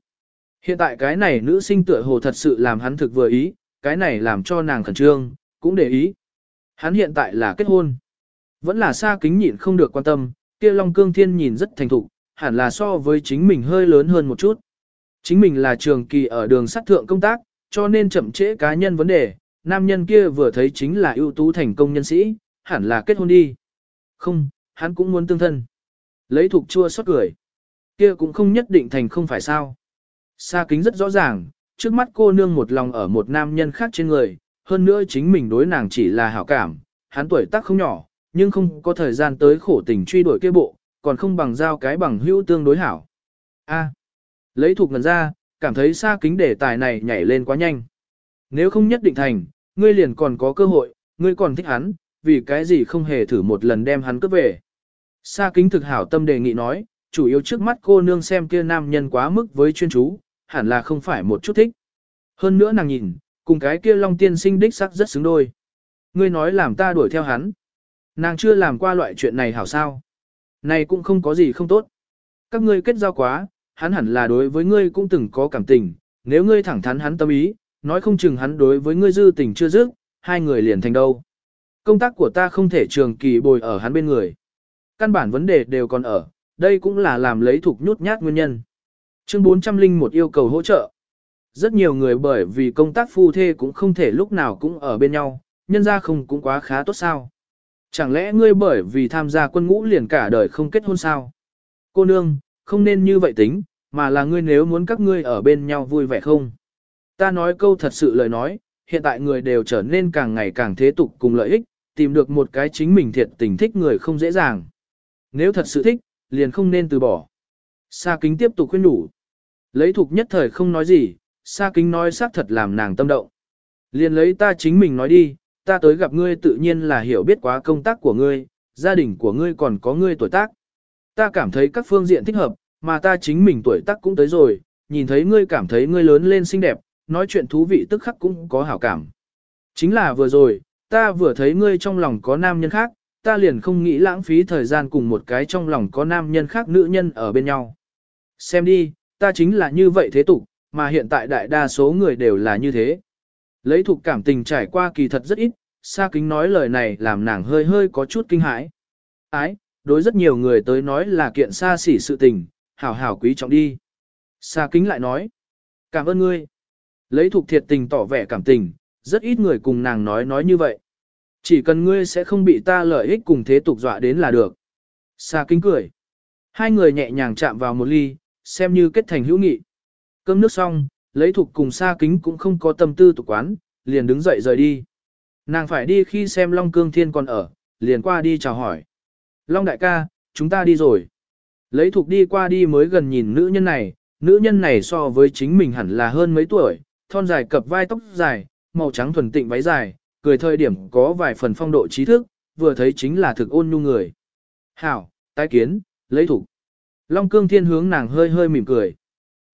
Hiện tại cái này nữ sinh tựa hồ thật sự làm hắn thực vừa ý, cái này làm cho nàng khẩn trương, cũng để ý. Hắn hiện tại là kết hôn. Vẫn là xa kính nhịn không được quan tâm, kia Long Cương Thiên nhìn rất thành thục, hẳn là so với chính mình hơi lớn hơn một chút. Chính mình là trường kỳ ở đường sắt thượng công tác, cho nên chậm trễ cá nhân vấn đề, nam nhân kia vừa thấy chính là ưu tú thành công nhân sĩ, hẳn là kết hôn đi. Không, hắn cũng muốn tương thân. Lấy thục chua xót cười. Kia cũng không nhất định thành không phải sao. Sa kính rất rõ ràng, trước mắt cô nương một lòng ở một nam nhân khác trên người, hơn nữa chính mình đối nàng chỉ là hảo cảm, hắn tuổi tác không nhỏ, nhưng không có thời gian tới khổ tình truy đuổi kia bộ, còn không bằng giao cái bằng hữu tương đối hảo. A. À, lấy thuộc ngần ra, cảm thấy xa kính đề tài này nhảy lên quá nhanh. Nếu không nhất định thành, ngươi liền còn có cơ hội, ngươi còn thích hắn, vì cái gì không hề thử một lần đem hắn cướp về. Sa kính thực hảo tâm đề nghị nói, chủ yếu trước mắt cô nương xem kia nam nhân quá mức với chuyên chú, hẳn là không phải một chút thích. Hơn nữa nàng nhìn, cùng cái kia long tiên sinh đích sắc rất xứng đôi. Ngươi nói làm ta đuổi theo hắn. Nàng chưa làm qua loại chuyện này hảo sao. Này cũng không có gì không tốt. Các ngươi kết giao quá, hắn hẳn là đối với ngươi cũng từng có cảm tình, nếu ngươi thẳng thắn hắn tâm ý, nói không chừng hắn đối với ngươi dư tình chưa dứt, hai người liền thành đâu. Công tác của ta không thể trường kỳ bồi ở hắn bên người. Căn bản vấn đề đều còn ở, đây cũng là làm lấy thuộc nhút nhát nguyên nhân. Chương 401 yêu cầu hỗ trợ. Rất nhiều người bởi vì công tác phu thê cũng không thể lúc nào cũng ở bên nhau, nhân ra không cũng quá khá tốt sao. Chẳng lẽ ngươi bởi vì tham gia quân ngũ liền cả đời không kết hôn sao? Cô nương, không nên như vậy tính, mà là ngươi nếu muốn các ngươi ở bên nhau vui vẻ không? Ta nói câu thật sự lời nói, hiện tại người đều trở nên càng ngày càng thế tục cùng lợi ích, tìm được một cái chính mình thiệt tình thích người không dễ dàng. Nếu thật sự thích, liền không nên từ bỏ. Sa kính tiếp tục khuyên nhủ. Lấy thục nhất thời không nói gì, Sa kính nói xác thật làm nàng tâm động. Liền lấy ta chính mình nói đi, ta tới gặp ngươi tự nhiên là hiểu biết quá công tác của ngươi, gia đình của ngươi còn có ngươi tuổi tác. Ta cảm thấy các phương diện thích hợp, mà ta chính mình tuổi tác cũng tới rồi, nhìn thấy ngươi cảm thấy ngươi lớn lên xinh đẹp, nói chuyện thú vị tức khắc cũng có hảo cảm. Chính là vừa rồi, ta vừa thấy ngươi trong lòng có nam nhân khác, ta liền không nghĩ lãng phí thời gian cùng một cái trong lòng có nam nhân khác nữ nhân ở bên nhau. Xem đi, ta chính là như vậy thế tục, mà hiện tại đại đa số người đều là như thế. Lấy thuộc cảm tình trải qua kỳ thật rất ít, Sa Kính nói lời này làm nàng hơi hơi có chút kinh hãi. Ái, đối rất nhiều người tới nói là kiện xa xỉ sự tình, hảo hảo quý trọng đi. Sa Kính lại nói, cảm ơn ngươi. Lấy thuộc thiệt tình tỏ vẻ cảm tình, rất ít người cùng nàng nói nói như vậy. Chỉ cần ngươi sẽ không bị ta lợi ích cùng thế tục dọa đến là được. Sa Kính cười. Hai người nhẹ nhàng chạm vào một ly, xem như kết thành hữu nghị. Cơm nước xong, lấy thuộc cùng Sa Kính cũng không có tâm tư tục quán, liền đứng dậy rời đi. Nàng phải đi khi xem Long Cương Thiên còn ở, liền qua đi chào hỏi. Long đại ca, chúng ta đi rồi. Lấy thuộc đi qua đi mới gần nhìn nữ nhân này, nữ nhân này so với chính mình hẳn là hơn mấy tuổi, thon dài cập vai tóc dài, màu trắng thuần tịnh váy dài, cười thời điểm có vài phần phong độ trí thức, vừa thấy chính là thực ôn nhu người. Hảo, tái kiến, lấy thủ. Long cương thiên hướng nàng hơi hơi mỉm cười.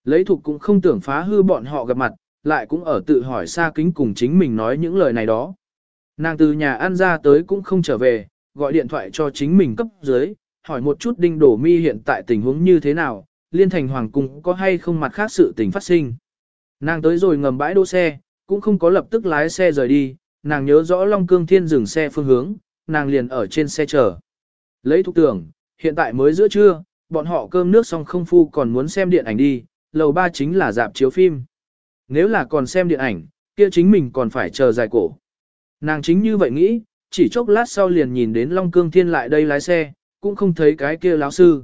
Lấy thục cũng không tưởng phá hư bọn họ gặp mặt, lại cũng ở tự hỏi xa kính cùng chính mình nói những lời này đó. Nàng từ nhà ăn ra tới cũng không trở về, gọi điện thoại cho chính mình cấp dưới, hỏi một chút đinh đổ mi hiện tại tình huống như thế nào, liên thành hoàng cung có hay không mặt khác sự tình phát sinh. Nàng tới rồi ngầm bãi đỗ xe, cũng không có lập tức lái xe rời đi, nàng nhớ rõ Long Cương Thiên dừng xe phương hướng, nàng liền ở trên xe chờ. Lấy thục tưởng, hiện tại mới giữa trưa, bọn họ cơm nước xong không phu còn muốn xem điện ảnh đi, lầu ba chính là dạp chiếu phim. Nếu là còn xem điện ảnh, kia chính mình còn phải chờ dài cổ. Nàng chính như vậy nghĩ, chỉ chốc lát sau liền nhìn đến Long Cương Thiên lại đây lái xe, cũng không thấy cái kia lão sư.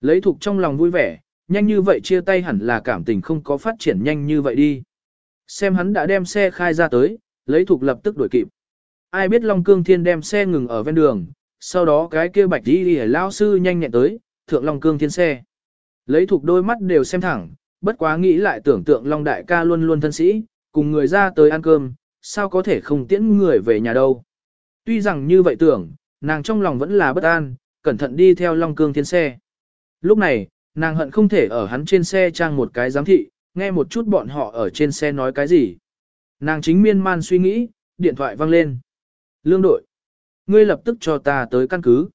Lấy thục trong lòng vui vẻ, nhanh như vậy chia tay hẳn là cảm tình không có phát triển nhanh như vậy đi. Xem hắn đã đem xe khai ra tới, lấy thục lập tức đuổi kịp. Ai biết Long Cương Thiên đem xe ngừng ở ven đường, sau đó cái kia bạch đi đi lão sư nhanh nhẹn tới, thượng Long Cương Thiên xe. Lấy thục đôi mắt đều xem thẳng, bất quá nghĩ lại tưởng tượng Long Đại ca luôn luôn thân sĩ, cùng người ra tới ăn cơm, sao có thể không tiễn người về nhà đâu. Tuy rằng như vậy tưởng, nàng trong lòng vẫn là bất an, cẩn thận đi theo Long Cương Thiên xe. Lúc này, nàng hận không thể ở hắn trên xe trang một cái giám thị, nghe một chút bọn họ ở trên xe nói cái gì. Nàng chính miên man suy nghĩ, điện thoại vang lên. Lương đội, ngươi lập tức cho ta tới căn cứ.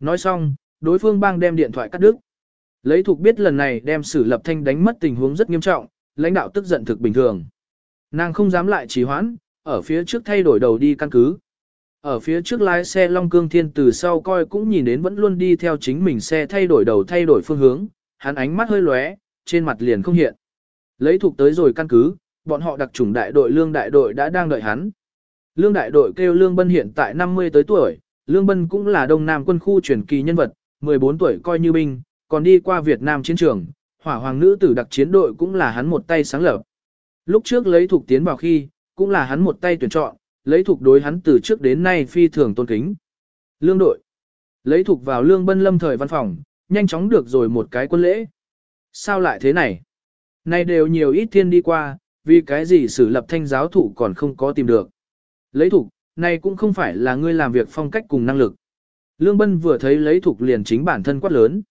Nói xong, đối phương bang đem điện thoại cắt đứt. Lấy thuộc biết lần này đem xử lập thanh đánh mất tình huống rất nghiêm trọng, lãnh đạo tức giận thực bình thường. Nàng không dám lại trì hoãn, ở phía trước thay đổi đầu đi căn cứ. Ở phía trước lái xe Long Cương Thiên từ sau coi cũng nhìn đến vẫn luôn đi theo chính mình xe thay đổi đầu thay đổi phương hướng, hắn ánh mắt hơi lóe, trên mặt liền không hiện. Lấy thuộc tới rồi căn cứ, bọn họ đặc chủng đại đội lương đại đội đã đang đợi hắn. Lương đại đội kêu Lương Bân hiện tại 50 tới tuổi, Lương Bân cũng là đông nam quân khu truyền kỳ nhân vật, 14 tuổi coi như binh, còn đi qua Việt Nam chiến trường, hỏa hoàng nữ tử đặc chiến đội cũng là hắn một tay sáng lập. Lúc trước lấy thuộc tiến vào khi, cũng là hắn một tay tuyển chọn, lấy thuộc đối hắn từ trước đến nay phi thường tôn kính. Lương đội. Lấy thuộc vào lương bân lâm thời văn phòng, nhanh chóng được rồi một cái quân lễ. Sao lại thế này? Nay đều nhiều ít thiên đi qua, vì cái gì sử lập thanh giáo thủ còn không có tìm được. Lấy thuộc, này cũng không phải là ngươi làm việc phong cách cùng năng lực. Lương Bân vừa thấy lấy thuộc liền chính bản thân quát lớn.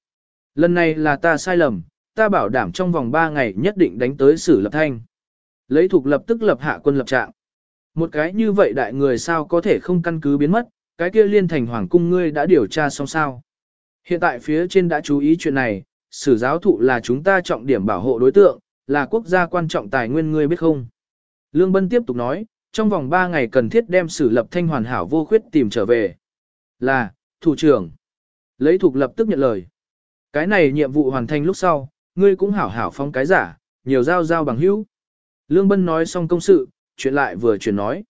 Lần này là ta sai lầm, ta bảo đảm trong vòng 3 ngày nhất định đánh tới sử lập thanh. Lấy thuộc lập tức lập hạ quân lập trạng. Một cái như vậy đại người sao có thể không căn cứ biến mất, cái kia liên thành hoàng cung ngươi đã điều tra xong sao. Hiện tại phía trên đã chú ý chuyện này, sử giáo thụ là chúng ta trọng điểm bảo hộ đối tượng, là quốc gia quan trọng tài nguyên ngươi biết không. Lương Bân tiếp tục nói, trong vòng 3 ngày cần thiết đem sử lập thanh hoàn hảo vô khuyết tìm trở về. Là, thủ trưởng. Lấy thuộc lập tức nhận lời. Cái này nhiệm vụ hoàn thành lúc sau, ngươi cũng hảo hảo phong cái giả, nhiều giao giao bằng hữu. Lương Bân nói xong công sự, chuyện lại vừa chuyển nói.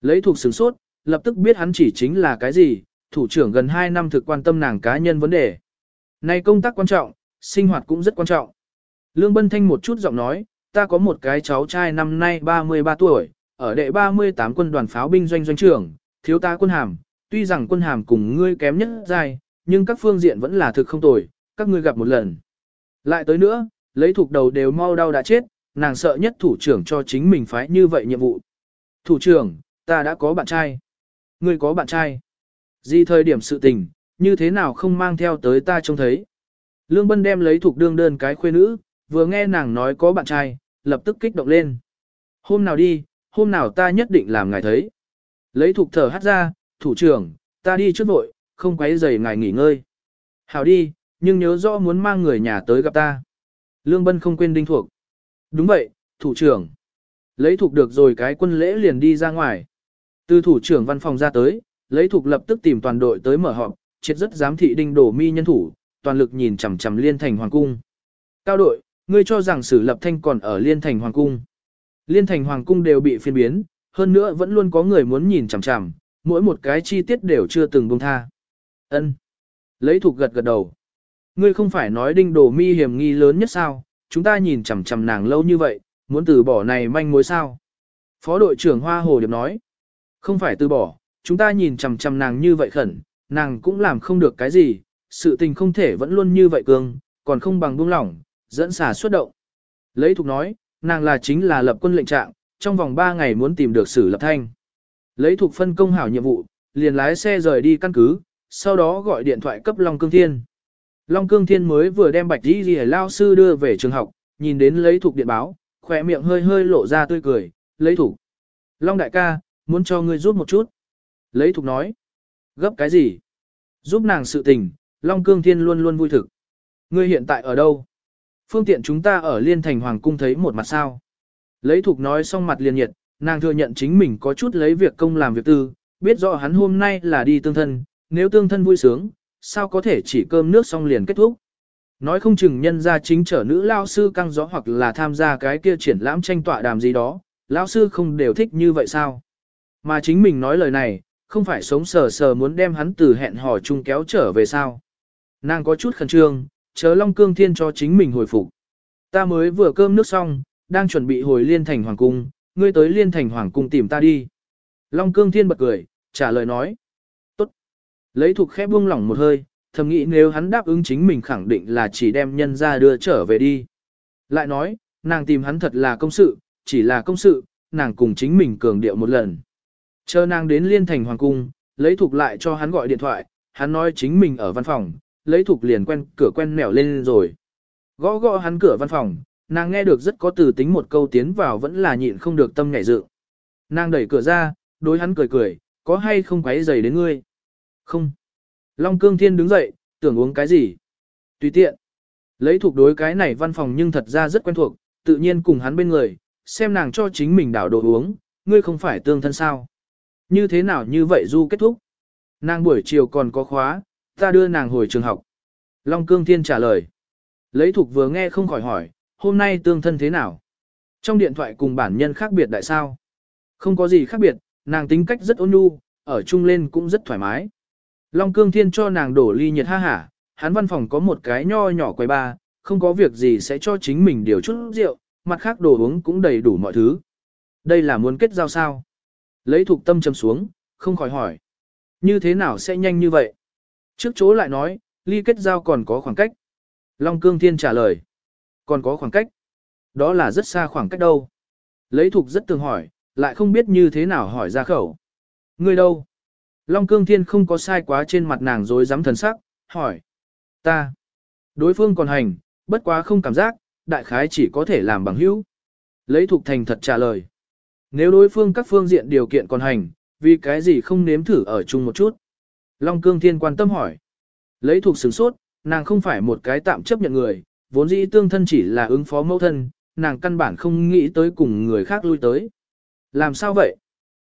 Lấy thuộc sửng sốt, lập tức biết hắn chỉ chính là cái gì, thủ trưởng gần 2 năm thực quan tâm nàng cá nhân vấn đề. Này công tác quan trọng, sinh hoạt cũng rất quan trọng. Lương Bân Thanh một chút giọng nói, ta có một cái cháu trai năm nay 33 tuổi, ở đệ 38 quân đoàn pháo binh doanh doanh trưởng, thiếu tá quân hàm, tuy rằng quân hàm cùng ngươi kém nhất dài, nhưng các phương diện vẫn là thực không tồi, các ngươi gặp một lần. Lại tới nữa, lấy thuộc đầu đều mau đau đã chết, nàng sợ nhất thủ trưởng cho chính mình phái như vậy nhiệm vụ. Thủ trưởng, ta đã có bạn trai. Ngươi có bạn trai. Gì thời điểm sự tình, như thế nào không mang theo tới ta trông thấy. Lương Bân đem lấy thuộc đương đơn cái khuê nữ, vừa nghe nàng nói có bạn trai, lập tức kích động lên. Hôm nào đi, hôm nào ta nhất định làm ngài thấy. Lấy thuộc thở hắt ra, thủ trưởng, ta đi trước vội, không quấy rầy ngài nghỉ ngơi. Hảo đi, nhưng nhớ rõ muốn mang người nhà tới gặp ta. Lương Bân không quên đinh thuộc. Đúng vậy, thủ trưởng. Lấy thuộc được rồi cái quân lễ liền đi ra ngoài. Từ thủ trưởng văn phòng ra tới, lấy thuộc lập tức tìm toàn đội tới mở họp, triệt rất giám thị đinh đổ mi nhân thủ, toàn lực nhìn chằm chằm liên thành hoàng cung. Cao đội, ngươi cho rằng sử lập thanh còn ở liên thành hoàng cung. Liên thành hoàng cung đều bị phiên biến, hơn nữa vẫn luôn có người muốn nhìn chằm chằm, mỗi một cái chi tiết đều chưa từng buông tha. Ân. Lấy thuộc gật gật đầu. Ngươi không phải nói đinh đổ mi hiểm nghi lớn nhất sao, chúng ta nhìn chằm chằm nàng lâu như vậy, muốn từ bỏ này manh mối sao. Phó đội trưởng Hoa Hồ Điệp nói. Không phải từ bỏ, chúng ta nhìn chằm chằm nàng như vậy khẩn, nàng cũng làm không được cái gì, sự tình không thể vẫn luôn như vậy cường, còn không bằng buông lỏng, dẫn xả xuất động. Lấy thục nói, nàng là chính là lập quân lệnh trạng, trong vòng 3 ngày muốn tìm được sử lập thanh. Lấy thục phân công hảo nhiệm vụ, liền lái xe rời đi căn cứ, sau đó gọi điện thoại cấp Long Cương Thiên. Long Cương Thiên mới vừa đem bạch Di Di lao sư đưa về trường học, nhìn đến lấy thục điện báo, khỏe miệng hơi hơi lộ ra tươi cười, lấy thục. Long đại ca, muốn cho ngươi giúp một chút. Lấy thục nói. Gấp cái gì? Giúp nàng sự tình, Long Cương Thiên luôn luôn vui thực. Ngươi hiện tại ở đâu? Phương tiện chúng ta ở Liên Thành Hoàng Cung thấy một mặt sao. Lấy thục nói xong mặt liền nhiệt, nàng thừa nhận chính mình có chút lấy việc công làm việc tư, biết rõ hắn hôm nay là đi tương thân, nếu tương thân vui sướng, sao có thể chỉ cơm nước xong liền kết thúc. Nói không chừng nhân ra chính trở nữ lao sư căng gió hoặc là tham gia cái kia triển lãm tranh tọa đàm gì đó, lao sư không đều thích như vậy sao. Mà chính mình nói lời này, không phải sống sờ sờ muốn đem hắn từ hẹn hò chung kéo trở về sao. Nàng có chút khẩn trương, chớ Long Cương Thiên cho chính mình hồi phục. Ta mới vừa cơm nước xong, đang chuẩn bị hồi liên thành hoàng cung, ngươi tới liên thành hoàng cung tìm ta đi. Long Cương Thiên bật cười, trả lời nói. Lấy thuộc khép buông lỏng một hơi, thầm nghĩ nếu hắn đáp ứng chính mình khẳng định là chỉ đem nhân ra đưa trở về đi. Lại nói, nàng tìm hắn thật là công sự, chỉ là công sự, nàng cùng chính mình cường điệu một lần. Chờ nàng đến liên thành hoàng cung, lấy thuộc lại cho hắn gọi điện thoại, hắn nói chính mình ở văn phòng, lấy thuộc liền quen cửa quen mèo lên rồi. Gõ gõ hắn cửa văn phòng, nàng nghe được rất có từ tính một câu tiến vào vẫn là nhịn không được tâm nhảy dự. Nàng đẩy cửa ra, đối hắn cười cười, có hay không quấy giày đến ngươi? Không. Long cương thiên đứng dậy, tưởng uống cái gì? Tùy tiện. Lấy thuộc đối cái này văn phòng nhưng thật ra rất quen thuộc, tự nhiên cùng hắn bên người, xem nàng cho chính mình đảo đồ uống, ngươi không phải tương thân sao? Như thế nào như vậy du kết thúc? Nàng buổi chiều còn có khóa, ta đưa nàng hồi trường học. Long Cương Thiên trả lời. Lấy thuộc vừa nghe không khỏi hỏi, hôm nay tương thân thế nào? Trong điện thoại cùng bản nhân khác biệt đại sao? Không có gì khác biệt, nàng tính cách rất ôn nhu, ở chung lên cũng rất thoải mái. Long Cương Thiên cho nàng đổ ly nhiệt ha hả, hắn văn phòng có một cái nho nhỏ quầy ba, không có việc gì sẽ cho chính mình điều chút rượu, mặt khác đồ uống cũng đầy đủ mọi thứ. Đây là muốn kết giao sao? Lấy thuộc tâm châm xuống, không khỏi hỏi. Như thế nào sẽ nhanh như vậy? Trước chỗ lại nói, ly kết giao còn có khoảng cách. Long Cương Thiên trả lời. Còn có khoảng cách. Đó là rất xa khoảng cách đâu. Lấy thục rất tường hỏi, lại không biết như thế nào hỏi ra khẩu. Ngươi đâu? Long Cương Thiên không có sai quá trên mặt nàng dối dám thần sắc, hỏi. Ta. Đối phương còn hành, bất quá không cảm giác, đại khái chỉ có thể làm bằng hữu. Lấy thục thành thật trả lời. Nếu đối phương các phương diện điều kiện còn hành, vì cái gì không nếm thử ở chung một chút? Long Cương Thiên quan tâm hỏi. Lấy thuộc sửng sốt, nàng không phải một cái tạm chấp nhận người, vốn dĩ tương thân chỉ là ứng phó mẫu thân, nàng căn bản không nghĩ tới cùng người khác lui tới. Làm sao vậy?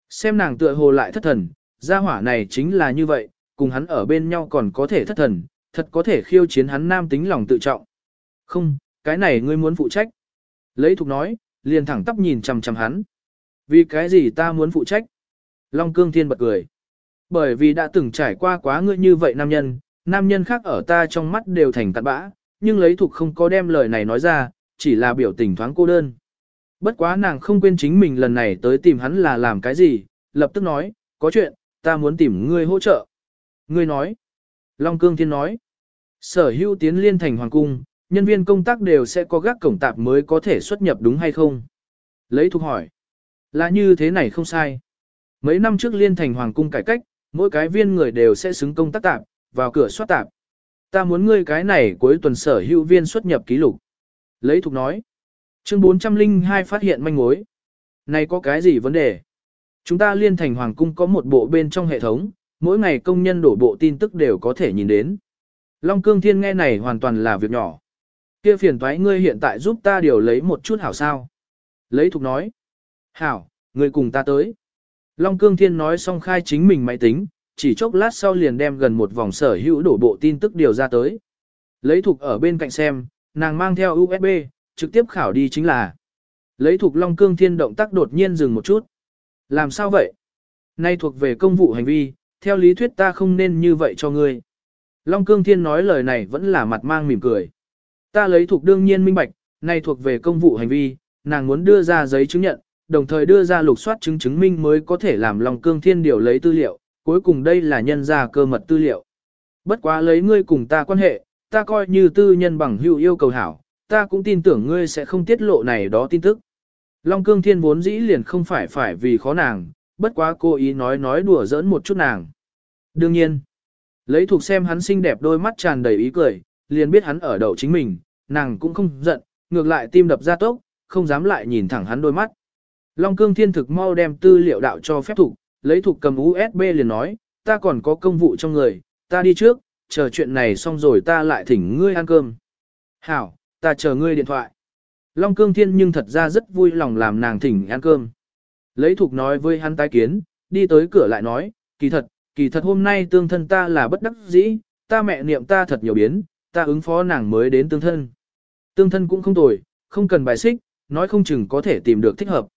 Xem nàng tựa hồ lại thất thần, gia hỏa này chính là như vậy, cùng hắn ở bên nhau còn có thể thất thần, thật có thể khiêu chiến hắn nam tính lòng tự trọng. Không, cái này ngươi muốn phụ trách. Lấy thục nói, liền thẳng tắp nhìn chằm chằm hắn. Vì cái gì ta muốn phụ trách? Long cương thiên bật cười. Bởi vì đã từng trải qua quá ngươi như vậy nam nhân, nam nhân khác ở ta trong mắt đều thành cặn bã, nhưng lấy thục không có đem lời này nói ra, chỉ là biểu tình thoáng cô đơn. Bất quá nàng không quên chính mình lần này tới tìm hắn là làm cái gì, lập tức nói, có chuyện, ta muốn tìm ngươi hỗ trợ. Ngươi nói. Long Cương Thiên nói. Sở hữu tiến liên thành hoàng cung, nhân viên công tác đều sẽ có gác cổng tạp mới có thể xuất nhập đúng hay không? Lấy thuộc hỏi. Là như thế này không sai. Mấy năm trước liên thành hoàng cung cải cách, mỗi cái viên người đều sẽ xứng công tác tạp, vào cửa soát tạp. Ta muốn ngươi cái này cuối tuần sở hữu viên xuất nhập ký lục. Lấy thuộc nói. Chương 402 phát hiện manh mối. Này có cái gì vấn đề? Chúng ta liên thành hoàng cung có một bộ bên trong hệ thống, mỗi ngày công nhân đổ bộ tin tức đều có thể nhìn đến. Long cương thiên nghe này hoàn toàn là việc nhỏ. Kia phiền thoái ngươi hiện tại giúp ta điều lấy một chút hảo sao. Lấy thục nói. Hảo, ngươi cùng ta tới. Long cương thiên nói xong khai chính mình máy tính, chỉ chốc lát sau liền đem gần một vòng sở hữu đổ bộ tin tức điều ra tới. Lấy thục ở bên cạnh xem, nàng mang theo USB, trực tiếp khảo đi chính là. Lấy thục Long Cương Thiên động tác đột nhiên dừng một chút. Làm sao vậy? Nay thuộc về công vụ hành vi, theo lý thuyết ta không nên như vậy cho ngươi. Long Cương Thiên nói lời này vẫn là mặt mang mỉm cười. Ta lấy thuộc đương nhiên minh bạch, nay thuộc về công vụ hành vi, nàng muốn đưa ra giấy chứng nhận, đồng thời đưa ra lục soát chứng chứng minh mới có thể làm Long Cương Thiên điều lấy tư liệu, cuối cùng đây là nhân ra cơ mật tư liệu. Bất quá lấy ngươi cùng ta quan hệ, ta coi như tư nhân bằng hữu yêu cầu hảo, ta cũng tin tưởng ngươi sẽ không tiết lộ này đó tin tức. Long cương thiên vốn dĩ liền không phải phải vì khó nàng, bất quá cô ý nói nói đùa giỡn một chút nàng. Đương nhiên, lấy thuộc xem hắn xinh đẹp đôi mắt tràn đầy ý cười, liền biết hắn ở đầu chính mình, nàng cũng không giận, ngược lại tim đập ra tốc, không dám lại nhìn thẳng hắn đôi mắt. Long cương thiên thực mau đem tư liệu đạo cho phép thục, lấy thục cầm USB liền nói, ta còn có công vụ trong người, ta đi trước, chờ chuyện này xong rồi ta lại thỉnh ngươi ăn cơm. Hảo, ta chờ ngươi điện thoại. Long Cương Thiên nhưng thật ra rất vui lòng làm nàng thỉnh ăn cơm. Lấy thục nói với hắn tái kiến, đi tới cửa lại nói, kỳ thật, kỳ thật hôm nay tương thân ta là bất đắc dĩ, ta mẹ niệm ta thật nhiều biến, ta ứng phó nàng mới đến tương thân. Tương thân cũng không tồi, không cần bài xích, nói không chừng có thể tìm được thích hợp.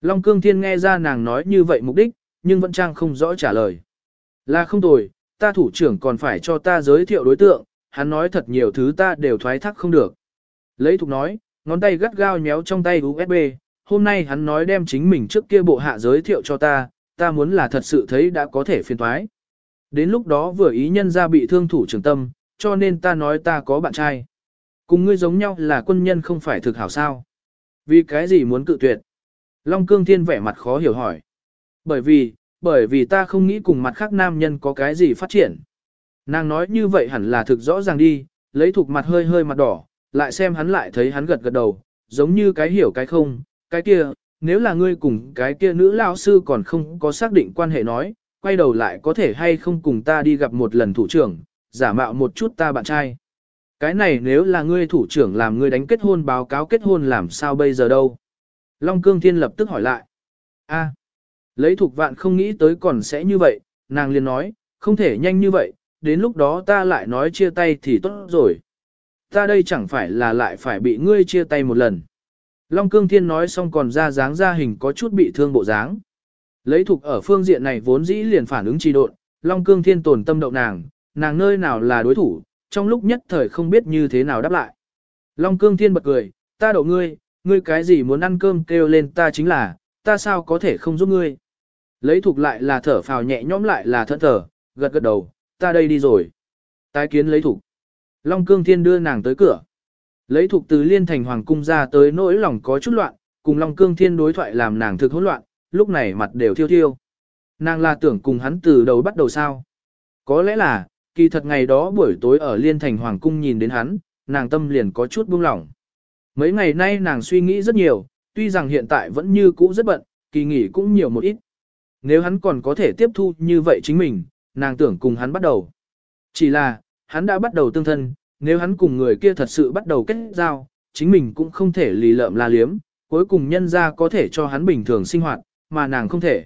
Long Cương Thiên nghe ra nàng nói như vậy mục đích, nhưng vẫn trang không rõ trả lời. Là không tồi, ta thủ trưởng còn phải cho ta giới thiệu đối tượng, hắn nói thật nhiều thứ ta đều thoái thác không được. Lấy thục nói, ngón tay gắt gao nhéo trong tay USB, hôm nay hắn nói đem chính mình trước kia bộ hạ giới thiệu cho ta, ta muốn là thật sự thấy đã có thể phiền thoái. Đến lúc đó vừa ý nhân ra bị thương thủ trưởng tâm, cho nên ta nói ta có bạn trai. Cùng ngươi giống nhau là quân nhân không phải thực hảo sao. Vì cái gì muốn cự tuyệt? Long Cương Thiên vẻ mặt khó hiểu hỏi. Bởi vì, bởi vì ta không nghĩ cùng mặt khác nam nhân có cái gì phát triển. Nàng nói như vậy hẳn là thực rõ ràng đi, lấy thuộc mặt hơi hơi mặt đỏ, lại xem hắn lại thấy hắn gật gật đầu, giống như cái hiểu cái không, cái kia, nếu là ngươi cùng cái kia nữ lao sư còn không có xác định quan hệ nói, quay đầu lại có thể hay không cùng ta đi gặp một lần thủ trưởng, giả mạo một chút ta bạn trai. Cái này nếu là ngươi thủ trưởng làm ngươi đánh kết hôn báo cáo kết hôn làm sao bây giờ đâu? Long Cương Thiên lập tức hỏi lại. a lấy thuộc vạn không nghĩ tới còn sẽ như vậy, nàng liền nói, không thể nhanh như vậy, đến lúc đó ta lại nói chia tay thì tốt rồi ta đây chẳng phải là lại phải bị ngươi chia tay một lần. Long Cương Thiên nói xong còn ra dáng ra hình có chút bị thương bộ dáng. Lấy thuộc ở phương diện này vốn dĩ liền phản ứng trì độn, Long Cương Thiên tồn tâm đậu nàng, nàng nơi nào là đối thủ, trong lúc nhất thời không biết như thế nào đáp lại. Long Cương Thiên bật cười, ta đậu ngươi, ngươi cái gì muốn ăn cơm kêu lên ta chính là, ta sao có thể không giúp ngươi. Lấy thuộc lại là thở phào nhẹ nhõm lại là thẫn thở, gật gật đầu, ta đây đi rồi. Tái kiến lấy thuộc. Long Cương Thiên đưa nàng tới cửa. Lấy thuộc từ liên thành hoàng cung ra tới nỗi lòng có chút loạn, cùng Long Cương Thiên đối thoại làm nàng thực hỗn loạn, lúc này mặt đều thiêu thiêu. Nàng là tưởng cùng hắn từ đầu bắt đầu sao. Có lẽ là, kỳ thật ngày đó buổi tối ở liên thành hoàng cung nhìn đến hắn, nàng tâm liền có chút buông lỏng. Mấy ngày nay nàng suy nghĩ rất nhiều, tuy rằng hiện tại vẫn như cũ rất bận, kỳ nghỉ cũng nhiều một ít. Nếu hắn còn có thể tiếp thu như vậy chính mình, nàng tưởng cùng hắn bắt đầu. Chỉ là, hắn đã bắt đầu tương thân, nếu hắn cùng người kia thật sự bắt đầu kết giao, chính mình cũng không thể lì lợm la liếm, cuối cùng nhân ra có thể cho hắn bình thường sinh hoạt, mà nàng không thể.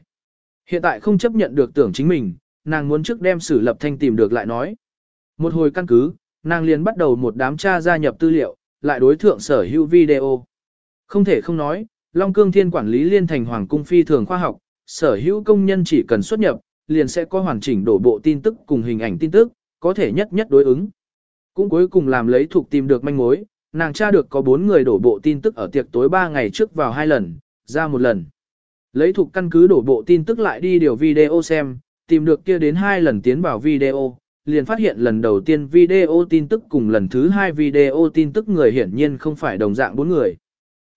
Hiện tại không chấp nhận được tưởng chính mình, nàng muốn trước đem sử lập thanh tìm được lại nói. Một hồi căn cứ, nàng liền bắt đầu một đám tra gia nhập tư liệu, lại đối thượng sở hữu video. Không thể không nói, Long Cương Thiên quản lý liên thành hoàng cung phi thường khoa học, sở hữu công nhân chỉ cần xuất nhập, liền sẽ có hoàn chỉnh đổ bộ tin tức cùng hình ảnh tin tức, có thể nhất nhất đối ứng. Cũng cuối cùng làm lấy thuộc tìm được manh mối, nàng tra được có 4 người đổ bộ tin tức ở tiệc tối 3 ngày trước vào hai lần, ra một lần. Lấy thuộc căn cứ đổ bộ tin tức lại đi điều video xem, tìm được kia đến hai lần tiến vào video, liền phát hiện lần đầu tiên video tin tức cùng lần thứ hai video tin tức người hiển nhiên không phải đồng dạng bốn người.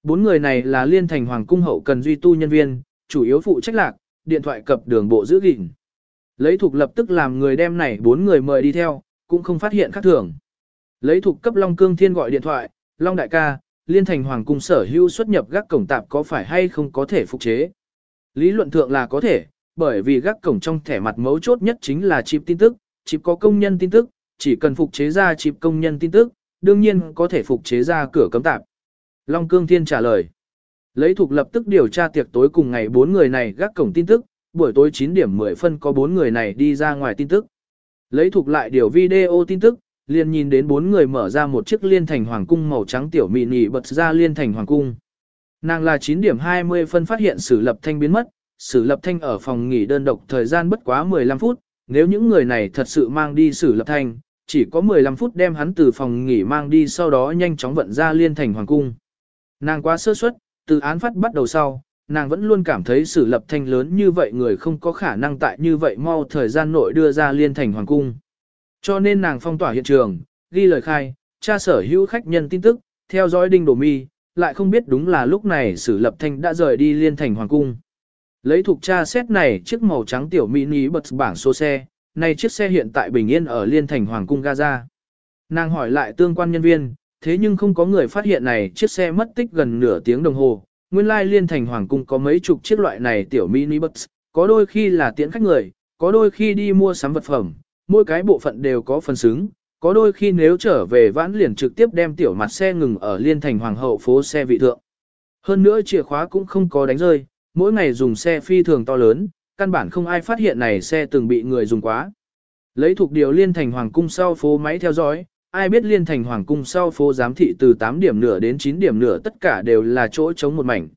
Bốn người này là liên thành hoàng cung hậu cần duy tu nhân viên, chủ yếu phụ trách lạc, điện thoại cập đường bộ giữ gìn. Lấy thuộc lập tức làm người đem này bốn người mời đi theo, cũng không phát hiện khác thường. Lấy thuộc cấp Long Cương Thiên gọi điện thoại, Long Đại ca, liên thành hoàng cung sở hữu xuất nhập gác cổng tạp có phải hay không có thể phục chế. Lý luận thượng là có thể, bởi vì gác cổng trong thẻ mặt mấu chốt nhất chính là chip tin tức, chip có công nhân tin tức, chỉ cần phục chế ra chip công nhân tin tức, đương nhiên có thể phục chế ra cửa cấm tạp. Long Cương Thiên trả lời. Lấy thuộc lập tức điều tra tiệc tối cùng ngày bốn người này gác cổng tin tức, buổi tối 9 điểm 10 phân có bốn người này đi ra ngoài tin tức. Lấy thuộc lại điều video tin tức, liền nhìn đến bốn người mở ra một chiếc liên thành hoàng cung màu trắng tiểu mị nị bật ra liên thành hoàng cung. Nàng là 9 điểm 20 phân phát hiện sử lập thanh biến mất, sử lập thanh ở phòng nghỉ đơn độc thời gian bất quá 15 phút, nếu những người này thật sự mang đi sử lập thanh, chỉ có 15 phút đem hắn từ phòng nghỉ mang đi sau đó nhanh chóng vận ra liên thành hoàng cung. Nàng quá sơ suất, từ án phát bắt đầu sau, nàng vẫn luôn cảm thấy sử lập thanh lớn như vậy người không có khả năng tại như vậy mau thời gian nội đưa ra liên thành hoàng cung. Cho nên nàng phong tỏa hiện trường, ghi lời khai, tra sở hữu khách nhân tin tức, theo dõi đinh đồ mi, lại không biết đúng là lúc này sử lập thanh đã rời đi liên thành hoàng cung. Lấy thuộc tra xét này chiếc màu trắng tiểu mini bật bảng số xe, này chiếc xe hiện tại bình yên ở liên thành hoàng cung Gaza. Nàng hỏi lại tương quan nhân viên, thế nhưng không có người phát hiện này chiếc xe mất tích gần nửa tiếng đồng hồ. Nguyên lai liên thành hoàng cung có mấy chục chiếc loại này tiểu mini bus, có đôi khi là tiễn khách người, có đôi khi đi mua sắm vật phẩm, mỗi cái bộ phận đều có phần xứng, có đôi khi nếu trở về vãn liền trực tiếp đem tiểu mặt xe ngừng ở liên thành hoàng hậu phố xe vị thượng. Hơn nữa chìa khóa cũng không có đánh rơi, mỗi ngày dùng xe phi thường to lớn, căn bản không ai phát hiện này xe từng bị người dùng quá. Lấy thuộc điều liên thành hoàng cung sau phố máy theo dõi, ai biết liên thành hoàng cung sau phố giám thị từ 8 điểm nửa đến 9 điểm nửa tất cả đều là chỗ chống một mảnh.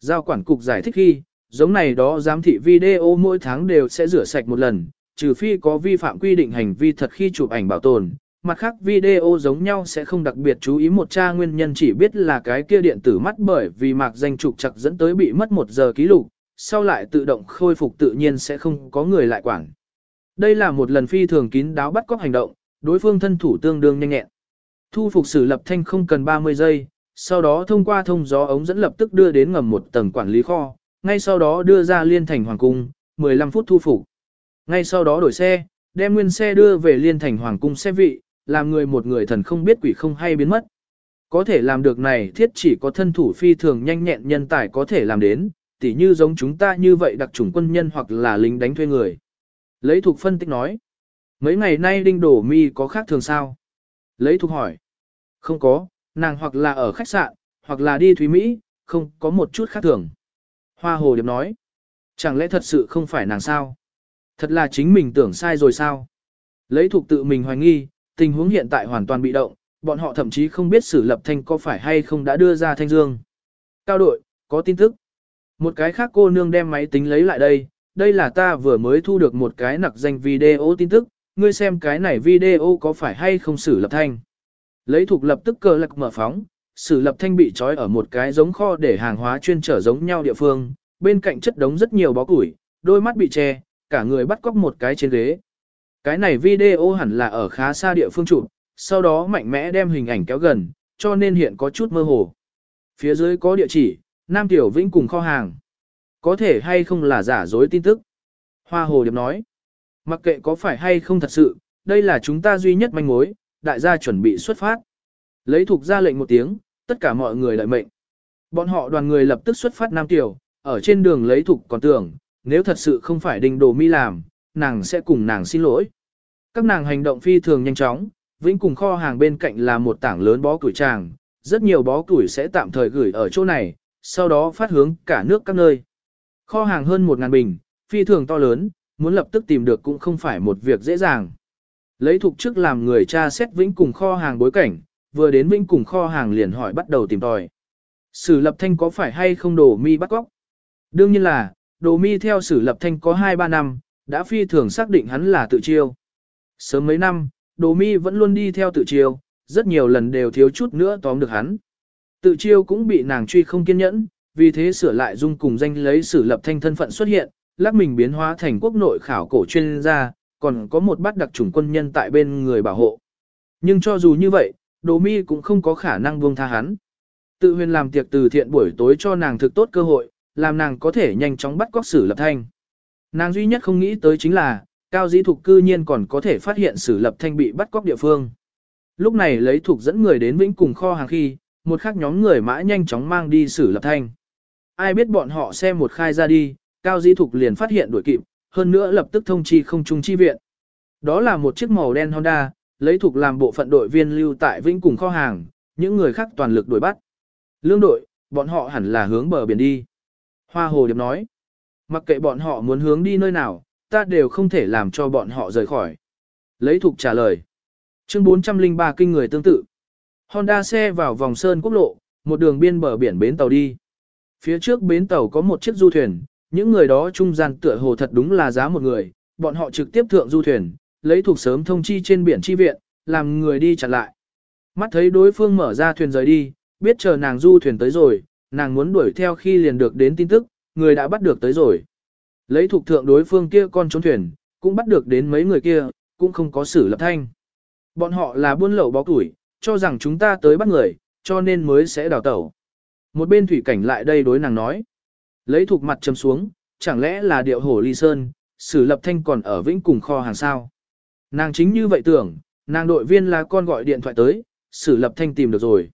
Giao quản cục giải thích khi, giống này đó giám thị video mỗi tháng đều sẽ rửa sạch một lần, trừ phi có vi phạm quy định hành vi thật khi chụp ảnh bảo tồn. Mặt khác video giống nhau sẽ không đặc biệt chú ý một tra nguyên nhân chỉ biết là cái kia điện tử mắt bởi vì mạc danh trục chặt dẫn tới bị mất một giờ ký lục, sau lại tự động khôi phục tự nhiên sẽ không có người lại quản. Đây là một lần phi thường kín đáo bắt cóc hành động, đối phương thân thủ tương đương nhanh nhẹn. Thu phục sử lập thanh không cần 30 giây, sau đó thông qua thông gió ống dẫn lập tức đưa đến ngầm một tầng quản lý kho, ngay sau đó đưa ra liên thành hoàng cung, 15 phút thu phục. Ngay sau đó đổi xe, đem nguyên xe đưa về liên thành hoàng cung xe vị, làm người một người thần không biết quỷ không hay biến mất. Có thể làm được này thiết chỉ có thân thủ phi thường nhanh nhẹn nhân tài có thể làm đến, tỉ như giống chúng ta như vậy đặc chủng quân nhân hoặc là lính đánh thuê người. Lấy thuộc phân tích nói. Mấy ngày nay đinh đổ mi có khác thường sao? Lấy thuộc hỏi. Không có, nàng hoặc là ở khách sạn, hoặc là đi Thúy Mỹ, không có một chút khác thường. Hoa hồ điệp nói. Chẳng lẽ thật sự không phải nàng sao? Thật là chính mình tưởng sai rồi sao? Lấy thuộc tự mình hoài nghi, tình huống hiện tại hoàn toàn bị động, bọn họ thậm chí không biết sử lập thanh có phải hay không đã đưa ra thanh dương. Cao đội, có tin tức. Một cái khác cô nương đem máy tính lấy lại đây, đây là ta vừa mới thu được một cái nặc danh video tin tức, ngươi xem cái này video có phải hay không xử lập thanh. Lấy thuộc lập tức cờ lạc mở phóng, sử lập thanh bị trói ở một cái giống kho để hàng hóa chuyên trở giống nhau địa phương, bên cạnh chất đống rất nhiều bó củi, đôi mắt bị che, cả người bắt cóc một cái trên ghế. Cái này video hẳn là ở khá xa địa phương chụp, sau đó mạnh mẽ đem hình ảnh kéo gần, cho nên hiện có chút mơ hồ. Phía dưới có địa chỉ, Nam Tiểu Vĩnh cùng kho hàng. Có thể hay không là giả dối tin tức. Hoa Hồ Điệp nói, mặc kệ có phải hay không thật sự, đây là chúng ta duy nhất manh mối, đại gia chuẩn bị xuất phát. Lấy thuộc ra lệnh một tiếng, tất cả mọi người đợi mệnh. Bọn họ đoàn người lập tức xuất phát Nam Tiểu, ở trên đường lấy thuộc còn tưởng, nếu thật sự không phải đình đồ mi làm, nàng sẽ cùng nàng xin lỗi. Các nàng hành động phi thường nhanh chóng, Vĩnh cùng kho hàng bên cạnh là một tảng lớn bó củi tràng, rất nhiều bó củi sẽ tạm thời gửi ở chỗ này, sau đó phát hướng cả nước các nơi. Kho hàng hơn 1.000 bình, phi thường to lớn, muốn lập tức tìm được cũng không phải một việc dễ dàng. Lấy thuộc trước làm người cha xét Vĩnh cùng kho hàng bối cảnh, vừa đến Vĩnh cùng kho hàng liền hỏi bắt đầu tìm tòi. Sử lập thanh có phải hay không đổ mi bắt góc? Đương nhiên là, đồ mi theo sử lập thanh có 2-3 năm, đã phi thường xác định hắn là tự chiêu. Sớm mấy năm, đồ mi vẫn luôn đi theo tự chiêu, rất nhiều lần đều thiếu chút nữa tóm được hắn. Tự chiêu cũng bị nàng truy không kiên nhẫn, vì thế sửa lại dung cùng danh lấy sử lập thanh thân phận xuất hiện, lắc mình biến hóa thành quốc nội khảo cổ chuyên gia, còn có một bát đặc chủng quân nhân tại bên người bảo hộ. Nhưng cho dù như vậy, đồ mi cũng không có khả năng buông tha hắn. Tự huyền làm tiệc từ thiện buổi tối cho nàng thực tốt cơ hội, làm nàng có thể nhanh chóng bắt cóc sử lập thanh. Nàng duy nhất không nghĩ tới chính là, cao dĩ thục cư nhiên còn có thể phát hiện sử lập thanh bị bắt cóc địa phương. Lúc này lấy thục dẫn người đến vĩnh cùng kho hàng khi, một khác nhóm người mã nhanh chóng mang đi sử lập thanh. Ai biết bọn họ xem một khai ra đi, cao Di thục liền phát hiện đuổi kịp, hơn nữa lập tức thông chi không trung chi viện. Đó là một chiếc màu đen Honda, lấy thục làm bộ phận đội viên lưu tại vĩnh cùng kho hàng, những người khác toàn lực đuổi bắt. Lương đội, bọn họ hẳn là hướng bờ biển đi. Hoa Hồ Điệp nói, mặc kệ bọn họ muốn hướng đi nơi nào, ta đều không thể làm cho bọn họ rời khỏi. Lấy thục trả lời. Chương 403 kinh người tương tự. Honda xe vào vòng sơn quốc lộ, một đường biên bờ biển bến tàu đi. Phía trước bến tàu có một chiếc du thuyền, những người đó trung gian tựa hồ thật đúng là giá một người, bọn họ trực tiếp thượng du thuyền, lấy thuộc sớm thông chi trên biển chi viện, làm người đi chặn lại. Mắt thấy đối phương mở ra thuyền rời đi, biết chờ nàng du thuyền tới rồi, nàng muốn đuổi theo khi liền được đến tin tức, người đã bắt được tới rồi. Lấy thuộc thượng đối phương kia con trốn thuyền, cũng bắt được đến mấy người kia, cũng không có xử lập thanh. Bọn họ là buôn lậu bó củi, cho rằng chúng ta tới bắt người, cho nên mới sẽ đào tẩu. Một bên thủy cảnh lại đây đối nàng nói. Lấy thuộc mặt chấm xuống, chẳng lẽ là điệu hổ ly sơn, Sử lập thanh còn ở vĩnh cùng kho hàng sao. Nàng chính như vậy tưởng, nàng đội viên là con gọi điện thoại tới, Sử lập thanh tìm được rồi.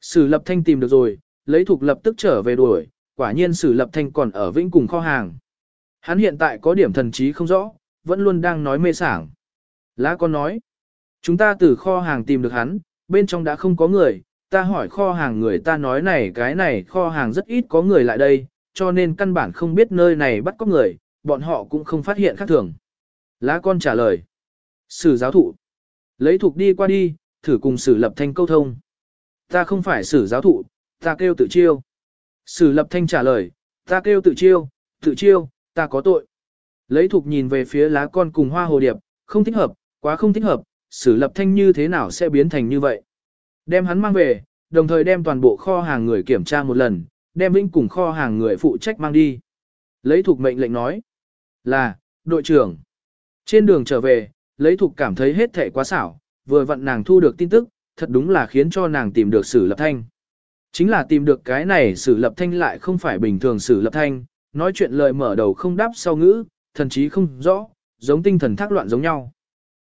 Sử lập thanh tìm được rồi, lấy thuộc lập tức trở về đuổi, quả nhiên sử lập thanh còn ở vĩnh cùng kho hàng. Hắn hiện tại có điểm thần trí không rõ, vẫn luôn đang nói mê sảng. Lá con nói, chúng ta từ kho hàng tìm được hắn, bên trong đã không có người, ta hỏi kho hàng người ta nói này cái này kho hàng rất ít có người lại đây, cho nên căn bản không biết nơi này bắt có người, bọn họ cũng không phát hiện khác thường. Lá con trả lời, sử giáo thụ, lấy thuộc đi qua đi, thử cùng sử lập thanh câu thông. Ta không phải sử giáo thụ, ta kêu tự chiêu. Sử lập thanh trả lời, ta kêu tự chiêu, tự chiêu, ta có tội. Lấy thuộc nhìn về phía lá con cùng hoa hồ điệp, không thích hợp, quá không thích hợp, sử lập thanh như thế nào sẽ biến thành như vậy. Đem hắn mang về, đồng thời đem toàn bộ kho hàng người kiểm tra một lần, đem vĩnh cùng kho hàng người phụ trách mang đi. Lấy thục mệnh lệnh nói, là, đội trưởng. Trên đường trở về, lấy thục cảm thấy hết thể quá xảo, vừa vặn nàng thu được tin tức, thật đúng là khiến cho nàng tìm được sử lập thanh. Chính là tìm được cái này sử lập thanh lại không phải bình thường sử lập thanh, nói chuyện lời mở đầu không đáp sau ngữ, thần chí không rõ, giống tinh thần thác loạn giống nhau.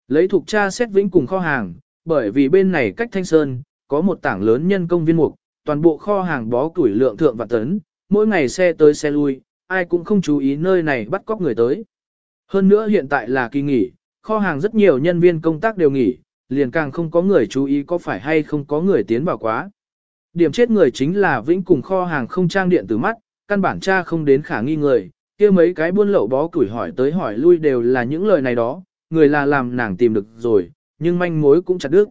Lấy thuộc tra xét vĩnh cùng kho hàng, bởi vì bên này cách thanh sơn, có một tảng lớn nhân công viên mục, toàn bộ kho hàng bó củi lượng thượng và tấn, mỗi ngày xe tới xe lui, ai cũng không chú ý nơi này bắt cóc người tới. Hơn nữa hiện tại là kỳ nghỉ, kho hàng rất nhiều nhân viên công tác đều nghỉ, liền càng không có người chú ý có phải hay không có người tiến vào quá. Điểm chết người chính là vĩnh cùng kho hàng không trang điện từ mắt, căn bản tra không đến khả nghi người, kia mấy cái buôn lậu bó củi hỏi tới hỏi lui đều là những lời này đó, người là làm nàng tìm được rồi, nhưng manh mối cũng chặt đứt.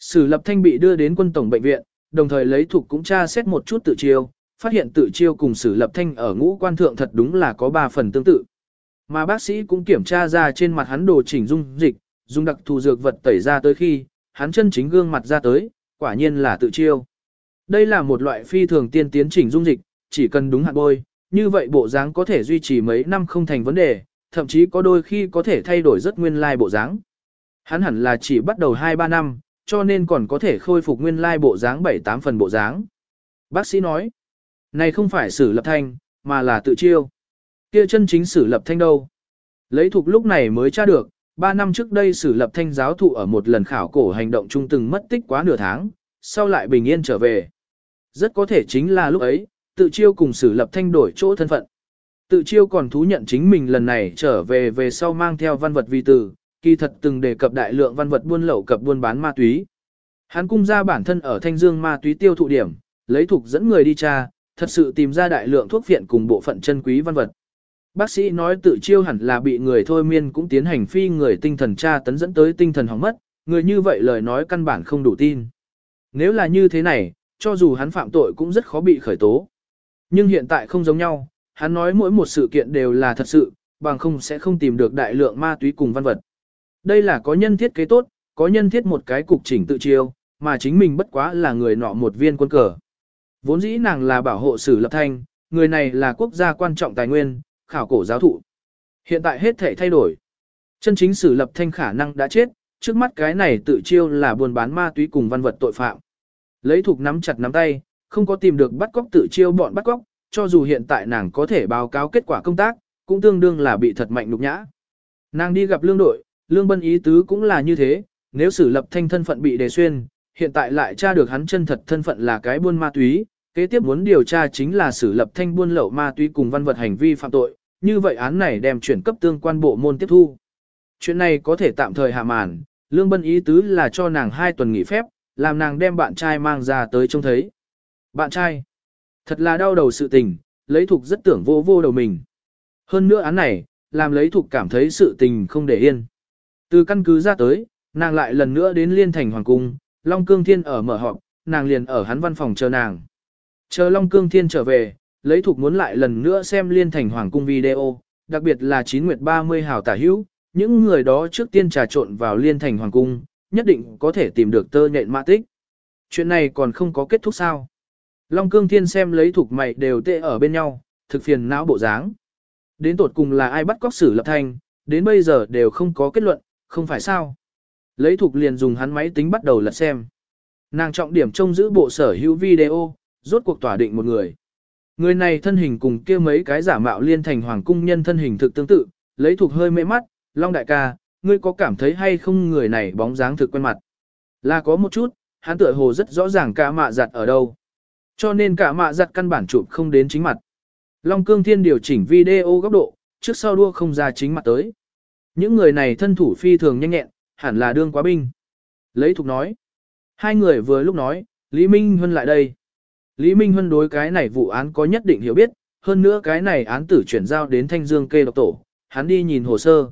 Sử lập thanh bị đưa đến quân tổng bệnh viện, đồng thời lấy thuộc cũng tra xét một chút tự chiêu, phát hiện tự chiêu cùng sử lập thanh ở ngũ quan thượng thật đúng là có 3 phần tương tự. Mà bác sĩ cũng kiểm tra ra trên mặt hắn đồ chỉnh dung dịch, dùng đặc thù dược vật tẩy ra tới khi, hắn chân chính gương mặt ra tới, quả nhiên là tự chiêu. Đây là một loại phi thường tiên tiến chỉnh dung dịch, chỉ cần đúng hạt bôi, như vậy bộ dáng có thể duy trì mấy năm không thành vấn đề, thậm chí có đôi khi có thể thay đổi rất nguyên lai like bộ dáng. Hắn hẳn là chỉ bắt đầu 2-3 năm, cho nên còn có thể khôi phục nguyên lai bộ dáng 7-8 phần bộ dáng. Bác sĩ nói, này không phải sử lập thanh, mà là tự chiêu. Kia chân chính sử lập thanh đâu? Lấy thuộc lúc này mới tra được, 3 năm trước đây sử lập thanh giáo thụ ở một lần khảo cổ hành động trung từng mất tích quá nửa tháng, sau lại bình yên trở về. Rất có thể chính là lúc ấy, tự chiêu cùng sử lập thanh đổi chỗ thân phận. Tự chiêu còn thú nhận chính mình lần này trở về về sau mang theo văn vật vi tử, kỳ thật từng đề cập đại lượng văn vật buôn lậu cập buôn bán ma túy. Hắn cung ra bản thân ở Thanh Dương ma túy tiêu thụ điểm, lấy thuộc dẫn người đi tra, thật sự tìm ra đại lượng thuốc viện cùng bộ phận chân quý văn vật. Bác sĩ nói tự chiêu hẳn là bị người thôi miên cũng tiến hành phi người tinh thần tra tấn dẫn tới tinh thần hỏng mất, người như vậy lời nói căn bản không đủ tin. Nếu là như thế này, cho dù hắn phạm tội cũng rất khó bị khởi tố. Nhưng hiện tại không giống nhau, hắn nói mỗi một sự kiện đều là thật sự, bằng không sẽ không tìm được đại lượng ma túy cùng văn vật. Đây là có nhân thiết kế tốt, có nhân thiết một cái cục chỉnh tự chiêu, mà chính mình bất quá là người nọ một viên quân cờ. Vốn dĩ nàng là bảo hộ sử lập thanh, người này là quốc gia quan trọng tài nguyên, khảo cổ giáo thụ. Hiện tại hết thể thay đổi. Chân chính sử lập thanh khả năng đã chết, trước mắt cái này tự chiêu là buôn bán ma túy cùng văn vật tội phạm. Lấy thuộc nắm chặt nắm tay, không có tìm được bắt cóc tự chiêu bọn bắt cóc, cho dù hiện tại nàng có thể báo cáo kết quả công tác, cũng tương đương là bị thật mạnh nhục nhã. Nàng đi gặp lương đội, lương bân ý tứ cũng là như thế, nếu sử lập thanh thân phận bị đề xuyên, hiện tại lại tra được hắn chân thật thân phận là cái buôn ma túy, kế tiếp muốn điều tra chính là sử lập thanh buôn lậu ma túy cùng văn vật hành vi phạm tội, như vậy án này đem chuyển cấp tương quan bộ môn tiếp thu. Chuyện này có thể tạm thời hạ màn, lương bân ý tứ là cho nàng hai tuần nghỉ phép, làm nàng đem bạn trai mang ra tới trông thấy. Bạn trai, thật là đau đầu sự tình, lấy thục rất tưởng vô vô đầu mình. Hơn nữa án này, làm lấy thục cảm thấy sự tình không để yên. Từ căn cứ ra tới, nàng lại lần nữa đến liên thành hoàng cung, Long Cương Thiên ở mở họp, nàng liền ở hắn văn phòng chờ nàng. Chờ Long Cương Thiên trở về, lấy thục muốn lại lần nữa xem liên thành hoàng cung video, đặc biệt là 9 nguyệt 30 hào tả hữu, những người đó trước tiên trà trộn vào liên thành hoàng cung, nhất định có thể tìm được tơ nhện mã tích. Chuyện này còn không có kết thúc sao. Long Cương Thiên xem lấy thuộc mày đều tệ ở bên nhau, thực phiền não bộ dáng. Đến tột cùng là ai bắt cóc xử lập thanh, đến bây giờ đều không có kết luận, không phải sao. Lấy thuộc liền dùng hắn máy tính bắt đầu lật xem. Nàng trọng điểm trông giữ bộ sở hữu video, rốt cuộc tỏa định một người. Người này thân hình cùng kia mấy cái giả mạo liên thành hoàng cung nhân thân hình thực tương tự, lấy thuộc hơi mê mắt, Long đại ca, ngươi có cảm thấy hay không người này bóng dáng thực quen mặt? Là có một chút, hắn tựa hồ rất rõ ràng cả mạ giặt ở đâu. Cho nên cả mạ giặt căn bản chụp không đến chính mặt. Long Cương Thiên điều chỉnh video góc độ, trước sau đua không ra chính mặt tới. Những người này thân thủ phi thường nhanh nhẹn, hẳn là đương quá binh. Lấy thục nói. Hai người vừa lúc nói, Lý Minh Huân lại đây. Lý Minh Huân đối cái này vụ án có nhất định hiểu biết, hơn nữa cái này án tử chuyển giao đến Thanh Dương kê độc tổ, hắn đi nhìn hồ sơ.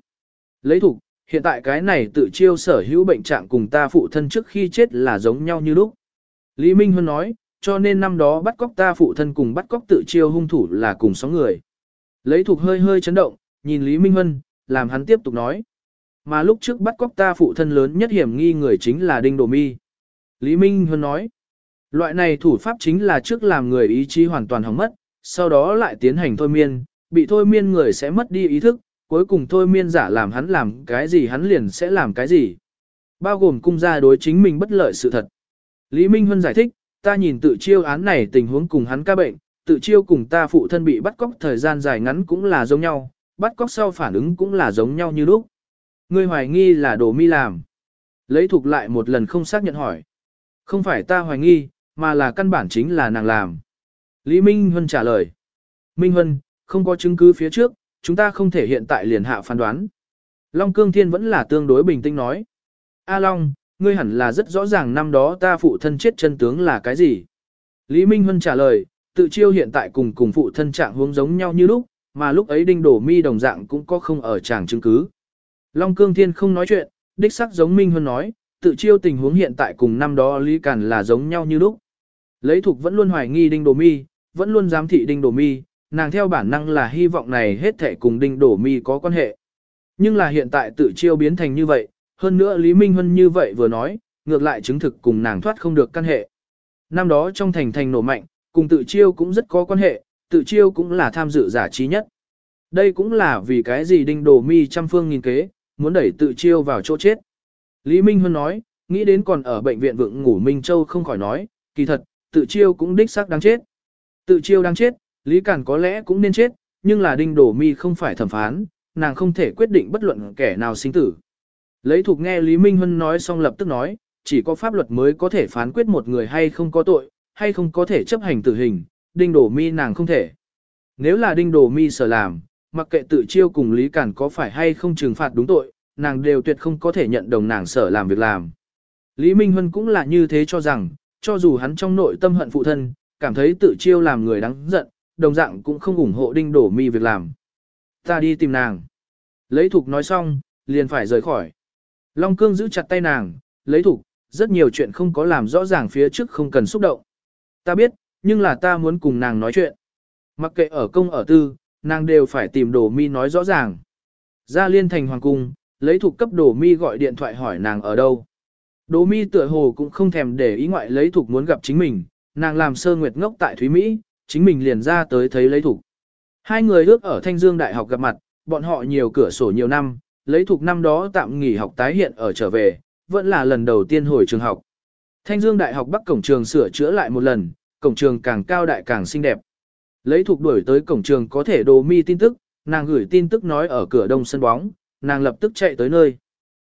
Lấy thục, hiện tại cái này tự chiêu sở hữu bệnh trạng cùng ta phụ thân trước khi chết là giống nhau như lúc. Lý Minh Huân nói, cho nên năm đó bắt cóc ta phụ thân cùng bắt cóc tự chiêu hung thủ là cùng sóng người. Lấy thuộc hơi hơi chấn động, nhìn Lý Minh Huân, làm hắn tiếp tục nói. Mà lúc trước bắt cóc ta phụ thân lớn nhất hiểm nghi người chính là Đinh Đồ Mi. Lý Minh Huân nói, loại này thủ pháp chính là trước làm người ý chí hoàn toàn hỏng mất, sau đó lại tiến hành thôi miên, bị thôi miên người sẽ mất đi ý thức, cuối cùng thôi miên giả làm hắn làm cái gì hắn liền sẽ làm cái gì. Bao gồm cung gia đối chính mình bất lợi sự thật. Lý Minh Huân giải thích, ta nhìn tự chiêu án này tình huống cùng hắn ca bệnh, tự chiêu cùng ta phụ thân bị bắt cóc thời gian dài ngắn cũng là giống nhau, bắt cóc sau phản ứng cũng là giống nhau như lúc. Ngươi hoài nghi là đồ mi làm. Lấy thuộc lại một lần không xác nhận hỏi. Không phải ta hoài nghi, mà là căn bản chính là nàng làm. Lý Minh Huân trả lời. Minh Huân, không có chứng cứ phía trước, chúng ta không thể hiện tại liền hạ phán đoán. Long Cương Thiên vẫn là tương đối bình tĩnh nói. A Long, ngươi hẳn là rất rõ ràng năm đó ta phụ thân chết chân tướng là cái gì. Lý Minh Huân trả lời, tự chiêu hiện tại cùng cùng phụ thân trạng hướng giống nhau như lúc, mà lúc ấy đinh đổ mi đồng dạng cũng có không ở tràng chứng cứ. Long Cương Thiên không nói chuyện, đích sắc giống Minh Huân nói, tự chiêu tình huống hiện tại cùng năm đó Lý Cản là giống nhau như lúc. Lấy thục vẫn luôn hoài nghi đinh đổ mi, vẫn luôn giám thị đinh đổ mi, nàng theo bản năng là hy vọng này hết thể cùng đinh đổ mi có quan hệ. Nhưng là hiện tại tự chiêu biến thành như vậy, hơn nữa Lý Minh Huân như vậy vừa nói, ngược lại chứng thực cùng nàng thoát không được căn hệ. Năm đó trong thành thành nổ mạnh, cùng tự chiêu cũng rất có quan hệ, tự chiêu cũng là tham dự giả trí nhất. Đây cũng là vì cái gì đinh đồ mi trăm phương nghìn kế, muốn đẩy tự chiêu vào chỗ chết. Lý Minh Huân nói, nghĩ đến còn ở bệnh viện vượng ngủ Minh Châu không khỏi nói, kỳ thật, tự chiêu cũng đích xác đáng chết. Tự chiêu đáng chết, Lý Cản có lẽ cũng nên chết, nhưng là đinh đồ mi không phải thẩm phán, nàng không thể quyết định bất luận kẻ nào sinh tử. Lấy thuộc nghe Lý Minh Huân nói xong lập tức nói, chỉ có pháp luật mới có thể phán quyết một người hay không có tội, hay không có thể chấp hành tử hình, đinh Đổ mi nàng không thể. Nếu là đinh Đổ mi sở làm, mặc kệ tự chiêu cùng Lý Cản có phải hay không trừng phạt đúng tội, nàng đều tuyệt không có thể nhận đồng nàng sở làm việc làm. Lý Minh Huân cũng là như thế cho rằng, cho dù hắn trong nội tâm hận phụ thân, cảm thấy tự chiêu làm người đáng giận, đồng dạng cũng không ủng hộ đinh đổ mi việc làm. Ta đi tìm nàng. Lấy thục nói xong, liền phải rời khỏi. Long cương giữ chặt tay nàng, lấy thục, rất nhiều chuyện không có làm rõ ràng phía trước không cần xúc động. Ta biết, nhưng là ta muốn cùng nàng nói chuyện. Mặc kệ ở công ở tư, nàng đều phải tìm đồ mi nói rõ ràng. Ra liên thành hoàng cung, lấy thuộc cấp đồ mi gọi điện thoại hỏi nàng ở đâu. Đồ mi tựa hồ cũng không thèm để ý ngoại lấy thuộc muốn gặp chính mình, nàng làm sơ nguyệt ngốc tại Thúy Mỹ, chính mình liền ra tới thấy lấy thuộc. Hai người ước ở Thanh Dương Đại học gặp mặt, bọn họ nhiều cửa sổ nhiều năm, lấy thuộc năm đó tạm nghỉ học tái hiện ở trở về, vẫn là lần đầu tiên hồi trường học. Thanh Dương Đại học Bắc cổng trường sửa chữa lại một lần, cổng trường càng cao đại càng xinh đẹp. Lấy thuộc đuổi tới cổng trường có thể đồ mi tin tức, nàng gửi tin tức nói ở cửa đông sân bóng, nàng lập tức chạy tới nơi.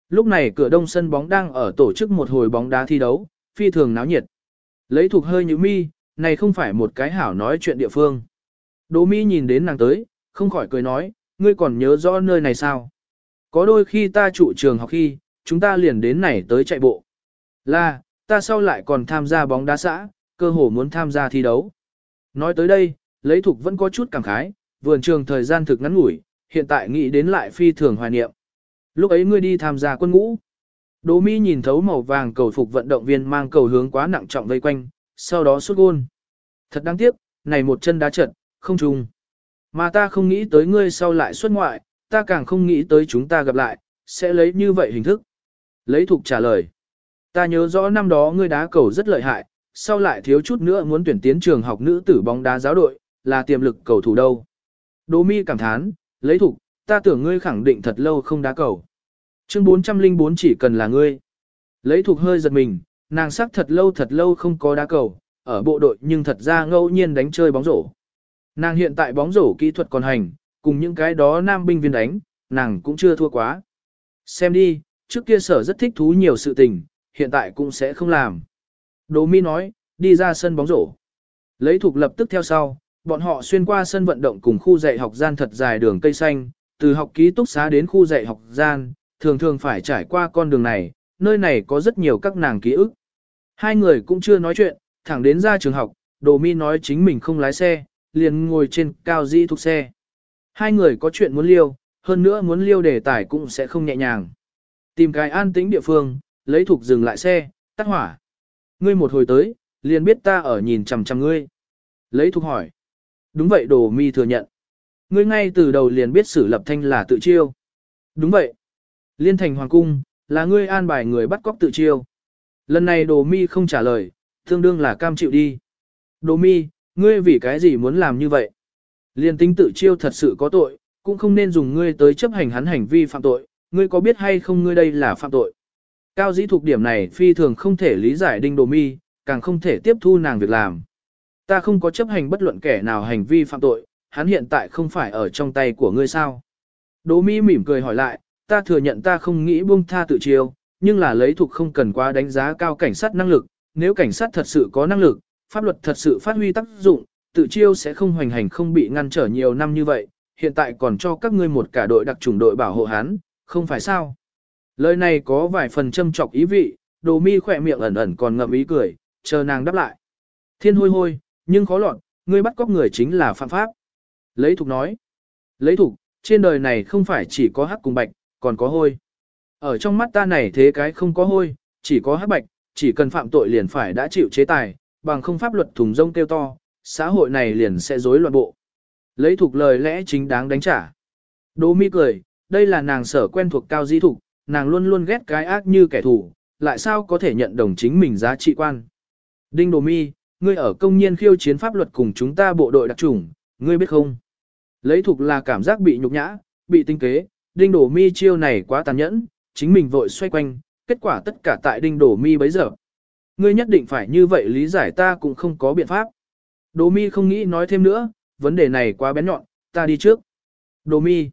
Lúc này cửa đông sân bóng đang ở tổ chức một hồi bóng đá thi đấu, phi thường náo nhiệt. Lấy thuộc hơi như mi, này không phải một cái hảo nói chuyện địa phương. Đỗ mi nhìn đến nàng tới, không khỏi cười nói, ngươi còn nhớ rõ nơi này sao? Có đôi khi ta trụ trường học khi, chúng ta liền đến này tới chạy bộ. Là, ta sau lại còn tham gia bóng đá xã, cơ hồ muốn tham gia thi đấu. Nói tới đây, lấy thục vẫn có chút cảm khái, vườn trường thời gian thực ngắn ngủi, hiện tại nghĩ đến lại phi thường hoài niệm. Lúc ấy ngươi đi tham gia quân ngũ. Đỗ Mi nhìn thấu màu vàng cầu phục vận động viên mang cầu hướng quá nặng trọng vây quanh, sau đó xuất gôn. Thật đáng tiếc, này một chân đá trận, không trùng. Mà ta không nghĩ tới ngươi sau lại xuất ngoại, ta càng không nghĩ tới chúng ta gặp lại, sẽ lấy như vậy hình thức. Lấy thục trả lời. Ta nhớ rõ năm đó ngươi đá cầu rất lợi hại, sau lại thiếu chút nữa muốn tuyển tiến trường học nữ tử bóng đá giáo đội, là tiềm lực cầu thủ đâu. Đỗ mi cảm thán, lấy thục, ta tưởng ngươi khẳng định thật lâu không đá cầu. Chương 404 chỉ cần là ngươi. Lấy thục hơi giật mình, nàng sắc thật lâu thật lâu không có đá cầu, ở bộ đội nhưng thật ra ngẫu nhiên đánh chơi bóng rổ. Nàng hiện tại bóng rổ kỹ thuật còn hành, cùng những cái đó nam binh viên đánh, nàng cũng chưa thua quá. Xem đi, trước kia sở rất thích thú nhiều sự tình, hiện tại cũng sẽ không làm. Đỗ Mi nói, đi ra sân bóng rổ. Lấy thuộc lập tức theo sau, bọn họ xuyên qua sân vận động cùng khu dạy học gian thật dài đường cây xanh, từ học ký túc xá đến khu dạy học gian, thường thường phải trải qua con đường này, nơi này có rất nhiều các nàng ký ức. Hai người cũng chưa nói chuyện, thẳng đến ra trường học, Đồ Mi nói chính mình không lái xe, liền ngồi trên cao di thuộc xe. Hai người có chuyện muốn liêu, hơn nữa muốn liêu đề tài cũng sẽ không nhẹ nhàng. Tìm cái an tĩnh địa phương, lấy thuộc dừng lại xe, tắt hỏa. Ngươi một hồi tới, liền biết ta ở nhìn chằm chằm ngươi. Lấy thuộc hỏi. Đúng vậy đồ mi thừa nhận. Ngươi ngay từ đầu liền biết sử lập thanh là tự chiêu. Đúng vậy. Liên thành hoàng cung, là ngươi an bài người bắt cóc tự chiêu. Lần này đồ mi không trả lời, tương đương là cam chịu đi. Đồ mi, ngươi vì cái gì muốn làm như vậy? Liên tính tự chiêu thật sự có tội, cũng không nên dùng ngươi tới chấp hành hắn hành vi phạm tội, ngươi có biết hay không ngươi đây là phạm tội? Cao dĩ thuộc điểm này phi thường không thể lý giải đinh đồ mi, càng không thể tiếp thu nàng việc làm. Ta không có chấp hành bất luận kẻ nào hành vi phạm tội, hắn hiện tại không phải ở trong tay của ngươi sao. Đỗ mi mỉm cười hỏi lại, ta thừa nhận ta không nghĩ buông tha tự chiêu, nhưng là lấy thuộc không cần quá đánh giá cao cảnh sát năng lực, nếu cảnh sát thật sự có năng lực, pháp luật thật sự phát huy tác dụng, tự chiêu sẽ không hoành hành không bị ngăn trở nhiều năm như vậy, hiện tại còn cho các ngươi một cả đội đặc chủng đội bảo hộ hắn, không phải sao. Lời này có vài phần châm trọc ý vị, đồ mi khỏe miệng ẩn ẩn còn ngậm ý cười, chờ nàng đáp lại. Thiên hôi hôi, nhưng khó lọt, ngươi bắt cóc người chính là phạm pháp. Lấy thục nói. Lấy thục, trên đời này không phải chỉ có hắc cùng bạch, còn có hôi. Ở trong mắt ta này thế cái không có hôi, chỉ có hắc bạch, chỉ cần phạm tội liền phải đã chịu chế tài, bằng không pháp luật thùng rông kêu to, xã hội này liền sẽ rối loạn bộ. Lấy thuộc lời lẽ chính đáng đánh trả. Đỗ mi cười, đây là nàng sở quen thuộc cao di thục, nàng luôn luôn ghét cái ác như kẻ thù, lại sao có thể nhận đồng chính mình giá trị quan. Đinh Đồ Mi, ngươi ở công nhiên khiêu chiến pháp luật cùng chúng ta bộ đội đặc chủng, ngươi biết không? Lấy thuộc là cảm giác bị nhục nhã, bị tinh kế, đinh đổ mi chiêu này quá tàn nhẫn, chính mình vội xoay quanh, kết quả tất cả tại đinh đổ mi bấy giờ. Ngươi nhất định phải như vậy lý giải ta cũng không có biện pháp. Đồ mi không nghĩ nói thêm nữa, vấn đề này quá bén nhọn, ta đi trước. Đồ mi.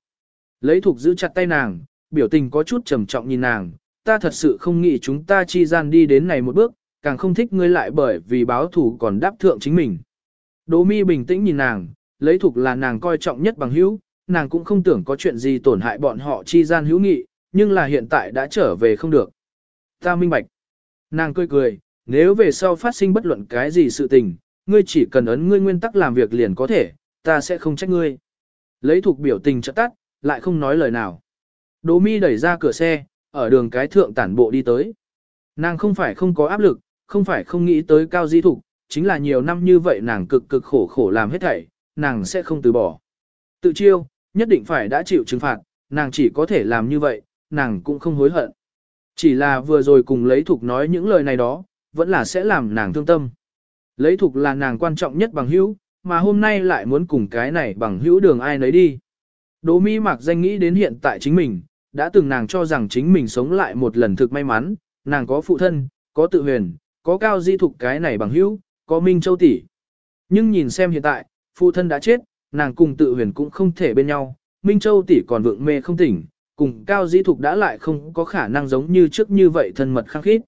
Lấy thuộc giữ chặt tay nàng, biểu tình có chút trầm trọng nhìn nàng, ta thật sự không nghĩ chúng ta chi gian đi đến này một bước, càng không thích ngươi lại bởi vì báo thủ còn đáp thượng chính mình. Đỗ mi bình tĩnh nhìn nàng, lấy thục là nàng coi trọng nhất bằng hữu, nàng cũng không tưởng có chuyện gì tổn hại bọn họ chi gian hữu nghị, nhưng là hiện tại đã trở về không được. Ta minh bạch. Nàng cười cười, nếu về sau phát sinh bất luận cái gì sự tình, ngươi chỉ cần ấn ngươi nguyên tắc làm việc liền có thể, ta sẽ không trách ngươi. Lấy thuộc biểu tình trợ tắt, lại không nói lời nào. Đỗ mi đẩy ra cửa xe, ở đường cái thượng tản bộ đi tới. Nàng không phải không có áp lực, không phải không nghĩ tới cao di thục, chính là nhiều năm như vậy nàng cực cực khổ khổ làm hết thảy, nàng sẽ không từ bỏ. Tự chiêu, nhất định phải đã chịu trừng phạt, nàng chỉ có thể làm như vậy, nàng cũng không hối hận. Chỉ là vừa rồi cùng lấy thục nói những lời này đó, vẫn là sẽ làm nàng thương tâm. Lấy thục là nàng quan trọng nhất bằng hữu, mà hôm nay lại muốn cùng cái này bằng hữu đường ai nấy đi. Đỗ Mi mặc danh nghĩ đến hiện tại chính mình, đã từng nàng cho rằng chính mình sống lại một lần thực may mắn, nàng có phụ thân, có tự huyền, có cao di thục cái này bằng hữu, có Minh Châu tỷ. Nhưng nhìn xem hiện tại, phụ thân đã chết, nàng cùng tự huyền cũng không thể bên nhau, Minh Châu tỷ còn vượng mê không tỉnh, cùng cao di thục đã lại không có khả năng giống như trước như vậy thân mật khăng khít.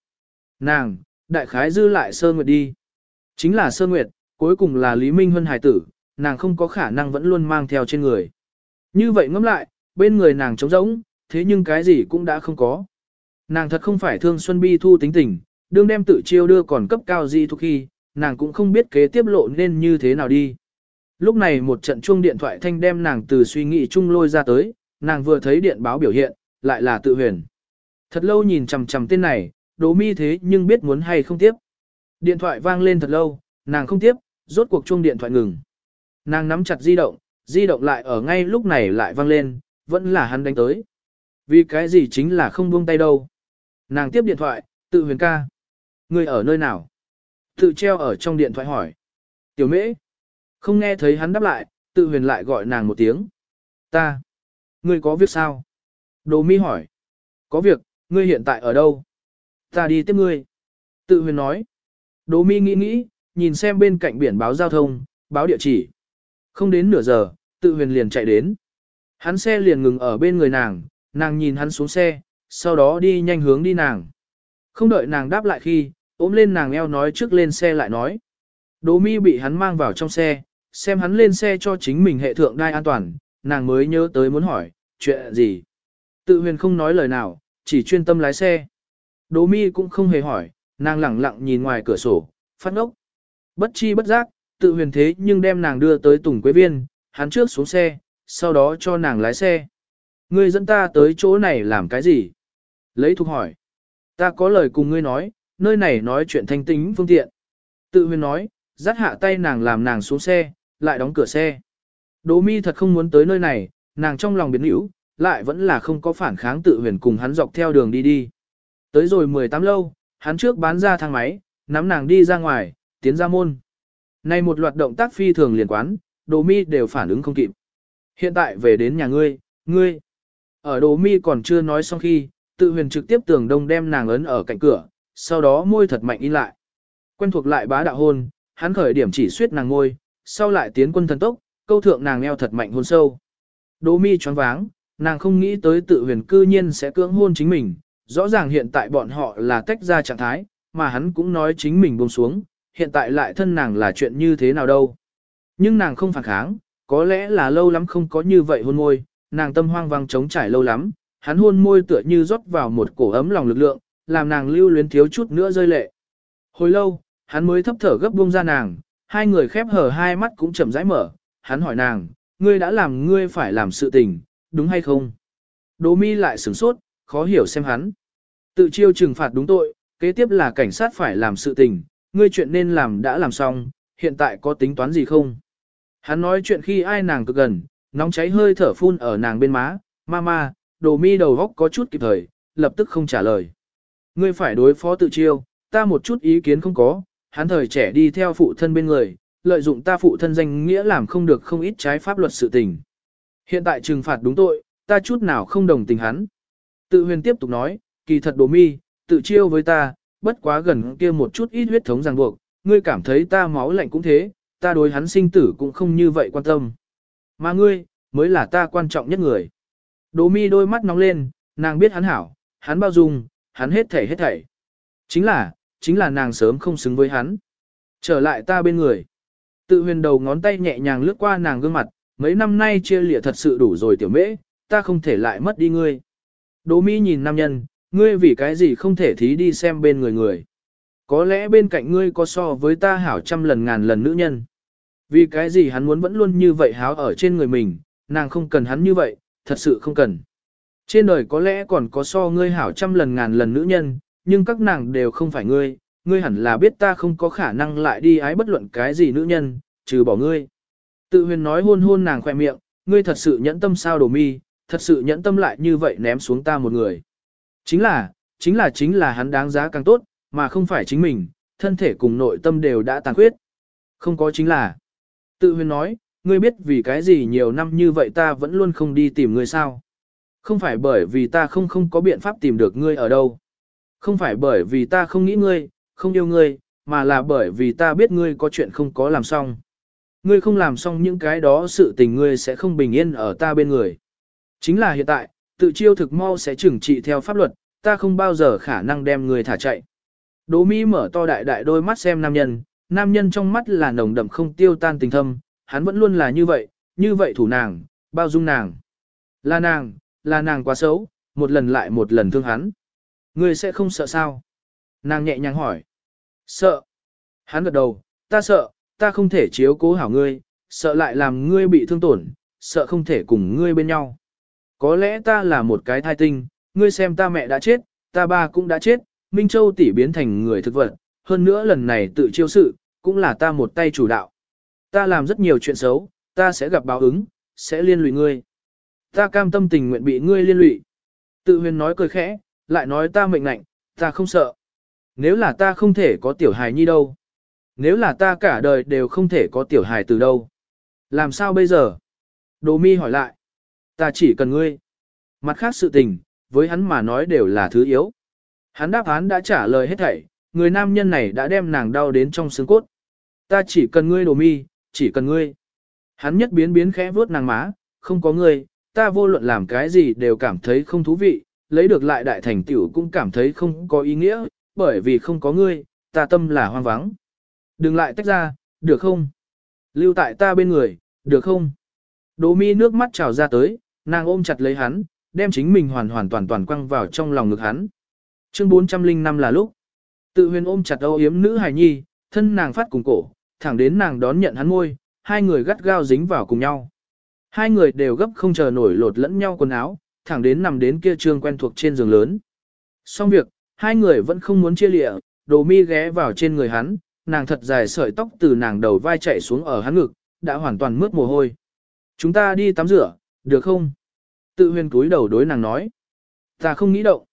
Nàng, đại khái dư lại sơ nguyệt đi. Chính là sơ nguyệt, cuối cùng là Lý Minh Huân hải tử, nàng không có khả năng vẫn luôn mang theo trên người. Như vậy ngẫm lại, bên người nàng trống rỗng, thế nhưng cái gì cũng đã không có. Nàng thật không phải thương Xuân Bi thu tính tình, đương đem tự chiêu đưa còn cấp cao gì thuộc khi, nàng cũng không biết kế tiếp lộ nên như thế nào đi. Lúc này một trận chuông điện thoại thanh đem nàng từ suy nghĩ chung lôi ra tới, nàng vừa thấy điện báo biểu hiện, lại là tự huyền. Thật lâu nhìn chằm chằm tên này, đố mi thế nhưng biết muốn hay không tiếp. Điện thoại vang lên thật lâu, nàng không tiếp, rốt cuộc chuông điện thoại ngừng. Nàng nắm chặt di động, di động lại ở ngay lúc này lại vang lên, vẫn là hắn đánh tới. Vì cái gì chính là không buông tay đâu. Nàng tiếp điện thoại, tự huyền ca. Người ở nơi nào? Tự treo ở trong điện thoại hỏi. Tiểu mễ. Không nghe thấy hắn đáp lại, tự huyền lại gọi nàng một tiếng. Ta. Ngươi có việc sao? Đồ mi hỏi. Có việc, ngươi hiện tại ở đâu? Ta đi tiếp ngươi. Tự huyền nói. Đồ mi nghĩ nghĩ, nhìn xem bên cạnh biển báo giao thông, báo địa chỉ. Không đến nửa giờ, tự huyền liền chạy đến. Hắn xe liền ngừng ở bên người nàng, nàng nhìn hắn xuống xe, sau đó đi nhanh hướng đi nàng. Không đợi nàng đáp lại khi, ôm lên nàng eo nói trước lên xe lại nói. Đỗ mi bị hắn mang vào trong xe, xem hắn lên xe cho chính mình hệ thượng đai an toàn, nàng mới nhớ tới muốn hỏi, chuyện gì. Tự huyền không nói lời nào, chỉ chuyên tâm lái xe. Đỗ mi cũng không hề hỏi, nàng lẳng lặng nhìn ngoài cửa sổ, phát ngốc. Bất chi bất giác, tự huyền thế nhưng đem nàng đưa tới Tùng Quế Viên, hắn trước xuống xe, sau đó cho nàng lái xe. Ngươi dẫn ta tới chỗ này làm cái gì? Lấy thuộc hỏi. Ta có lời cùng ngươi nói, nơi này nói chuyện thanh tính phương tiện. Tự huyền nói, dắt hạ tay nàng làm nàng xuống xe, lại đóng cửa xe. Đỗ mi thật không muốn tới nơi này, nàng trong lòng biến hữu, lại vẫn là không có phản kháng tự huyền cùng hắn dọc theo đường đi đi. Tới rồi 18 lâu, hắn trước bán ra thang máy, nắm nàng đi ra ngoài, tiến ra môn. Này một loạt động tác phi thường liền quán, đồ mi đều phản ứng không kịp. Hiện tại về đến nhà ngươi, ngươi. Ở đồ mi còn chưa nói xong khi, tự huyền trực tiếp tường đông đem nàng ấn ở cạnh cửa, sau đó môi thật mạnh in lại. Quen thuộc lại bá đạo hôn, hắn khởi điểm chỉ suyết nàng ngôi, sau lại tiến quân thần tốc, câu thượng nàng eo thật mạnh hôn sâu. Đỗ mi choáng váng, nàng không nghĩ tới tự huyền cư nhiên sẽ cưỡng hôn chính mình, rõ ràng hiện tại bọn họ là tách ra trạng thái, mà hắn cũng nói chính mình buông xuống, hiện tại lại thân nàng là chuyện như thế nào đâu. Nhưng nàng không phản kháng, có lẽ là lâu lắm không có như vậy hôn môi, nàng tâm hoang vang trống trải lâu lắm, hắn hôn môi tựa như rót vào một cổ ấm lòng lực lượng, làm nàng lưu luyến thiếu chút nữa rơi lệ. Hồi lâu, hắn mới thấp thở gấp buông ra nàng, hai người khép hờ hai mắt cũng chậm rãi mở, hắn hỏi nàng, ngươi đã làm ngươi phải làm sự tình, đúng hay không? Đỗ mi lại sửng sốt, khó hiểu xem hắn. Tự chiêu trừng phạt đúng tội, kế tiếp là cảnh sát phải làm sự tình, ngươi chuyện nên làm đã làm xong, hiện tại có tính toán gì không? Hắn nói chuyện khi ai nàng cực gần, nóng cháy hơi thở phun ở nàng bên má, mama, đồ mi đầu góc có chút kịp thời, lập tức không trả lời. Ngươi phải đối phó tự chiêu, ta một chút ý kiến không có, hắn thời trẻ đi theo phụ thân bên người, lợi dụng ta phụ thân danh nghĩa làm không được không ít trái pháp luật sự tình. Hiện tại trừng phạt đúng tội, ta chút nào không đồng tình hắn. Tự huyền tiếp tục nói, kỳ thật đồ mi, tự chiêu với ta, bất quá gần kia một chút ít huyết thống ràng buộc, ngươi cảm thấy ta máu lạnh cũng thế, ta đối hắn sinh tử cũng không như vậy quan tâm. Mà ngươi, mới là ta quan trọng nhất người. Đỗ mi đôi mắt nóng lên, nàng biết hắn hảo, hắn bao dung, hắn hết thảy hết thảy. Chính là, chính là nàng sớm không xứng với hắn. Trở lại ta bên người. Tự huyền đầu ngón tay nhẹ nhàng lướt qua nàng gương mặt, mấy năm nay chia lịa thật sự đủ rồi tiểu mễ, ta không thể lại mất đi ngươi. Đỗ mi nhìn nam nhân, ngươi vì cái gì không thể thí đi xem bên người người. Có lẽ bên cạnh ngươi có so với ta hảo trăm lần ngàn lần nữ nhân. Vì cái gì hắn muốn vẫn luôn như vậy háo ở trên người mình, nàng không cần hắn như vậy, thật sự không cần. Trên đời có lẽ còn có so ngươi hảo trăm lần ngàn lần nữ nhân, nhưng các nàng đều không phải ngươi, ngươi hẳn là biết ta không có khả năng lại đi ái bất luận cái gì nữ nhân, trừ bỏ ngươi. Tự huyền nói hôn hôn nàng khoe miệng, ngươi thật sự nhẫn tâm sao đồ mi, thật sự nhẫn tâm lại như vậy ném xuống ta một người. Chính là, chính là chính là hắn đáng giá càng tốt, mà không phải chính mình, thân thể cùng nội tâm đều đã tàn khuyết. Không có chính là. Tự huyền nói, ngươi biết vì cái gì nhiều năm như vậy ta vẫn luôn không đi tìm ngươi sao. Không phải bởi vì ta không không có biện pháp tìm được ngươi ở đâu. Không phải bởi vì ta không nghĩ ngươi, không yêu ngươi, mà là bởi vì ta biết ngươi có chuyện không có làm xong. Ngươi không làm xong những cái đó sự tình ngươi sẽ không bình yên ở ta bên người. Chính là hiện tại, tự chiêu thực mau sẽ trừng trị theo pháp luật, ta không bao giờ khả năng đem ngươi thả chạy. Đỗ Mỹ mở to đại đại đôi mắt xem nam nhân, nam nhân trong mắt là nồng đậm không tiêu tan tình thâm, hắn vẫn luôn là như vậy, như vậy thủ nàng, bao dung nàng. Là nàng, là nàng quá xấu, một lần lại một lần thương hắn. Ngươi sẽ không sợ sao? Nàng nhẹ nhàng hỏi. Sợ. Hắn gật đầu, ta sợ, ta không thể chiếu cố hảo ngươi, sợ lại làm ngươi bị thương tổn, sợ không thể cùng ngươi bên nhau. Có lẽ ta là một cái thai tinh, ngươi xem ta mẹ đã chết, ta ba cũng đã chết, Minh Châu tỷ biến thành người thực vật, hơn nữa lần này tự chiêu sự, cũng là ta một tay chủ đạo. Ta làm rất nhiều chuyện xấu, ta sẽ gặp báo ứng, sẽ liên lụy ngươi. Ta cam tâm tình nguyện bị ngươi liên lụy. Tự huyền nói cười khẽ, lại nói ta mệnh nạnh, ta không sợ. Nếu là ta không thể có tiểu hài nhi đâu? Nếu là ta cả đời đều không thể có tiểu hài từ đâu? Làm sao bây giờ? Đồ mi hỏi lại. Ta chỉ cần ngươi. Mặt khác sự tình, với hắn mà nói đều là thứ yếu. Hắn đáp án đã trả lời hết thảy, người nam nhân này đã đem nàng đau đến trong xương cốt. Ta chỉ cần ngươi đồ mi, chỉ cần ngươi. Hắn nhất biến biến khẽ vuốt nàng má, không có ngươi, ta vô luận làm cái gì đều cảm thấy không thú vị, lấy được lại đại thành tiểu cũng cảm thấy không có ý nghĩa, bởi vì không có ngươi, ta tâm là hoang vắng. Đừng lại tách ra, được không? Lưu tại ta bên người, được không? Đỗ mi nước mắt trào ra tới, nàng ôm chặt lấy hắn, đem chính mình hoàn hoàn toàn toàn quăng vào trong lòng ngực hắn. Chương 405 là lúc. Tự huyền ôm chặt âu yếm nữ hài nhi, thân nàng phát cùng cổ, thẳng đến nàng đón nhận hắn môi, hai người gắt gao dính vào cùng nhau. Hai người đều gấp không chờ nổi lột lẫn nhau quần áo, thẳng đến nằm đến kia trương quen thuộc trên giường lớn. Xong việc, hai người vẫn không muốn chia lịa, đồ mi ghé vào trên người hắn, nàng thật dài sợi tóc từ nàng đầu vai chạy xuống ở hắn ngực, đã hoàn toàn mướt mồ hôi. Chúng ta đi tắm rửa, được không? Tự huyền cúi đầu đối nàng nói. Ta không nghĩ động.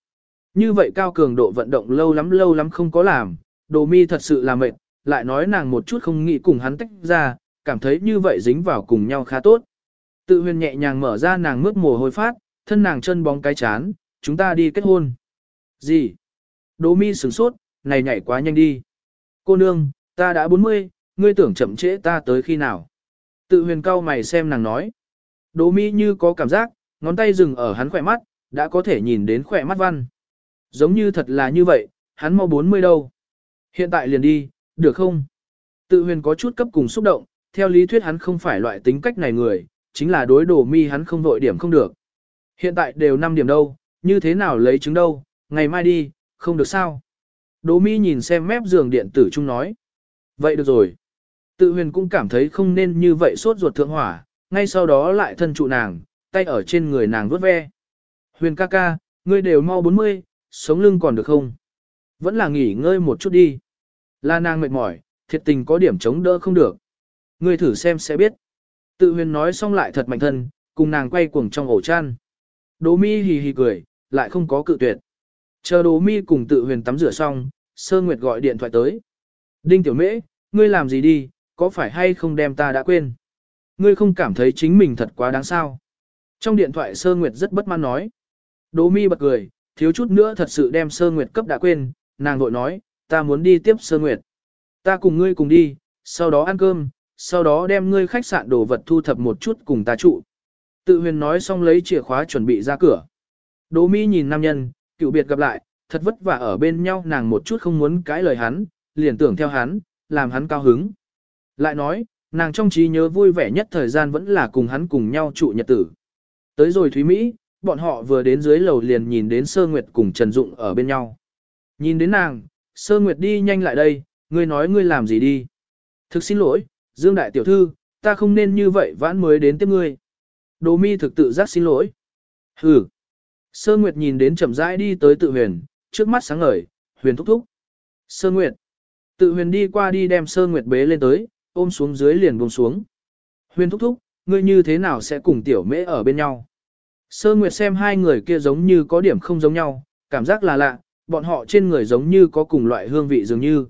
Như vậy cao cường độ vận động lâu lắm lâu lắm không có làm, đồ mi thật sự là mệt, lại nói nàng một chút không nghĩ cùng hắn tách ra, cảm thấy như vậy dính vào cùng nhau khá tốt. Tự huyền nhẹ nhàng mở ra nàng mướt mồ hôi phát, thân nàng chân bóng cái chán, chúng ta đi kết hôn. Gì? Đồ mi sửng sốt, này nhảy quá nhanh đi. Cô nương, ta đã 40, ngươi tưởng chậm trễ ta tới khi nào? Tự huyền cao mày xem nàng nói. Đồ mi như có cảm giác, ngón tay dừng ở hắn khỏe mắt, đã có thể nhìn đến khỏe mắt văn. Giống như thật là như vậy, hắn mau 40 đâu. Hiện tại liền đi, được không? Tự huyền có chút cấp cùng xúc động, theo lý thuyết hắn không phải loại tính cách này người, chính là đối đồ mi hắn không vội điểm không được. Hiện tại đều 5 điểm đâu, như thế nào lấy chứng đâu, ngày mai đi, không được sao. đồ mi nhìn xem mép giường điện tử chung nói. Vậy được rồi. Tự huyền cũng cảm thấy không nên như vậy sốt ruột thượng hỏa, ngay sau đó lại thân trụ nàng, tay ở trên người nàng vuốt ve. Huyền ca ca, ngươi đều mau 40, sống lưng còn được không? Vẫn là nghỉ ngơi một chút đi. La nàng mệt mỏi, thiệt tình có điểm chống đỡ không được. Ngươi thử xem sẽ biết. Tự huyền nói xong lại thật mạnh thân, cùng nàng quay cuồng trong ổ chăn. Đỗ mi hì hì cười, lại không có cự tuyệt. Chờ Đỗ mi cùng tự huyền tắm rửa xong, Sơ Nguyệt gọi điện thoại tới. Đinh Tiểu Mễ, ngươi làm gì đi, có phải hay không đem ta đã quên? Ngươi không cảm thấy chính mình thật quá đáng sao? Trong điện thoại Sơ Nguyệt rất bất mãn nói. Đỗ mi bật cười, thiếu chút nữa thật sự đem Sơ Nguyệt cấp đã quên, nàng vội nói, ta muốn đi tiếp Sơ Nguyệt. Ta cùng ngươi cùng đi, sau đó ăn cơm, sau đó đem ngươi khách sạn đồ vật thu thập một chút cùng ta trụ. Tự huyền nói xong lấy chìa khóa chuẩn bị ra cửa. Đỗ mi nhìn nam nhân, cựu biệt gặp lại, thật vất vả ở bên nhau nàng một chút không muốn cãi lời hắn, liền tưởng theo hắn, làm hắn cao hứng. Lại nói, nàng trong trí nhớ vui vẻ nhất thời gian vẫn là cùng hắn cùng nhau trụ nhật tử. Tới rồi Thúy Mỹ, bọn họ vừa đến dưới lầu liền nhìn đến Sơ Nguyệt cùng Trần Dụng ở bên nhau. Nhìn đến nàng, Sơ Nguyệt đi nhanh lại đây, ngươi nói ngươi làm gì đi. Thực xin lỗi, Dương Đại Tiểu Thư, ta không nên như vậy vãn mới đến tiếp ngươi. Đồ mi thực tự giác xin lỗi. Hừ. Sơ Nguyệt nhìn đến chậm rãi đi tới tự huyền, trước mắt sáng ngời, huyền thúc thúc. Sơ Nguyệt. Tự huyền đi qua đi đem Sơ Nguyệt bế lên tới, ôm xuống dưới liền buông xuống. Huyền thúc thúc, ngươi như thế nào sẽ cùng tiểu mễ ở bên nhau? Sơ Nguyệt xem hai người kia giống như có điểm không giống nhau, cảm giác là lạ, bọn họ trên người giống như có cùng loại hương vị dường như.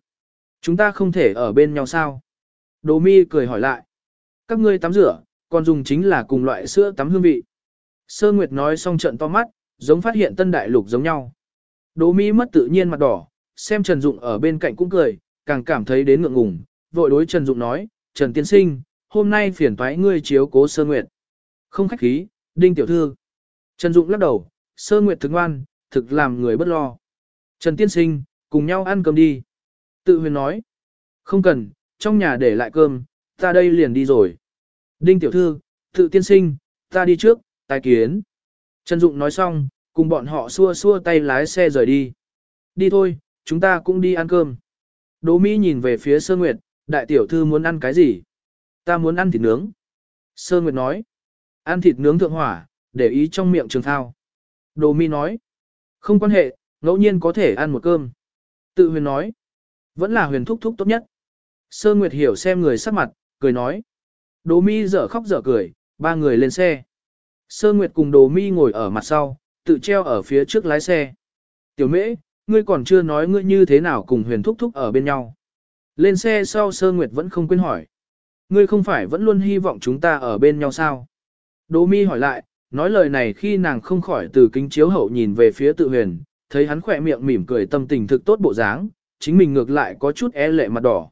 Chúng ta không thể ở bên nhau sao? Đồ mi cười hỏi lại. Các ngươi tắm rửa, còn dùng chính là cùng loại sữa tắm hương vị. Sơ Nguyệt nói xong trận to mắt, giống phát hiện tân đại lục giống nhau. Đồ mi mất tự nhiên mặt đỏ, xem Trần Dụng ở bên cạnh cũng cười, càng cảm thấy đến ngượng ngùng, vội đối Trần Dụng nói, Trần Tiên Sinh, hôm nay phiền thoái ngươi chiếu cố Sơ Nguyệt. Không khách khí, Đinh Tiểu Thư. Trần Dụng lắc đầu, Sơ Nguyệt thực ngoan, thực làm người bất lo. Trần Tiên Sinh, cùng nhau ăn cơm đi. Tự huyền nói, không cần, trong nhà để lại cơm, ta đây liền đi rồi. Đinh Tiểu Thư, tự tiên sinh, ta đi trước, tài kiến. Trần Dụng nói xong, cùng bọn họ xua xua tay lái xe rời đi. Đi thôi, chúng ta cũng đi ăn cơm. Đỗ Mỹ nhìn về phía Sơ Nguyệt, đại tiểu thư muốn ăn cái gì? Ta muốn ăn thịt nướng. Sơ Nguyệt nói, ăn thịt nướng thượng hỏa, để ý trong miệng trường thao. Đỗ mi nói, không quan hệ, ngẫu nhiên có thể ăn một cơm. Tự huyền nói, vẫn là huyền thúc thúc tốt nhất. Sơ Nguyệt hiểu xem người sắc mặt, cười nói. Đỗ Mi dở khóc dở cười, ba người lên xe. Sơ Nguyệt cùng Đỗ Mi ngồi ở mặt sau, tự treo ở phía trước lái xe. Tiểu Mễ, ngươi còn chưa nói ngươi như thế nào cùng huyền thúc thúc ở bên nhau. Lên xe sau Sơ Nguyệt vẫn không quên hỏi. Ngươi không phải vẫn luôn hy vọng chúng ta ở bên nhau sao? Đỗ Mi hỏi lại, nói lời này khi nàng không khỏi từ kính chiếu hậu nhìn về phía tự huyền, thấy hắn khỏe miệng mỉm cười tâm tình thực tốt bộ dáng, chính mình ngược lại có chút e lệ mặt đỏ.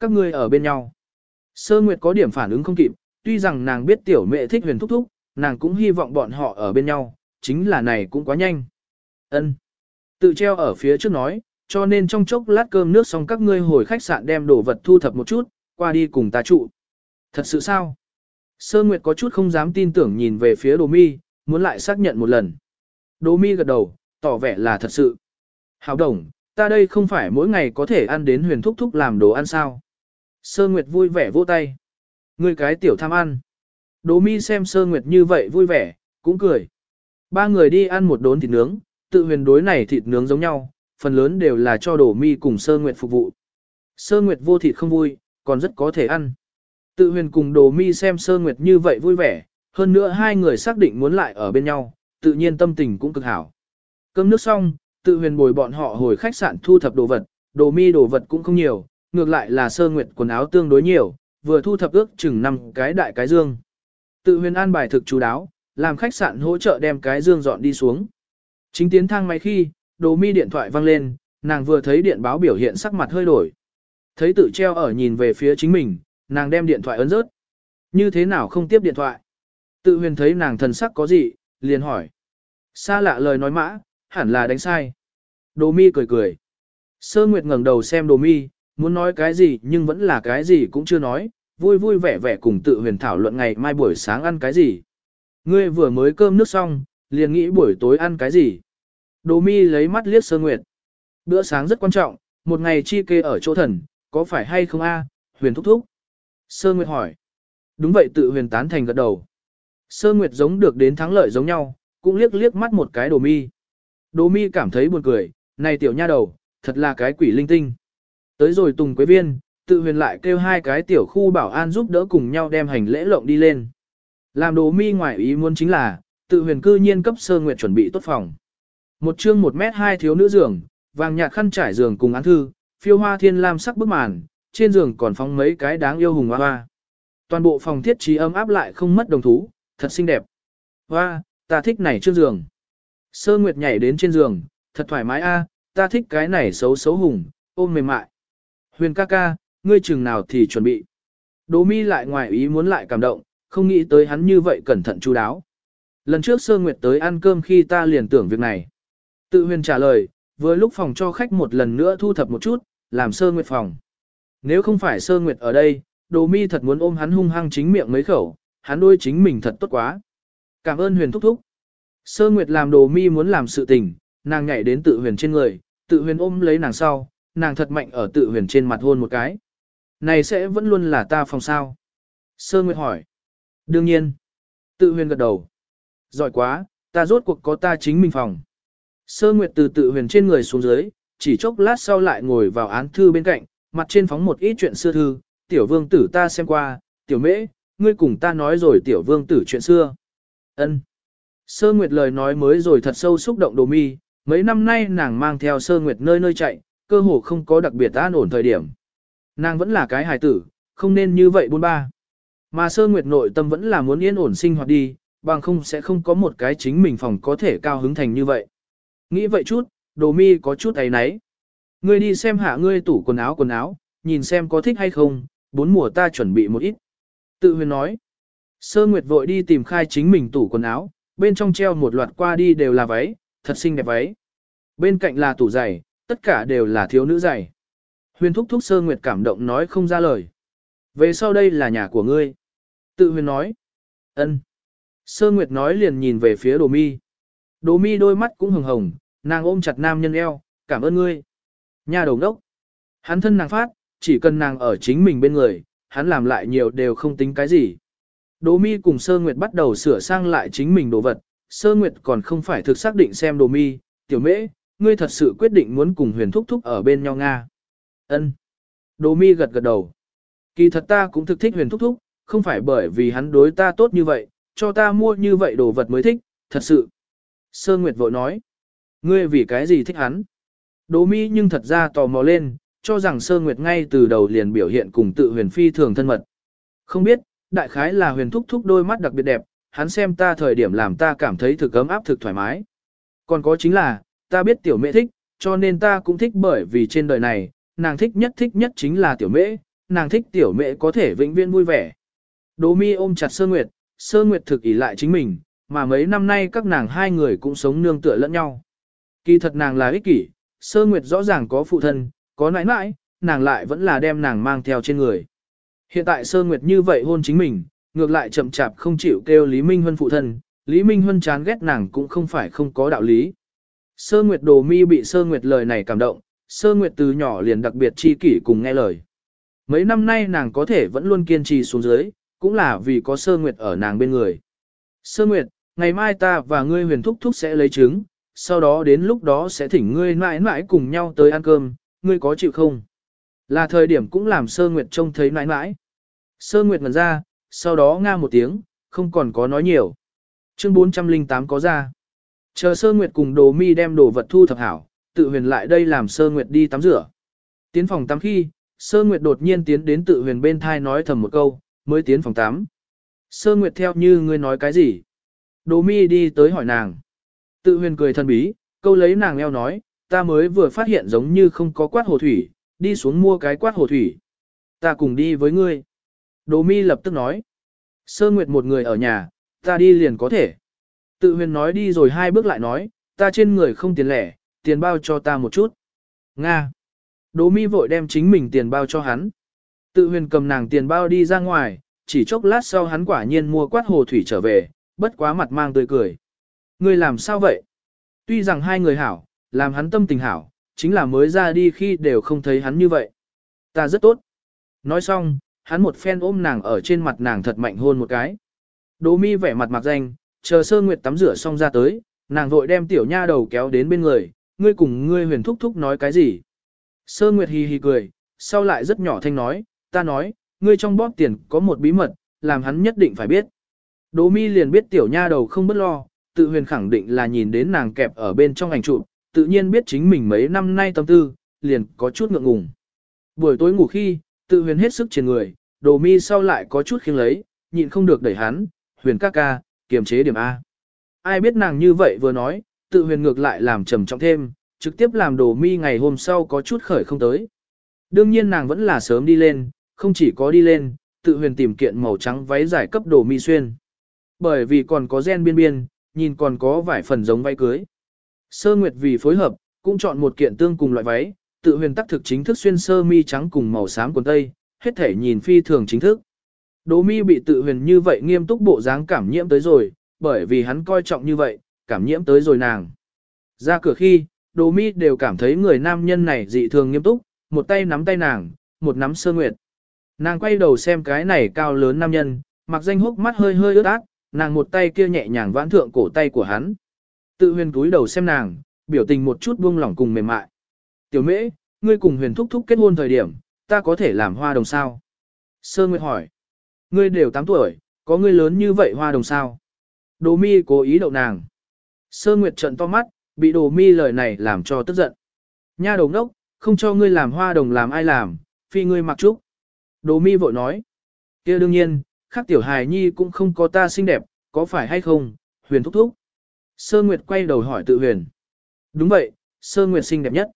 Các ngươi ở bên nhau. Sơ Nguyệt có điểm phản ứng không kịp, tuy rằng nàng biết tiểu mẹ thích huyền thúc thúc, nàng cũng hy vọng bọn họ ở bên nhau, chính là này cũng quá nhanh. Ân. Tự treo ở phía trước nói, cho nên trong chốc lát cơm nước xong các ngươi hồi khách sạn đem đồ vật thu thập một chút, qua đi cùng ta trụ. Thật sự sao? Sơ Nguyệt có chút không dám tin tưởng nhìn về phía Đồ Mi, muốn lại xác nhận một lần. Đồ Mi gật đầu, tỏ vẻ là thật sự. Hảo đồng, ta đây không phải mỗi ngày có thể ăn đến huyền thúc thúc làm đồ ăn sao. Sơ Nguyệt vui vẻ vỗ tay. Người cái tiểu tham ăn. Đỗ mi xem Sơ Nguyệt như vậy vui vẻ, cũng cười. Ba người đi ăn một đốn thịt nướng, tự huyền đối này thịt nướng giống nhau, phần lớn đều là cho Đỗ mi cùng Sơ Nguyệt phục vụ. Sơ Nguyệt vô thịt không vui, còn rất có thể ăn. Tự huyền cùng Đồ mi xem Sơ Nguyệt như vậy vui vẻ, hơn nữa hai người xác định muốn lại ở bên nhau, tự nhiên tâm tình cũng cực hảo. Cơm nước xong, tự huyền bồi bọn họ hồi khách sạn thu thập đồ vật, đồ mi đồ vật cũng không nhiều, ngược lại là sơ nguyệt quần áo tương đối nhiều, vừa thu thập ước chừng năm cái đại cái dương. Tự huyền an bài thực chú đáo, làm khách sạn hỗ trợ đem cái dương dọn đi xuống. Chính tiến thang máy khi, đồ mi điện thoại vang lên, nàng vừa thấy điện báo biểu hiện sắc mặt hơi đổi. Thấy tự treo ở nhìn về phía chính mình, nàng đem điện thoại ấn rớt. Như thế nào không tiếp điện thoại? Tự huyền thấy nàng thần sắc có gì, liền hỏi. Xa lạ lời nói mã, hẳn là đánh sai. Đồ mi cười cười. Sơ Nguyệt ngẩng đầu xem đồ mi, muốn nói cái gì nhưng vẫn là cái gì cũng chưa nói, vui vui vẻ vẻ cùng tự huyền thảo luận ngày mai buổi sáng ăn cái gì. Ngươi vừa mới cơm nước xong, liền nghĩ buổi tối ăn cái gì. Đồ mi lấy mắt liếc Sơ Nguyệt. Bữa sáng rất quan trọng, một ngày chi kê ở chỗ thần, có phải hay không a? huyền thúc thúc. Sơ Nguyệt hỏi. Đúng vậy tự huyền tán thành gật đầu. Sơ Nguyệt giống được đến thắng lợi giống nhau, cũng liếc liếc mắt một cái đồ mi. Đồ mi cảm thấy buồn cười, này tiểu nha đầu, thật là cái quỷ linh tinh. Tới rồi Tùng Quế Viên, tự huyền lại kêu hai cái tiểu khu bảo an giúp đỡ cùng nhau đem hành lễ lộng đi lên. Làm đồ mi ngoài ý muốn chính là, tự huyền cư nhiên cấp sơ nguyệt chuẩn bị tốt phòng. Một chương một mét hai thiếu nữ giường, vàng nhạt khăn trải giường cùng án thư, phiêu hoa thiên lam sắc bức màn, trên giường còn phóng mấy cái đáng yêu hùng hoa hoa. Toàn bộ phòng thiết trí ấm áp lại không mất đồng thú, thật xinh đẹp. Hoa, ta thích này trước giường. Sơ Nguyệt nhảy đến trên giường, thật thoải mái a, ta thích cái này xấu xấu hùng, ôm mềm mại. Huyền ca ca, ngươi chừng nào thì chuẩn bị. Đỗ mi lại ngoài ý muốn lại cảm động, không nghĩ tới hắn như vậy cẩn thận chu đáo. Lần trước Sơ Nguyệt tới ăn cơm khi ta liền tưởng việc này. Tự huyền trả lời, vừa lúc phòng cho khách một lần nữa thu thập một chút, làm Sơ Nguyệt phòng. Nếu không phải Sơ Nguyệt ở đây, Đồ mi thật muốn ôm hắn hung hăng chính miệng mấy khẩu, hắn đôi chính mình thật tốt quá. Cảm ơn huyền thúc thúc. Sơ Nguyệt làm đồ mi muốn làm sự tình, nàng nhảy đến tự huyền trên người, tự huyền ôm lấy nàng sau, nàng thật mạnh ở tự huyền trên mặt hôn một cái. Này sẽ vẫn luôn là ta phòng sao? Sơ Nguyệt hỏi. Đương nhiên. Tự huyền gật đầu. Giỏi quá, ta rốt cuộc có ta chính mình phòng. Sơ Nguyệt từ tự huyền trên người xuống dưới, chỉ chốc lát sau lại ngồi vào án thư bên cạnh, mặt trên phóng một ít chuyện xưa thư, tiểu vương tử ta xem qua, tiểu mễ, ngươi cùng ta nói rồi tiểu vương tử chuyện xưa. ân Sơ Nguyệt lời nói mới rồi thật sâu xúc động đồ mi, mấy năm nay nàng mang theo Sơ Nguyệt nơi nơi chạy, cơ hồ không có đặc biệt an ổn thời điểm. Nàng vẫn là cái hài tử, không nên như vậy buôn ba. Mà Sơ Nguyệt nội tâm vẫn là muốn yên ổn sinh hoạt đi, bằng không sẽ không có một cái chính mình phòng có thể cao hứng thành như vậy. Nghĩ vậy chút, đồ mi có chút ấy nấy. Ngươi đi xem hạ ngươi tủ quần áo quần áo, nhìn xem có thích hay không, bốn mùa ta chuẩn bị một ít. Tự huyền nói. Sơ Nguyệt vội đi tìm khai chính mình tủ quần áo, bên trong treo một loạt qua đi đều là váy, thật xinh đẹp váy. Bên cạnh là tủ giày, tất cả đều là thiếu nữ giày. Huyền thúc thúc Sơ Nguyệt cảm động nói không ra lời. Về sau đây là nhà của ngươi. Tự huyền nói. ân. Sơ Nguyệt nói liền nhìn về phía đồ mi. Đồ mi đôi mắt cũng hồng hồng, nàng ôm chặt nam nhân eo, cảm ơn ngươi. Nha đầu đốc. Hắn thân nàng phát, chỉ cần nàng ở chính mình bên người, hắn làm lại nhiều đều không tính cái gì. Đỗ mi cùng Sơ Nguyệt bắt đầu sửa sang lại chính mình đồ vật, Sơ Nguyệt còn không phải thực xác định xem Đỗ mi, tiểu mễ, ngươi thật sự quyết định muốn cùng huyền thúc thúc ở bên nhau Nga. Ân. Đỗ mi gật gật đầu. Kỳ thật ta cũng thực thích huyền thúc thúc, không phải bởi vì hắn đối ta tốt như vậy, cho ta mua như vậy đồ vật mới thích, thật sự. Sơ Nguyệt vội nói. Ngươi vì cái gì thích hắn? Đỗ mi nhưng thật ra tò mò lên, cho rằng Sơ Nguyệt ngay từ đầu liền biểu hiện cùng tự huyền phi thường thân mật. Không biết, đại khái là huyền thúc thúc đôi mắt đặc biệt đẹp, hắn xem ta thời điểm làm ta cảm thấy thực ấm áp thực thoải mái. Còn có chính là, ta biết tiểu mẹ thích, cho nên ta cũng thích bởi vì trên đời này, nàng thích nhất thích nhất chính là tiểu Mễ, nàng thích tiểu mẹ có thể vĩnh viễn vui vẻ. Đỗ mi ôm chặt Sơ Nguyệt, Sơ Nguyệt thực ỷ lại chính mình, mà mấy năm nay các nàng hai người cũng sống nương tựa lẫn nhau. Kỳ thật nàng là ích kỷ, Sơ Nguyệt rõ ràng có phụ thân, có nãi nãi, nàng lại vẫn là đem nàng mang theo trên người. Hiện tại Sơ Nguyệt như vậy hôn chính mình, ngược lại chậm chạp không chịu kêu Lý Minh Huân phụ thân, Lý Minh Huân chán ghét nàng cũng không phải không có đạo lý. Sơ Nguyệt Đồ Mi bị Sơ Nguyệt lời này cảm động, Sơ Nguyệt từ nhỏ liền đặc biệt chi kỷ cùng nghe lời. Mấy năm nay nàng có thể vẫn luôn kiên trì xuống dưới, cũng là vì có Sơ Nguyệt ở nàng bên người. Sơ Nguyệt, ngày mai ta và ngươi huyền thúc thúc sẽ lấy trứng, sau đó đến lúc đó sẽ thỉnh ngươi mãi mãi cùng nhau tới ăn cơm, ngươi có chịu không? Là thời điểm cũng làm sơ nguyệt trông thấy nãi nãi. Sơ nguyệt ngần ra, sau đó nga một tiếng, không còn có nói nhiều. Chương 408 có ra. Chờ sơ nguyệt cùng đồ mi đem đồ vật thu thập hảo, tự huyền lại đây làm sơ nguyệt đi tắm rửa. Tiến phòng tắm khi, sơ nguyệt đột nhiên tiến đến tự huyền bên thai nói thầm một câu, mới tiến phòng tắm. Sơ nguyệt theo như ngươi nói cái gì? Đồ mi đi tới hỏi nàng. Tự huyền cười thân bí, câu lấy nàng eo nói, ta mới vừa phát hiện giống như không có quát hồ thủy, đi xuống mua cái quát hồ thủy. Ta cùng đi với ngươi. Đồ mi lập tức nói. Sơ Nguyệt một người ở nhà, ta đi liền có thể. Tự huyền nói đi rồi hai bước lại nói, ta trên người không tiền lẻ, tiền bao cho ta một chút. Nga. Đỗ mi vội đem chính mình tiền bao cho hắn. Tự huyền cầm nàng tiền bao đi ra ngoài, chỉ chốc lát sau hắn quả nhiên mua quát hồ thủy trở về, bất quá mặt mang tươi cười. Ngươi làm sao vậy? Tuy rằng hai người hảo, làm hắn tâm tình hảo, chính là mới ra đi khi đều không thấy hắn như vậy. Ta rất tốt. Nói xong, hắn một phen ôm nàng ở trên mặt nàng thật mạnh hôn một cái. Đỗ mi vẻ mặt mặc danh, chờ sơ nguyệt tắm rửa xong ra tới, nàng vội đem tiểu nha đầu kéo đến bên người, ngươi cùng ngươi huyền thúc thúc nói cái gì. Sơ nguyệt hì hì cười, sau lại rất nhỏ thanh nói, ta nói, ngươi trong bóp tiền có một bí mật, làm hắn nhất định phải biết. Đỗ mi liền biết tiểu nha đầu không bất lo, tự huyền khẳng định là nhìn đến nàng kẹp ở bên trong ảnh chụp, tự nhiên biết chính mình mấy năm nay tâm tư, liền có chút ngượng ngùng. Buổi tối ngủ khi, tự huyền hết sức trên người, đồ mi sau lại có chút khiêng lấy, nhịn không được đẩy hắn, huyền ca ca, kiềm chế điểm A. Ai biết nàng như vậy vừa nói, tự huyền ngược lại làm trầm trọng thêm, trực tiếp làm đồ mi ngày hôm sau có chút khởi không tới. Đương nhiên nàng vẫn là sớm đi lên, không chỉ có đi lên, tự huyền tìm kiện màu trắng váy dài cấp đồ mi xuyên. Bởi vì còn có gen biên biên, nhìn còn có vài phần giống váy cưới. Sơ Nguyệt vì phối hợp, cũng chọn một kiện tương cùng loại váy, tự huyền tác thực chính thức xuyên sơ mi trắng cùng màu xám quần tây, hết thể nhìn phi thường chính thức. Đỗ mi bị tự huyền như vậy nghiêm túc bộ dáng cảm nhiễm tới rồi, bởi vì hắn coi trọng như vậy, cảm nhiễm tới rồi nàng. Ra cửa khi, Đỗ mi đều cảm thấy người nam nhân này dị thường nghiêm túc, một tay nắm tay nàng, một nắm sơ nguyệt. Nàng quay đầu xem cái này cao lớn nam nhân, mặc danh hốc mắt hơi hơi ướt át, nàng một tay kia nhẹ nhàng vãn thượng cổ tay của hắn. Tự huyền túi đầu xem nàng, biểu tình một chút buông lỏng cùng mềm mại. Tiểu mễ, ngươi cùng huyền thúc thúc kết hôn thời điểm, ta có thể làm hoa đồng sao? Sơ Nguyệt hỏi. Ngươi đều 8 tuổi, có ngươi lớn như vậy hoa đồng sao? Đồ mi cố ý đậu nàng. Sơ Nguyệt trận to mắt, bị đồ mi lời này làm cho tức giận. Nha đồng đốc, không cho ngươi làm hoa đồng làm ai làm, phi ngươi mặc trúc. Đồ mi vội nói. kia đương nhiên, khác tiểu hài nhi cũng không có ta xinh đẹp, có phải hay không, huyền thúc thúc. Sơ Nguyệt quay đầu hỏi tự huyền. Đúng vậy, Sơ Nguyệt xinh đẹp nhất.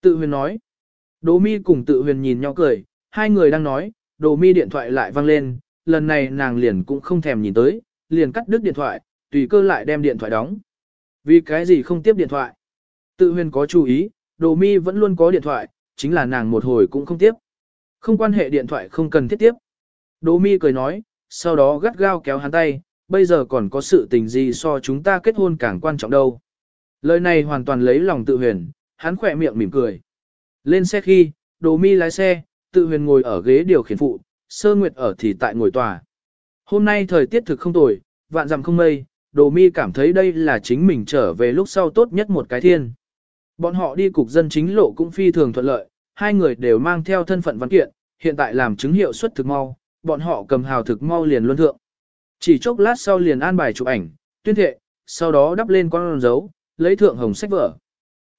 Tự huyền nói. đỗ mi cùng tự huyền nhìn nhau cười, hai người đang nói, đỗ mi điện thoại lại vang lên, lần này nàng liền cũng không thèm nhìn tới, liền cắt đứt điện thoại, tùy cơ lại đem điện thoại đóng. Vì cái gì không tiếp điện thoại? Tự huyền có chú ý, đỗ mi vẫn luôn có điện thoại, chính là nàng một hồi cũng không tiếp. Không quan hệ điện thoại không cần thiết tiếp. đỗ mi cười nói, sau đó gắt gao kéo hắn tay, bây giờ còn có sự tình gì so chúng ta kết hôn càng quan trọng đâu. Lời này hoàn toàn lấy lòng tự huyền, hắn khỏe miệng mỉm cười. Lên xe khi, đồ mi lái xe, tự huyền ngồi ở ghế điều khiển phụ, sơ nguyệt ở thì tại ngồi tòa. Hôm nay thời tiết thực không tồi, vạn dặm không mây, đồ mi cảm thấy đây là chính mình trở về lúc sau tốt nhất một cái thiên. Bọn họ đi cục dân chính lộ cũng phi thường thuận lợi, hai người đều mang theo thân phận văn kiện, hiện tại làm chứng hiệu suất thực mau, bọn họ cầm hào thực mau liền luân thượng. Chỉ chốc lát sau liền an bài chụp ảnh, tuyên thệ, sau đó đắp lên con dấu, lấy thượng hồng sách vở.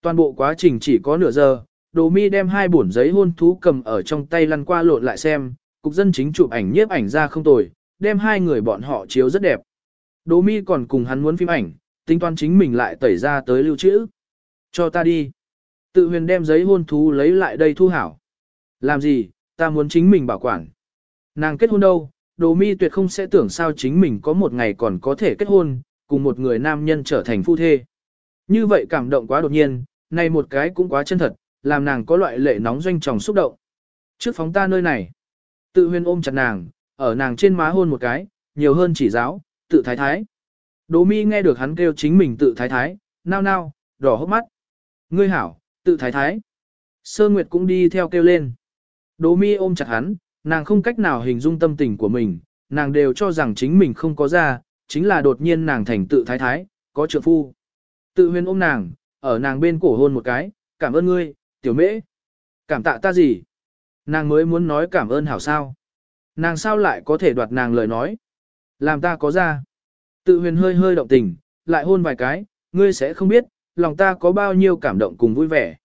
Toàn bộ quá trình chỉ có nửa giờ, Đồ Mi đem hai bổn giấy hôn thú cầm ở trong tay lăn qua lộn lại xem, cục dân chính chụp ảnh nhiếp ảnh ra không tồi, đem hai người bọn họ chiếu rất đẹp. Đồ Mi còn cùng hắn muốn phim ảnh, tính toán chính mình lại tẩy ra tới lưu trữ. Cho ta đi. Tự huyền đem giấy hôn thú lấy lại đây thu hảo. Làm gì, ta muốn chính mình bảo quản. Nàng kết hôn đâu, đồ mi tuyệt không sẽ tưởng sao chính mình có một ngày còn có thể kết hôn, cùng một người nam nhân trở thành phu thê. Như vậy cảm động quá đột nhiên, này một cái cũng quá chân thật, làm nàng có loại lệ nóng doanh tròng xúc động. Trước phóng ta nơi này, tự huyên ôm chặt nàng, ở nàng trên má hôn một cái, nhiều hơn chỉ giáo, tự thái thái. Đỗ mi nghe được hắn kêu chính mình tự thái thái, nao nao, đỏ hốc mắt. Ngươi hảo, tự thái thái. Sơ Nguyệt cũng đi theo kêu lên. Đỗ mi ôm chặt hắn, nàng không cách nào hình dung tâm tình của mình, nàng đều cho rằng chính mình không có ra, chính là đột nhiên nàng thành tự thái thái, có trượng phu. Tự huyền ôm nàng, ở nàng bên cổ hôn một cái, cảm ơn ngươi, tiểu mễ. Cảm tạ ta gì? Nàng mới muốn nói cảm ơn hảo sao. Nàng sao lại có thể đoạt nàng lời nói? Làm ta có ra. Tự huyền hơi hơi động tình, lại hôn vài cái, ngươi sẽ không biết, lòng ta có bao nhiêu cảm động cùng vui vẻ.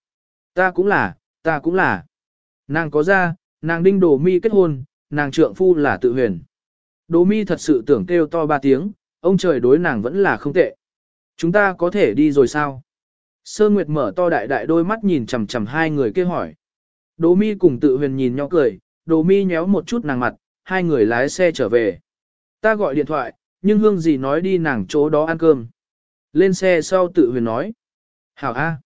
Ta cũng là, ta cũng là. Nàng có ra, nàng đinh đồ mi kết hôn, nàng trượng phu là tự huyền. Đồ mi thật sự tưởng kêu to ba tiếng, ông trời đối nàng vẫn là không tệ. Chúng ta có thể đi rồi sao? Sơ Nguyệt mở to đại đại đôi mắt nhìn chằm chằm hai người kia hỏi. Đồ mi cùng tự huyền nhìn nhau cười, đồ mi nhéo một chút nàng mặt, hai người lái xe trở về. Ta gọi điện thoại, nhưng hương gì nói đi nàng chỗ đó ăn cơm. Lên xe sau tự huyền nói. Hảo A.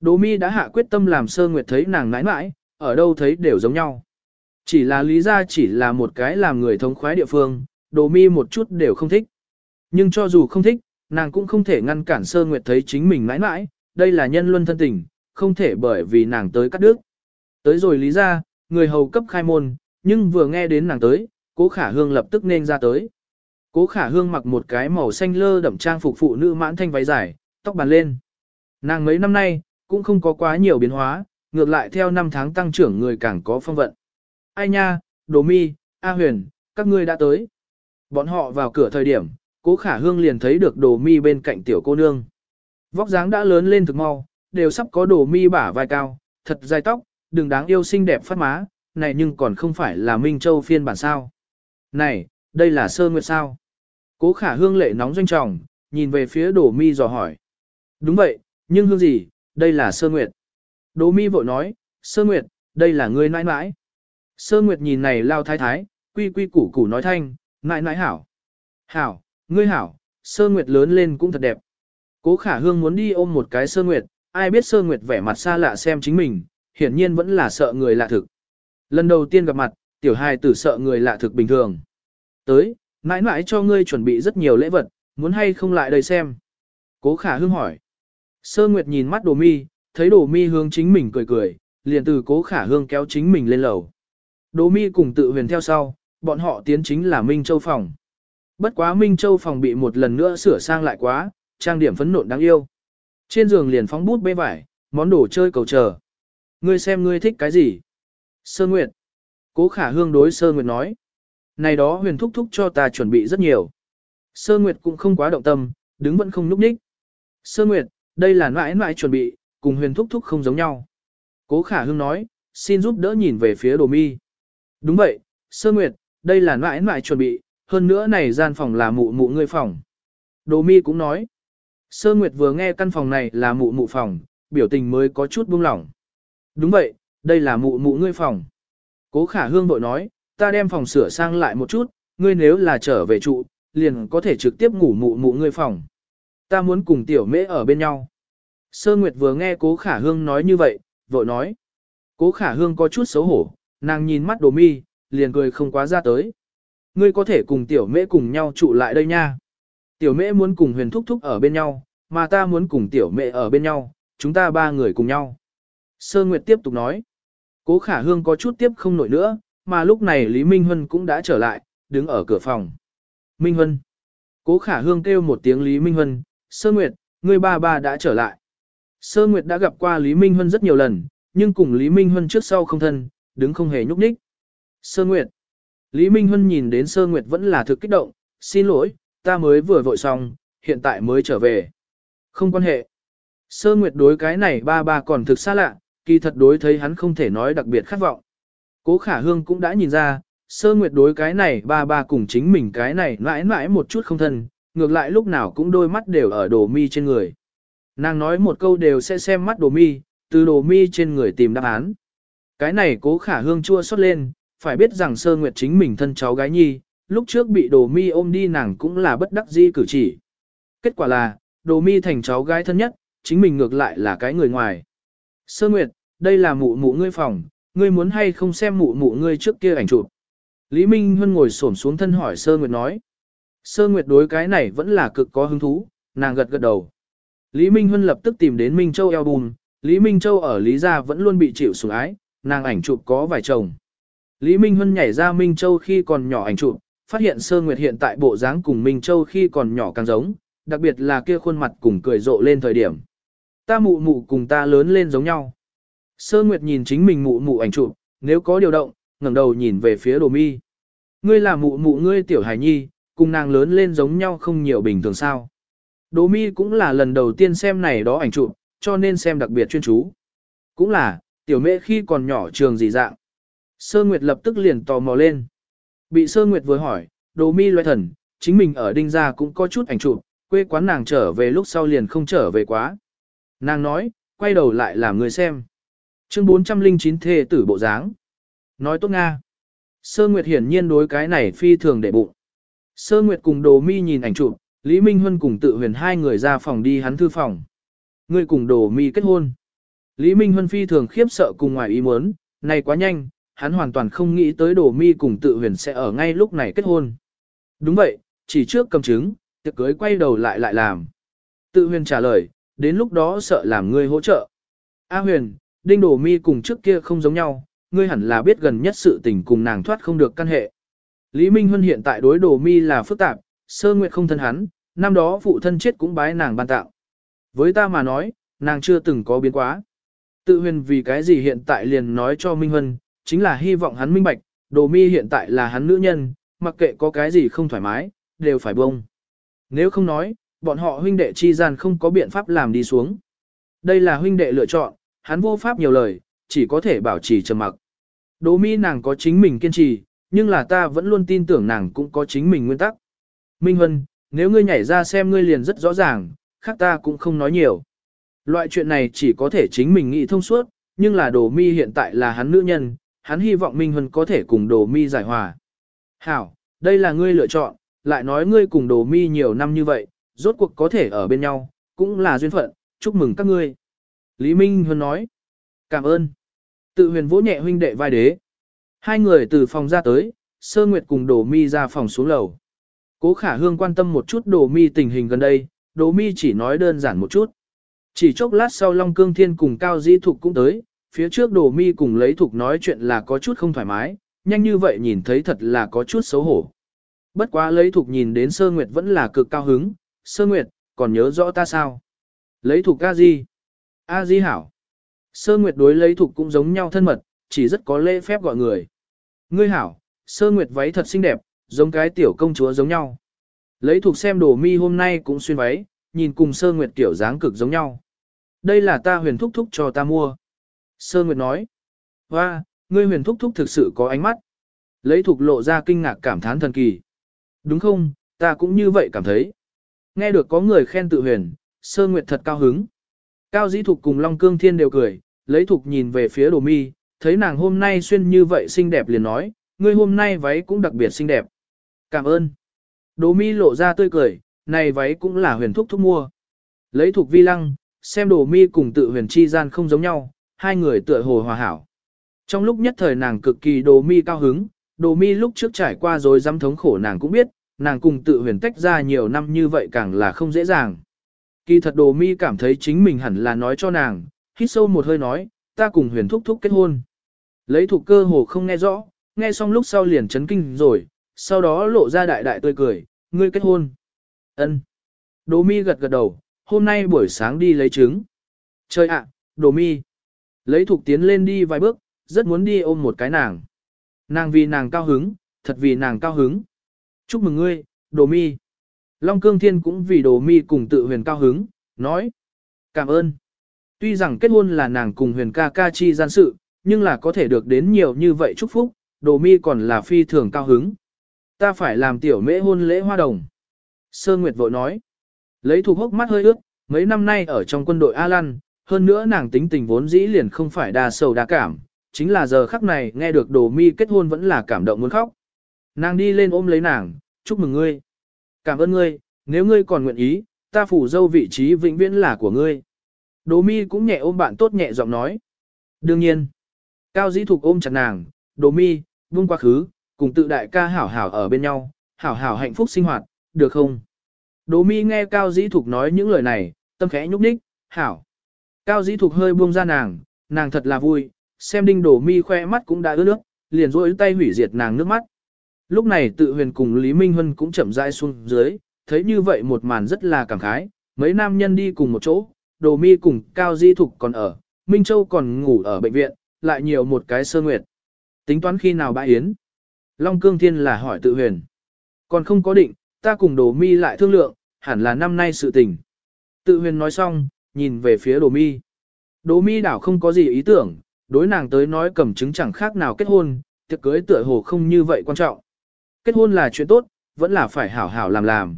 Đồ mi đã hạ quyết tâm làm sơ nguyệt thấy nàng nãi nãi, ở đâu thấy đều giống nhau. Chỉ là lý ra chỉ là một cái làm người thống khoái địa phương, đồ mi một chút đều không thích. Nhưng cho dù không thích, nàng cũng không thể ngăn cản sơ nguyệt thấy chính mình mãi mãi đây là nhân luân thân tình, không thể bởi vì nàng tới cắt đứt. Tới rồi lý ra, người hầu cấp khai môn, nhưng vừa nghe đến nàng tới, cố khả hương lập tức nên ra tới. Cố khả hương mặc một cái màu xanh lơ đậm trang phục phụ nữ mãn thanh váy dài, tóc bàn lên. Nàng mấy năm nay, cũng không có quá nhiều biến hóa, ngược lại theo năm tháng tăng trưởng người càng có phong vận. Ai nha, Đồ Mi, A Huyền, các ngươi đã tới. Bọn họ vào cửa thời điểm, cố khả hương liền thấy được Đồ Mi bên cạnh tiểu cô nương. Vóc dáng đã lớn lên thực mau, đều sắp có Đồ Mi bả vai cao, thật dài tóc, đừng đáng yêu xinh đẹp phát má, này nhưng còn không phải là Minh Châu phiên bản sao. Này, đây là Sơ Nguyệt sao? Cố khả hương lệ nóng doanh trọng, nhìn về phía đồ Mi dò hỏi. Đúng vậy, nhưng hương gì, đây là Sơ Nguyệt. Đồ Mi vội nói, Sơ Nguyệt, đây là người nãi nãi. Sơ Nguyệt nhìn này lao thái thái, quy quy củ củ nói thanh, nãi nãi hảo. Hảo, ngươi hảo, Sơ Nguyệt lớn lên cũng thật đẹp. Cố khả hương muốn đi ôm một cái Sơ Nguyệt, ai biết Sơ Nguyệt vẻ mặt xa lạ xem chính mình, hiển nhiên vẫn là sợ người lạ thực. Lần đầu tiên gặp mặt, tiểu hài tử sợ người lạ thực bình thường. Tới, nãi nãi cho ngươi chuẩn bị rất nhiều lễ vật, muốn hay không lại đây xem. Cố khả hương hỏi. Sơ Nguyệt nhìn mắt đồ mi, thấy đồ mi hướng chính mình cười cười, liền từ cố khả hương kéo chính mình lên lầu. Đỗ mi cùng tự huyền theo sau, bọn họ tiến chính là Minh Châu phòng. Bất quá Minh Châu phòng bị một lần nữa sửa sang lại quá, trang điểm phấn nộn đáng yêu. Trên giường liền phóng bút bê vải, món đồ chơi cầu chờ. Ngươi xem ngươi thích cái gì? Sơ Nguyệt. Cố khả hương đối Sơ Nguyệt nói. Này đó huyền thúc thúc cho ta chuẩn bị rất nhiều. Sơ Nguyệt cũng không quá động tâm, đứng vẫn không núp ních. Sơ Nguyệt, đây là mãi mãi chuẩn bị, cùng huyền thúc thúc không giống nhau. Cố khả hương nói, xin giúp đỡ nhìn về phía đồ mi. Đúng vậy, Sơ Nguyệt, đây là mãi mãi chuẩn bị, hơn nữa này gian phòng là mụ mụ ngươi phòng. Đồ mi cũng nói. Sơ Nguyệt vừa nghe căn phòng này là mụ mụ phòng, biểu tình mới có chút buông lỏng. Đúng vậy, đây là mụ mụ ngươi phòng. Cố khả hương vội nói, ta đem phòng sửa sang lại một chút, ngươi nếu là trở về trụ, liền có thể trực tiếp ngủ mụ mụ ngươi phòng. Ta muốn cùng tiểu mễ ở bên nhau. Sơ Nguyệt vừa nghe cố khả hương nói như vậy, vội nói. Cố khả hương có chút xấu hổ, nàng nhìn mắt đồ mi, liền cười không quá ra tới. Ngươi có thể cùng tiểu mễ cùng nhau trụ lại đây nha. Tiểu mễ muốn cùng huyền thúc thúc ở bên nhau, mà ta muốn cùng tiểu mễ ở bên nhau, chúng ta ba người cùng nhau. Sơ Nguyệt tiếp tục nói. Cố khả hương có chút tiếp không nổi nữa, mà lúc này Lý Minh Huân cũng đã trở lại, đứng ở cửa phòng. Minh Huân. Cố khả hương kêu một tiếng Lý Minh Huân, Sơ Nguyệt, ngươi ba ba đã trở lại. Sơ Nguyệt đã gặp qua Lý Minh Huân rất nhiều lần, nhưng cùng Lý Minh Huân trước sau không thân, đứng không hề nhúc nhích. Sơ Nguyệt. Lý Minh Huân nhìn đến Sơ Nguyệt vẫn là thực kích động, xin lỗi, ta mới vừa vội xong, hiện tại mới trở về. Không quan hệ. Sơ Nguyệt đối cái này ba ba còn thực xa lạ, kỳ thật đối thấy hắn không thể nói đặc biệt khát vọng. Cố khả hương cũng đã nhìn ra, sơ nguyệt đối cái này ba ba cùng chính mình cái này mãi mãi một chút không thân, ngược lại lúc nào cũng đôi mắt đều ở đồ mi trên người. Nàng nói một câu đều sẽ xem mắt đồ mi, từ đồ mi trên người tìm đáp án. Cái này cố khả hương chua xót lên, phải biết rằng sơ nguyệt chính mình thân cháu gái nhi, lúc trước bị đồ mi ôm đi nàng cũng là bất đắc dĩ cử chỉ. Kết quả là, đồ mi thành cháu gái thân nhất, chính mình ngược lại là cái người ngoài. Sơ Nguyệt, đây là mụ mụ ngươi phòng, ngươi muốn hay không xem mụ mụ ngươi trước kia ảnh chụp. Lý Minh Huân ngồi xổm xuống thân hỏi Sơ Nguyệt nói. Sơ Nguyệt đối cái này vẫn là cực có hứng thú, nàng gật gật đầu. Lý Minh Huân lập tức tìm đến Minh Châu album, Lý Minh Châu ở Lý Gia vẫn luôn bị chịu sủng ái, nàng ảnh chụp có vài chồng. Lý Minh Huân nhảy ra Minh Châu khi còn nhỏ ảnh chụp, phát hiện Sơ Nguyệt hiện tại bộ dáng cùng Minh Châu khi còn nhỏ càng giống, đặc biệt là kia khuôn mặt cùng cười rộ lên thời điểm. Ta mụ mụ cùng ta lớn lên giống nhau. Sơ Nguyệt nhìn chính mình mụ mụ ảnh chụp, nếu có điều động, ngẩng đầu nhìn về phía Đồ Mi. Ngươi là mụ mụ ngươi tiểu hải nhi, cùng nàng lớn lên giống nhau không nhiều bình thường sao? Đồ Mi cũng là lần đầu tiên xem này đó ảnh chụp, cho nên xem đặc biệt chuyên chú. Cũng là, tiểu mẹ khi còn nhỏ trường gì dạng. Sơ Nguyệt lập tức liền tò mò lên. Bị Sơ Nguyệt vừa hỏi, Đồ Mi loại thần, chính mình ở đinh gia cũng có chút ảnh chụp, quê quán nàng trở về lúc sau liền không trở về quá. Nàng nói, quay đầu lại làm người xem. Chương 409 thê tử bộ dáng. Nói tốt Nga. Sơ Nguyệt hiển nhiên đối cái này phi thường để bụng. Sơ Nguyệt cùng Đồ Mi nhìn ảnh chụp, Lý Minh Huân cùng tự huyền hai người ra phòng đi hắn thư phòng. Người cùng Đồ Mi kết hôn. Lý Minh Huân phi thường khiếp sợ cùng ngoài ý muốn, này quá nhanh, hắn hoàn toàn không nghĩ tới Đồ Mi cùng tự huyền sẽ ở ngay lúc này kết hôn. Đúng vậy, chỉ trước cầm chứng, tiệc cưới quay đầu lại lại làm. Tự huyền trả lời, đến lúc đó sợ làm ngươi hỗ trợ. A huyền, đinh Đồ mi cùng trước kia không giống nhau, ngươi hẳn là biết gần nhất sự tình cùng nàng thoát không được căn hệ. Lý Minh Huân hiện tại đối đồ mi là phức tạp, sơ nguyệt không thân hắn, năm đó phụ thân chết cũng bái nàng ban tạo. Với ta mà nói, nàng chưa từng có biến quá. Tự huyền vì cái gì hiện tại liền nói cho Minh Hân, chính là hy vọng hắn minh bạch, đồ mi hiện tại là hắn nữ nhân, mặc kệ có cái gì không thoải mái, đều phải bông. Nếu không nói, bọn họ huynh đệ chi gian không có biện pháp làm đi xuống. Đây là huynh đệ lựa chọn, hắn vô pháp nhiều lời, chỉ có thể bảo trì trầm mặc. Đỗ mi nàng có chính mình kiên trì, nhưng là ta vẫn luôn tin tưởng nàng cũng có chính mình nguyên tắc. Minh Hân, nếu ngươi nhảy ra xem ngươi liền rất rõ ràng, khác ta cũng không nói nhiều. Loại chuyện này chỉ có thể chính mình nghĩ thông suốt, nhưng là đồ mi hiện tại là hắn nữ nhân, hắn hy vọng Minh Huân có thể cùng đồ mi giải hòa. Hảo, đây là ngươi lựa chọn, lại nói ngươi cùng đồ mi nhiều năm như vậy, rốt cuộc có thể ở bên nhau, cũng là duyên phận, chúc mừng các ngươi. Lý Minh Huân nói, cảm ơn. Tự huyền vỗ nhẹ huynh đệ vai đế. Hai người từ phòng ra tới, Sơ Nguyệt cùng Đồ Mi ra phòng xuống lầu. Cố Khả Hương quan tâm một chút Đồ Mi tình hình gần đây, Đồ Mi chỉ nói đơn giản một chút. Chỉ chốc lát sau Long Cương Thiên cùng Cao Di Thục cũng tới, phía trước Đồ Mi cùng lấy Thục nói chuyện là có chút không thoải mái, nhanh như vậy nhìn thấy thật là có chút xấu hổ. Bất quá lấy Thục nhìn đến Sơ Nguyệt vẫn là cực cao hứng, Sơ Nguyệt, còn nhớ rõ ta sao? Lấy Thục A Di. A Di hảo. Sơ Nguyệt đối lấy Thục cũng giống nhau thân mật, chỉ rất có lễ phép gọi người. Ngươi hảo, Sơ Nguyệt váy thật xinh đẹp, giống cái tiểu công chúa giống nhau. Lấy thục xem đồ mi hôm nay cũng xuyên váy, nhìn cùng Sơ Nguyệt tiểu dáng cực giống nhau. Đây là ta huyền thúc thúc cho ta mua. Sơ Nguyệt nói. Hoa, ngươi huyền thúc thúc thực sự có ánh mắt. Lấy thục lộ ra kinh ngạc cảm thán thần kỳ. Đúng không, ta cũng như vậy cảm thấy. Nghe được có người khen tự huyền, Sơ Nguyệt thật cao hứng. Cao dĩ thục cùng Long Cương Thiên đều cười, lấy thục nhìn về phía đồ mi, thấy nàng hôm nay xuyên như vậy xinh đẹp liền nói, ngươi hôm nay váy cũng đặc biệt xinh đẹp. Cảm ơn. Đồ mi lộ ra tươi cười, này váy cũng là huyền thúc thúc mua. Lấy thục vi lăng, xem đồ mi cùng tự huyền chi gian không giống nhau, hai người tựa hồ hòa hảo. Trong lúc nhất thời nàng cực kỳ đồ mi cao hứng, đồ mi lúc trước trải qua rồi dám thống khổ nàng cũng biết, nàng cùng tự huyền tách ra nhiều năm như vậy càng là không dễ dàng. Kỳ thật đồ mi cảm thấy chính mình hẳn là nói cho nàng, hít sâu một hơi nói, ta cùng huyền thúc thúc kết hôn. Lấy thủ cơ hồ không nghe rõ, nghe xong lúc sau liền chấn kinh rồi, sau đó lộ ra đại đại tươi cười, ngươi kết hôn. Ân. Đồ mi gật gật đầu, hôm nay buổi sáng đi lấy trứng. trời ạ, đồ mi. Lấy thuộc tiến lên đi vài bước, rất muốn đi ôm một cái nàng. Nàng vì nàng cao hứng, thật vì nàng cao hứng. Chúc mừng ngươi, đồ mi. Long cương thiên cũng vì đồ mi cùng tự huyền cao hứng, nói. Cảm ơn. Tuy rằng kết hôn là nàng cùng huyền ca ca chi gian sự, nhưng là có thể được đến nhiều như vậy chúc phúc, đồ mi còn là phi thường cao hứng. Ta phải làm tiểu mễ hôn lễ hoa đồng. Sơ Nguyệt vội nói. Lấy thuộc hốc mắt hơi ướt, mấy năm nay ở trong quân đội A Lan, hơn nữa nàng tính tình vốn dĩ liền không phải đa sầu đa cảm, chính là giờ khắc này nghe được đồ mi kết hôn vẫn là cảm động muốn khóc. Nàng đi lên ôm lấy nàng, chúc mừng ngươi. Cảm ơn ngươi, nếu ngươi còn nguyện ý, ta phủ dâu vị trí vĩnh viễn là của ngươi. Đồ mi cũng nhẹ ôm bạn tốt nhẹ giọng nói. Đương nhiên. Cao dĩ thục ôm chặt nàng, đồ mi, buông quá khứ, cùng tự đại ca hảo hảo ở bên nhau, hảo hảo hạnh phúc sinh hoạt, được không? Đỗ mi nghe Cao dĩ thục nói những lời này, tâm khẽ nhúc nhích, hảo. Cao dĩ thục hơi buông ra nàng, nàng thật là vui, xem đinh Đổ mi khoe mắt cũng đã ướt nước, liền rôi tay hủy diệt nàng nước mắt. Lúc này tự huyền cùng Lý Minh Huân cũng chậm rãi xuống dưới, thấy như vậy một màn rất là cảm khái, mấy nam nhân đi cùng một chỗ, đồ mi cùng Cao Di Thục còn ở, Minh Châu còn ngủ ở bệnh viện, lại nhiều một cái sơ nguyệt. Tính toán khi nào bãi yến? Long Cương Thiên là hỏi tự huyền. Còn không có định, ta cùng đồ mi lại thương lượng, hẳn là năm nay sự tình. Tự huyền nói xong, nhìn về phía đồ mi. Đồ mi đảo không có gì ý tưởng, đối nàng tới nói cầm chứng chẳng khác nào kết hôn, tiệc cưới tựa hồ không như vậy quan trọng. Kết hôn là chuyện tốt, vẫn là phải hảo hảo làm làm.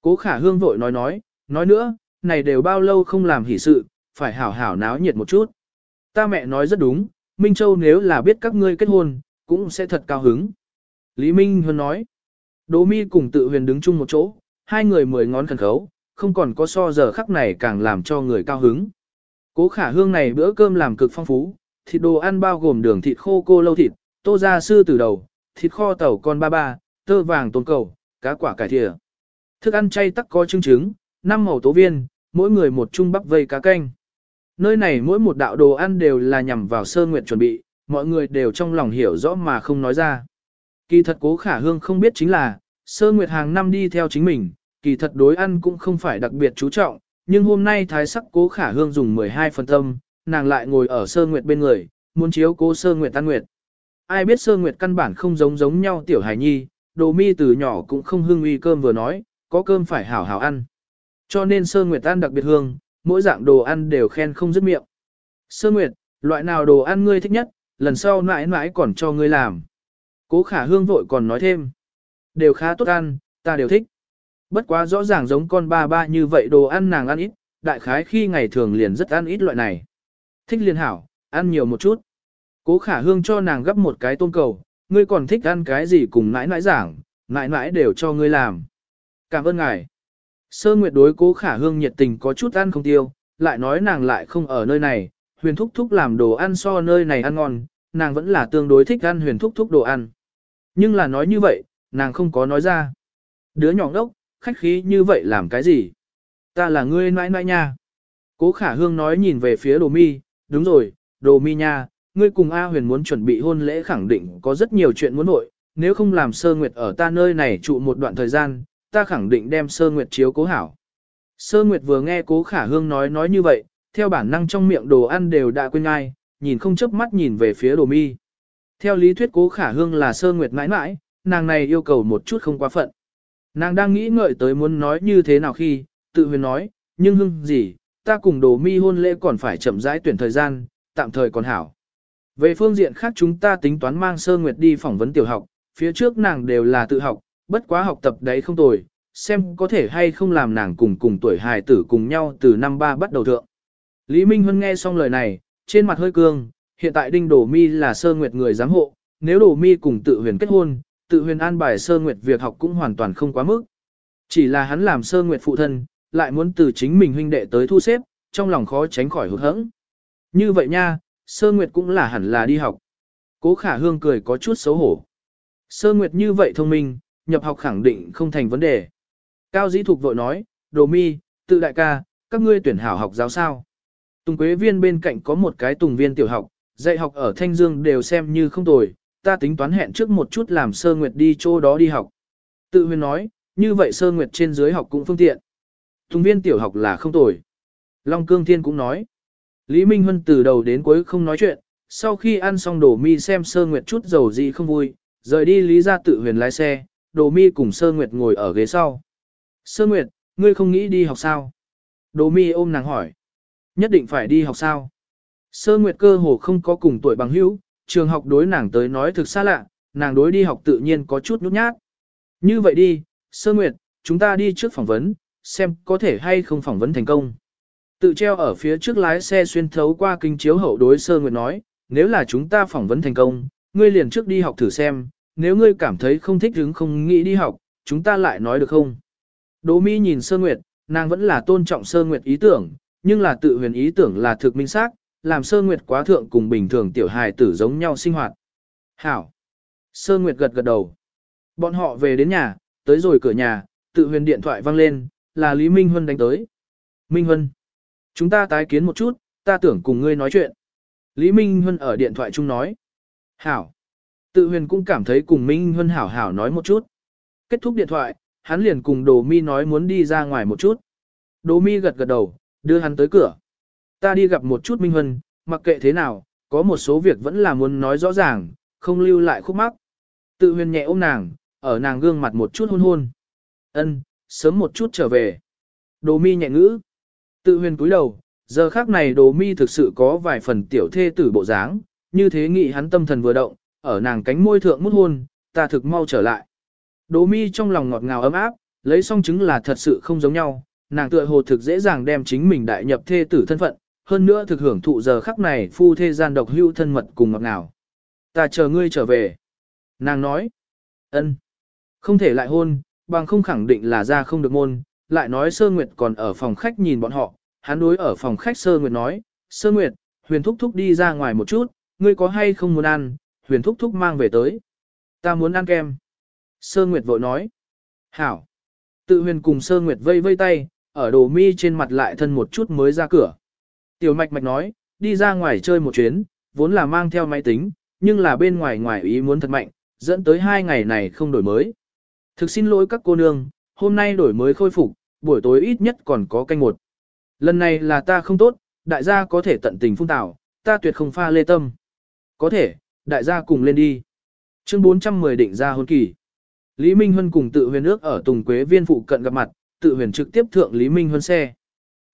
Cố khả hương vội nói nói, nói nữa, này đều bao lâu không làm hỷ sự, phải hảo hảo náo nhiệt một chút. Ta mẹ nói rất đúng, Minh Châu nếu là biết các ngươi kết hôn, cũng sẽ thật cao hứng. Lý Minh Huân nói, Đỗ Mi cùng tự huyền đứng chung một chỗ, hai người mười ngón khẩn khấu, không còn có so giờ khắc này càng làm cho người cao hứng. Cố khả hương này bữa cơm làm cực phong phú, thịt đồ ăn bao gồm đường thịt khô cô lâu thịt, tô gia sư từ đầu, thịt kho tàu con ba ba, tơ vàng tôn cầu, cá quả cải thịa. Thức ăn chay tắc có trứng trứng, năm màu tố viên, mỗi người một chung bắp vây cá canh. Nơi này mỗi một đạo đồ ăn đều là nhằm vào sơ nguyện chuẩn bị, mọi người đều trong lòng hiểu rõ mà không nói ra. Kỳ thật cố khả hương không biết chính là, sơ nguyệt hàng năm đi theo chính mình, kỳ thật đối ăn cũng không phải đặc biệt chú trọng, nhưng hôm nay thái sắc cố khả hương dùng 12 phần tâm, nàng lại ngồi ở sơ nguyệt bên người, muốn chiếu cố sơ nguyệt tan nguyệt. Ai biết sơ nguyệt căn bản không giống giống nhau tiểu hài nhi, đồ mi từ nhỏ cũng không hương uy cơm vừa nói, có cơm phải hảo hảo ăn. Cho nên sơ nguyệt ăn đặc biệt hương, mỗi dạng đồ ăn đều khen không dứt miệng. Sơ nguyệt, loại nào đồ ăn ngươi thích nhất, lần sau mãi mãi còn cho ngươi làm. Cố khả hương vội còn nói thêm. Đều khá tốt ăn, ta đều thích. Bất quá rõ ràng giống con ba ba như vậy đồ ăn nàng ăn ít, đại khái khi ngày thường liền rất ăn ít loại này. Thích liền hảo, ăn nhiều một chút. Cố khả hương cho nàng gấp một cái tôm cầu, ngươi còn thích ăn cái gì cùng nãi nãi giảng, nãi nãi đều cho ngươi làm. Cảm ơn ngài. Sơ Nguyệt đối cố khả hương nhiệt tình có chút ăn không tiêu, lại nói nàng lại không ở nơi này, huyền thúc thúc làm đồ ăn so nơi này ăn ngon, nàng vẫn là tương đối thích ăn huyền thúc thúc đồ ăn. Nhưng là nói như vậy, nàng không có nói ra. Đứa nhỏ ngốc, khách khí như vậy làm cái gì? Ta là ngươi nãi nãi nha. Cố khả hương nói nhìn về phía đồ mi, đúng rồi, đồ mi nha, ngươi cùng A huyền muốn chuẩn bị hôn lễ khẳng định có rất nhiều chuyện muốn nội, nếu không làm sơ nguyệt ở ta nơi này trụ một đoạn thời gian, ta khẳng định đem sơ nguyệt chiếu cố hảo. Sơ nguyệt vừa nghe cố khả hương nói nói như vậy, theo bản năng trong miệng đồ ăn đều đã quên ai, nhìn không chớp mắt nhìn về phía đồ mi. Theo lý thuyết cố khả hương là sơ nguyệt mãi mãi, nàng này yêu cầu một chút không quá phận. Nàng đang nghĩ ngợi tới muốn nói như thế nào khi, tự huyền nói, nhưng hưng gì, ta cùng đồ mi hôn lễ còn phải chậm rãi tuyển thời gian, tạm thời còn hảo. Về phương diện khác chúng ta tính toán mang sơ nguyệt đi phỏng vấn tiểu học, phía trước nàng đều là tự học, bất quá học tập đấy không tồi, xem có thể hay không làm nàng cùng cùng tuổi hài tử cùng nhau từ năm ba bắt đầu thượng. Lý Minh Huân nghe xong lời này, trên mặt hơi cương, hiện tại Đinh Đổ Mi là sơ nguyệt người giám hộ, nếu Đổ Mi cùng tự huyền kết hôn, tự huyền an bài sơ nguyệt việc học cũng hoàn toàn không quá mức. Chỉ là hắn làm sơ nguyệt phụ thân, lại muốn từ chính mình huynh đệ tới thu xếp, trong lòng khó tránh khỏi hụt hẫng. Như vậy nha, sơ nguyệt cũng là hẳn là đi học. Cố khả hương cười có chút xấu hổ. Sơ nguyệt như vậy thông minh, nhập học khẳng định không thành vấn đề. Cao dĩ thục vội nói, đồ mi, tự đại ca, các ngươi tuyển hảo học giáo sao. Tùng quế viên bên cạnh có một cái tùng viên tiểu học, dạy học ở Thanh Dương đều xem như không tồi, ta tính toán hẹn trước một chút làm sơ nguyệt đi chỗ đó đi học. Tự huyền nói, như vậy sơ nguyệt trên dưới học cũng phương tiện. Tùng viên tiểu học là không tồi. Long Cương Thiên cũng nói. Lý Minh Huân từ đầu đến cuối không nói chuyện, sau khi ăn xong đồ mi xem sơ nguyệt chút dầu gì không vui, rời đi lý ra tự huyền lái xe, đồ mi cùng sơ nguyệt ngồi ở ghế sau. Sơ nguyệt, ngươi không nghĩ đi học sao? Đồ mi ôm nàng hỏi. Nhất định phải đi học sao? Sơ nguyệt cơ hồ không có cùng tuổi bằng hữu, trường học đối nàng tới nói thực xa lạ, nàng đối đi học tự nhiên có chút nhút nhát. Như vậy đi, sơ nguyệt, chúng ta đi trước phỏng vấn, xem có thể hay không phỏng vấn thành công. Tự treo ở phía trước lái xe xuyên thấu qua kinh chiếu hậu đối sơ nguyệt nói, nếu là chúng ta phỏng vấn thành công, ngươi liền trước đi học thử xem, nếu ngươi cảm thấy không thích hứng không nghĩ đi học, chúng ta lại nói được không? Đỗ Mi nhìn sơ nguyệt, nàng vẫn là tôn trọng sơ nguyệt ý tưởng, nhưng là tự huyền ý tưởng là thực minh xác, làm sơ nguyệt quá thượng cùng bình thường tiểu hài tử giống nhau sinh hoạt. Hảo! Sơ nguyệt gật gật đầu. Bọn họ về đến nhà, tới rồi cửa nhà, tự huyền điện thoại vang lên, là Lý Minh Huân đánh tới. Minh Huân! Chúng ta tái kiến một chút, ta tưởng cùng ngươi nói chuyện. Lý Minh Huân ở điện thoại chung nói. Hảo. Tự huyền cũng cảm thấy cùng Minh Huân hảo hảo nói một chút. Kết thúc điện thoại, hắn liền cùng Đồ Mi nói muốn đi ra ngoài một chút. Đồ Mi gật gật đầu, đưa hắn tới cửa. Ta đi gặp một chút Minh Huân, mặc kệ thế nào, có một số việc vẫn là muốn nói rõ ràng, không lưu lại khúc mắc. Tự huyền nhẹ ôm nàng, ở nàng gương mặt một chút hôn hôn. Ân, sớm một chút trở về. Đồ Mi nhẹ ngữ. Tự huyền cúi đầu, giờ khác này đồ mi thực sự có vài phần tiểu thê tử bộ dáng, như thế nghĩ hắn tâm thần vừa động, ở nàng cánh môi thượng mút hôn, ta thực mau trở lại. Đồ mi trong lòng ngọt ngào ấm áp, lấy xong chứng là thật sự không giống nhau, nàng tựa hồ thực dễ dàng đem chính mình đại nhập thê tử thân phận, hơn nữa thực hưởng thụ giờ khắc này phu thê gian độc hữu thân mật cùng ngọt ngào. Ta chờ ngươi trở về. Nàng nói, ân, không thể lại hôn, bằng không khẳng định là ra không được môn, lại nói Sơ Nguyệt còn ở phòng khách nhìn bọn họ, hắn đối ở phòng khách Sơ Nguyệt nói, Sơ Nguyệt, huyền thúc thúc đi ra ngoài một chút, ngươi có hay không muốn ăn, huyền thúc thúc mang về tới. Ta muốn ăn kem. Sơ Nguyệt vội nói, hảo. Tự huyền cùng Sơ Nguyệt vây vây tay, ở đồ mi trên mặt lại thân một chút mới ra cửa. Tiểu mạch mạch nói, đi ra ngoài chơi một chuyến, vốn là mang theo máy tính, nhưng là bên ngoài ngoài ý muốn thật mạnh, dẫn tới hai ngày này không đổi mới. Thực xin lỗi các cô nương, hôm nay đổi mới khôi phục, buổi tối ít nhất còn có canh một. Lần này là ta không tốt, đại gia có thể tận tình phung tạo, ta tuyệt không pha lê tâm. Có thể, đại gia cùng lên đi. Chương 410 định ra hôn kỳ. Lý Minh Huân cùng tự huyền nước ở Tùng Quế Viên phụ cận gặp mặt, tự huyền trực tiếp thượng Lý Minh Huân xe.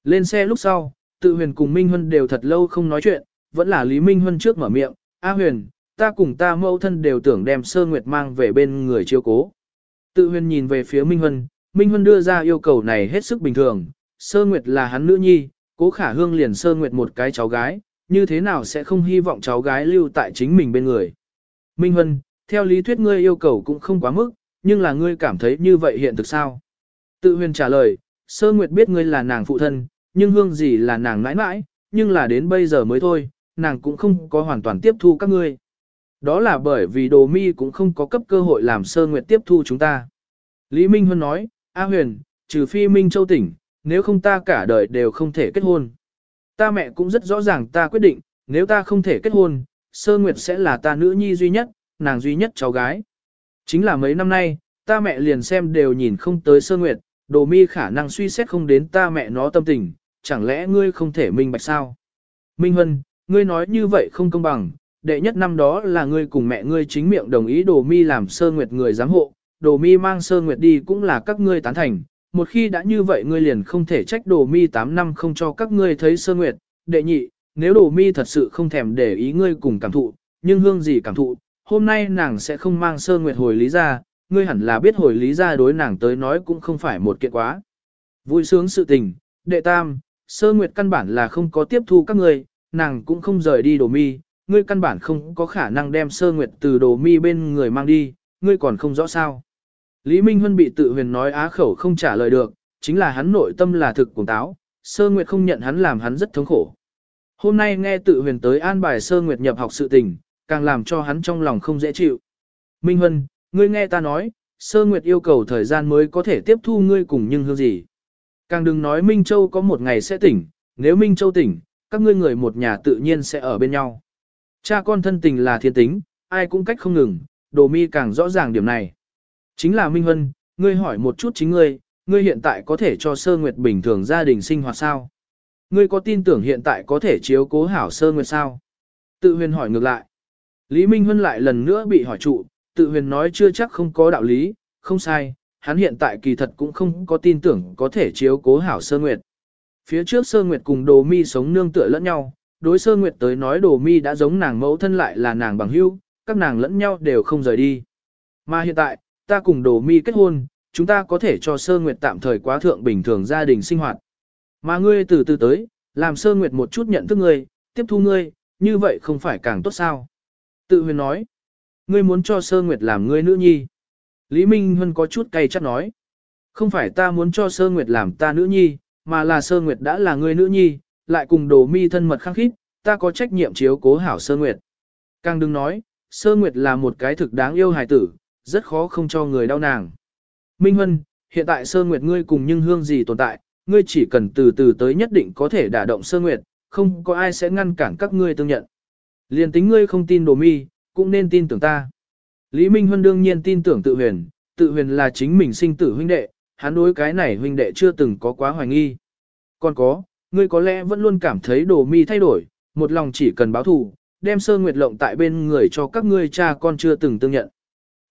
Lên xe lúc sau, tự huyền cùng Minh Huân đều thật lâu không nói chuyện, vẫn là Lý Minh Huân trước mở miệng, A huyền, ta cùng ta mẫu thân đều tưởng đem sơ nguyệt mang về bên người chiếu cố. Tự huyền nhìn về phía Minh Huân, Minh Huân đưa ra yêu cầu này hết sức bình thường, sơ nguyệt là hắn nữ nhi, cố khả hương liền sơ nguyệt một cái cháu gái, như thế nào sẽ không hy vọng cháu gái lưu tại chính mình bên người. Minh Huân, theo lý thuyết ngươi yêu cầu cũng không quá mức, nhưng là ngươi cảm thấy như vậy hiện thực sao? Tự huyền trả lời, sơ nguyệt biết ngươi là nàng phụ thân, nhưng hương gì là nàng mãi mãi, nhưng là đến bây giờ mới thôi, nàng cũng không có hoàn toàn tiếp thu các ngươi. Đó là bởi vì đồ mi cũng không có cấp cơ hội làm sơ nguyệt tiếp thu chúng ta. Lý Minh Huân nói, A huyền, trừ phi Minh Châu tỉnh, nếu không ta cả đời đều không thể kết hôn. Ta mẹ cũng rất rõ ràng ta quyết định, nếu ta không thể kết hôn, sơ nguyệt sẽ là ta nữ nhi duy nhất, nàng duy nhất cháu gái. Chính là mấy năm nay, ta mẹ liền xem đều nhìn không tới sơ nguyệt, đồ mi khả năng suy xét không đến ta mẹ nó tâm tình, chẳng lẽ ngươi không thể minh bạch sao? Minh Hân, ngươi nói như vậy không công bằng, đệ nhất năm đó là ngươi cùng mẹ ngươi chính miệng đồng ý đồ mi làm sơ nguyệt người giám hộ, đồ mi mang sơ nguyệt đi cũng là các ngươi tán thành, một khi đã như vậy ngươi liền không thể trách đồ mi 8 năm không cho các ngươi thấy sơ nguyệt, đệ nhị, nếu đồ mi thật sự không thèm để ý ngươi cùng cảm thụ, nhưng hương gì cảm thụ, hôm nay nàng sẽ không mang sơ nguyệt hồi lý ra, ngươi hẳn là biết hồi lý ra đối nàng tới nói cũng không phải một kiện quá. Vui sướng sự tình, đệ tam, sơ nguyệt căn bản là không có tiếp thu các ngươi, nàng cũng không rời đi đồ mi, ngươi căn bản không có khả năng đem sơ nguyệt từ đồ mi bên người mang đi, ngươi còn không rõ sao. Lý Minh Huân bị tự huyền nói á khẩu không trả lời được, chính là hắn nội tâm là thực cuồng táo, sơ nguyệt không nhận hắn làm hắn rất thống khổ. Hôm nay nghe tự huyền tới an bài sơ nguyệt nhập học sự tình, càng làm cho hắn trong lòng không dễ chịu. Minh Huân, ngươi nghe ta nói, sơ nguyệt yêu cầu thời gian mới có thể tiếp thu ngươi cùng nhưng hương gì. Càng đừng nói Minh Châu có một ngày sẽ tỉnh, nếu Minh Châu tỉnh, các ngươi người một nhà tự nhiên sẽ ở bên nhau. Cha con thân tình là thiên tính, ai cũng cách không ngừng, đồ mi càng rõ ràng điểm này. Chính là Minh Hân, ngươi hỏi một chút chính ngươi, ngươi hiện tại có thể cho sơ nguyệt bình thường gia đình sinh hoạt sao? Ngươi có tin tưởng hiện tại có thể chiếu cố hảo sơ nguyệt sao? Tự huyền hỏi ngược lại. Lý Minh Hân lại lần nữa bị hỏi trụ, tự huyền nói chưa chắc không có đạo lý, không sai, hắn hiện tại kỳ thật cũng không có tin tưởng có thể chiếu cố hảo sơ nguyệt. Phía trước sơ nguyệt cùng đồ mi sống nương tựa lẫn nhau, đối sơ nguyệt tới nói đồ mi đã giống nàng mẫu thân lại là nàng bằng hữu, các nàng lẫn nhau đều không rời đi. Mà hiện tại, ta cùng đồ mi kết hôn, chúng ta có thể cho sơ nguyệt tạm thời quá thượng bình thường gia đình sinh hoạt. Mà ngươi từ từ tới, làm sơ nguyệt một chút nhận thức ngươi, tiếp thu ngươi, như vậy không phải càng tốt sao? Tự huyền nói, ngươi muốn cho sơ nguyệt làm ngươi nữ nhi. Lý Minh Huân có chút cay chắc nói, không phải ta muốn cho sơ nguyệt làm ta nữ nhi, mà là sơ nguyệt đã là người nữ nhi, lại cùng đồ mi thân mật khăng khít, ta có trách nhiệm chiếu cố hảo sơ nguyệt. Càng đừng nói, sơ nguyệt là một cái thực đáng yêu hài tử, rất khó không cho người đau nàng. Minh Huân, hiện tại sơ nguyệt ngươi cùng nhưng hương gì tồn tại, ngươi chỉ cần từ từ tới nhất định có thể đả động sơ nguyệt, không có ai sẽ ngăn cản các ngươi tương nhận. Liên tính ngươi không tin đồ mi, cũng nên tin tưởng ta. Lý Minh Huân đương nhiên tin tưởng tự huyền, tự huyền là chính mình sinh tử huynh đệ, hắn đối cái này huynh đệ chưa từng có quá hoài nghi. Còn có, ngươi có lẽ vẫn luôn cảm thấy đồ mi thay đổi, một lòng chỉ cần báo thù, đem sơ nguyệt lộng tại bên người cho các ngươi cha con chưa từng tương nhận.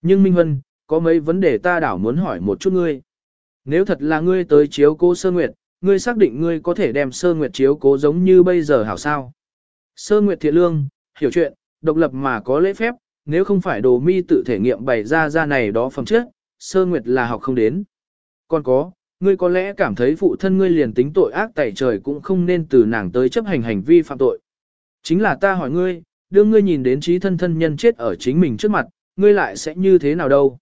Nhưng Minh Huân, có mấy vấn đề ta đảo muốn hỏi một chút ngươi. Nếu thật là ngươi tới chiếu cố sơ nguyệt, ngươi xác định ngươi có thể đem sơ nguyệt chiếu cố giống như bây giờ hảo sao. Sơ nguyệt thiện lương, hiểu chuyện, độc lập mà có lễ phép, nếu không phải đồ mi tự thể nghiệm bày ra ra này đó phẩm chất, sơ nguyệt là học không đến. Còn có, ngươi có lẽ cảm thấy phụ thân ngươi liền tính tội ác tẩy trời cũng không nên từ nàng tới chấp hành hành vi phạm tội. Chính là ta hỏi ngươi, đưa ngươi nhìn đến trí thân thân nhân chết ở chính mình trước mặt, ngươi lại sẽ như thế nào đâu?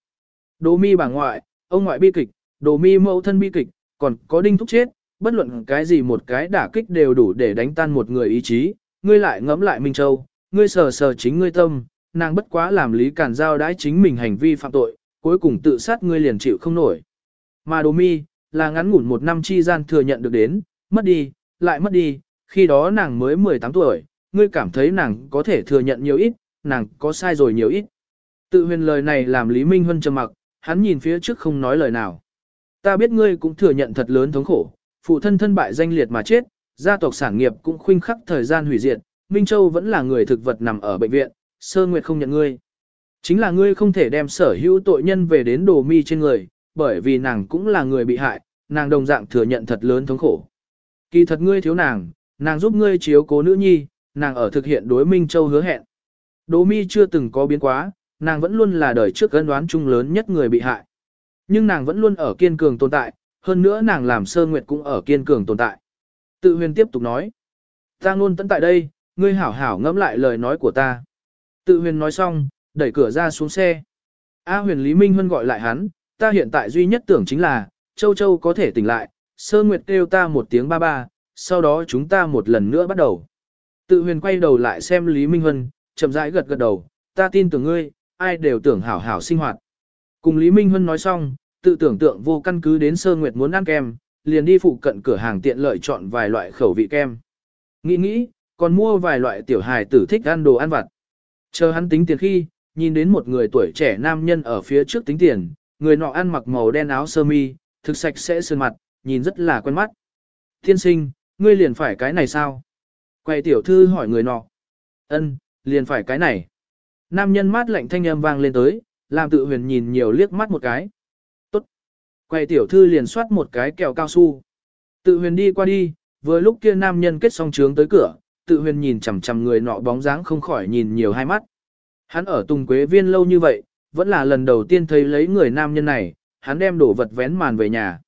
Đồ mi bà ngoại, ông ngoại bi kịch, đồ mi mẫu thân bi kịch, còn có đinh thúc chết, bất luận cái gì một cái đả kích đều đủ để đánh tan một người ý chí, ngươi lại ngẫm lại Minh Châu, ngươi sờ sờ chính ngươi tâm, nàng bất quá làm lý cản giao đãi chính mình hành vi phạm tội, cuối cùng tự sát ngươi liền chịu không nổi. Mà đồ mi, là ngắn ngủn một năm chi gian thừa nhận được đến, mất đi, lại mất đi, khi đó nàng mới 18 tuổi, ngươi cảm thấy nàng có thể thừa nhận nhiều ít, nàng có sai rồi nhiều ít. Tự huyền lời này làm Lý Minh Huân trầm mặc, hắn nhìn phía trước không nói lời nào. Ta biết ngươi cũng thừa nhận thật lớn thống khổ, phụ thân thân bại danh liệt mà chết, gia tộc sản nghiệp cũng khuynh khắc thời gian hủy diệt, Minh Châu vẫn là người thực vật nằm ở bệnh viện, Sơ Nguyệt không nhận ngươi. Chính là ngươi không thể đem sở hữu tội nhân về đến đồ mi trên người, bởi vì nàng cũng là người bị hại, nàng đồng dạng thừa nhận thật lớn thống khổ. Kỳ thật ngươi thiếu nàng, nàng giúp ngươi chiếu cố nữ nhi, nàng ở thực hiện đối Minh Châu hứa hẹn. Đỗ mi chưa từng có biến quá, nàng vẫn luôn là đời trước gân đoán chung lớn nhất người bị hại. Nhưng nàng vẫn luôn ở kiên cường tồn tại, hơn nữa nàng làm sơ nguyệt cũng ở kiên cường tồn tại. Tự huyền tiếp tục nói. Ta luôn tận tại đây, ngươi hảo hảo ngẫm lại lời nói của ta. Tự huyền nói xong, đẩy cửa ra xuống xe. A huyền Lý Minh Huân gọi lại hắn, ta hiện tại duy nhất tưởng chính là, Châu Châu có thể tỉnh lại, sơ nguyệt kêu ta một tiếng ba ba, sau đó chúng ta một lần nữa bắt đầu. Tự huyền quay đầu lại xem Lý Minh Huân, chậm rãi gật gật đầu, ta tin tưởng ngươi, ai đều tưởng hảo hảo sinh hoạt. Cùng Lý Minh Huân nói xong, tự tưởng tượng vô căn cứ đến sơ nguyệt muốn ăn kem, liền đi phụ cận cửa hàng tiện lợi chọn vài loại khẩu vị kem. Nghĩ nghĩ, còn mua vài loại tiểu hài tử thích ăn đồ ăn vặt. Chờ hắn tính tiền khi, nhìn đến một người tuổi trẻ nam nhân ở phía trước tính tiền, người nọ ăn mặc màu đen áo sơ mi, thực sạch sẽ sơn mặt, nhìn rất là quen mắt. Thiên sinh, ngươi liền phải cái này sao? Quay tiểu thư hỏi người nọ. Ân, liền phải cái này. Nam nhân mát lạnh thanh âm vang lên tới, làm tự huyền nhìn nhiều liếc mắt một cái. Tốt. Quay tiểu thư liền soát một cái kẹo cao su. Tự huyền đi qua đi, vừa lúc kia nam nhân kết xong trướng tới cửa, tự huyền nhìn chằm chằm người nọ bóng dáng không khỏi nhìn nhiều hai mắt. Hắn ở Tùng Quế Viên lâu như vậy, vẫn là lần đầu tiên thấy lấy người nam nhân này, hắn đem đổ vật vén màn về nhà.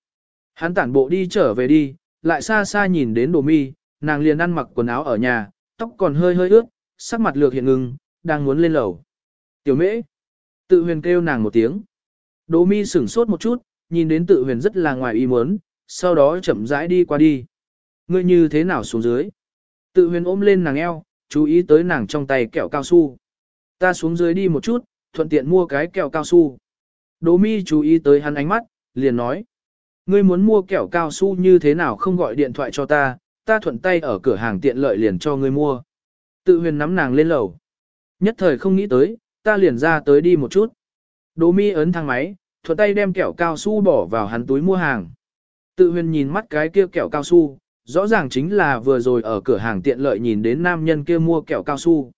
Hắn tản bộ đi trở về đi, lại xa xa nhìn đến đồ mi, nàng liền ăn mặc quần áo ở nhà, tóc còn hơi hơi ướt, sắc mặt lược hiện ngừng, đang muốn lên lầu. Tiểu mễ, tự huyền kêu nàng một tiếng. Đồ mi sửng sốt một chút, nhìn đến tự huyền rất là ngoài ý muốn, sau đó chậm rãi đi qua đi. Ngươi như thế nào xuống dưới? Tự huyền ôm lên nàng eo, chú ý tới nàng trong tay kẹo cao su. Ta xuống dưới đi một chút, thuận tiện mua cái kẹo cao su. Đỗ mi chú ý tới hắn ánh mắt, liền nói. Ngươi muốn mua kẹo cao su như thế nào không gọi điện thoại cho ta, ta thuận tay ở cửa hàng tiện lợi liền cho ngươi mua. Tự huyền nắm nàng lên lầu. Nhất thời không nghĩ tới, ta liền ra tới đi một chút. Đỗ mi ấn thang máy, thuận tay đem kẹo cao su bỏ vào hắn túi mua hàng. Tự huyền nhìn mắt cái kia kẹo cao su, rõ ràng chính là vừa rồi ở cửa hàng tiện lợi nhìn đến nam nhân kia mua kẹo cao su.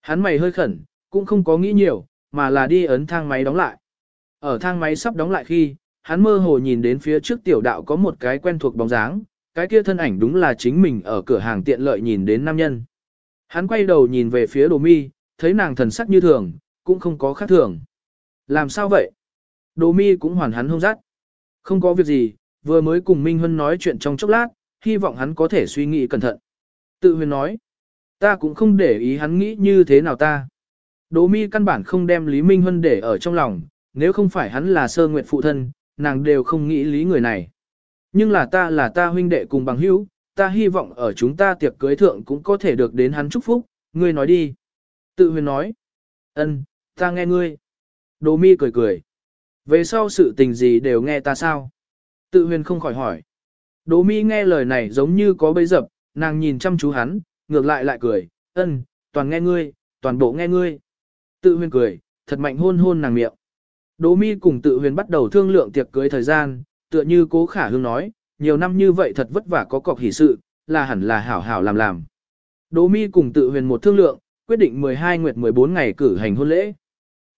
Hắn mày hơi khẩn, cũng không có nghĩ nhiều, mà là đi ấn thang máy đóng lại. Ở thang máy sắp đóng lại khi, hắn mơ hồ nhìn đến phía trước tiểu đạo có một cái quen thuộc bóng dáng, cái kia thân ảnh đúng là chính mình ở cửa hàng tiện lợi nhìn đến nam nhân. Hắn quay đầu nhìn về phía đồ mi, thấy nàng thần sắc như thường, cũng không có khác thường. Làm sao vậy? Đồ mi cũng hoàn hắn hông rát. Không có việc gì, vừa mới cùng Minh Huân nói chuyện trong chốc lát, hy vọng hắn có thể suy nghĩ cẩn thận. Tự huyền nói, ta cũng không để ý hắn nghĩ như thế nào ta. Đỗ mi căn bản không đem Lý Minh Huân để ở trong lòng, nếu không phải hắn là sơ nguyện phụ thân, nàng đều không nghĩ lý người này. Nhưng là ta là ta huynh đệ cùng bằng hữu, ta hy vọng ở chúng ta tiệc cưới thượng cũng có thể được đến hắn chúc phúc, ngươi nói đi. Tự huyền nói, ân, ta nghe ngươi. Đỗ mi cười cười. Về sau sự tình gì đều nghe ta sao? Tự huyền không khỏi hỏi. Đỗ mi nghe lời này giống như có bấy dập, nàng nhìn chăm chú hắn, ngược lại lại cười, ân, toàn nghe ngươi, toàn bộ nghe ngươi. Tự huyền cười, thật mạnh hôn hôn nàng miệng. Đỗ mi cùng tự huyền bắt đầu thương lượng tiệc cưới thời gian, tựa như cố khả hương nói, nhiều năm như vậy thật vất vả có cọc hỷ sự, là hẳn là hảo hảo làm làm. Đỗ mi cùng tự huyền một thương lượng, quyết định 12 nguyệt 14 ngày cử hành hôn lễ.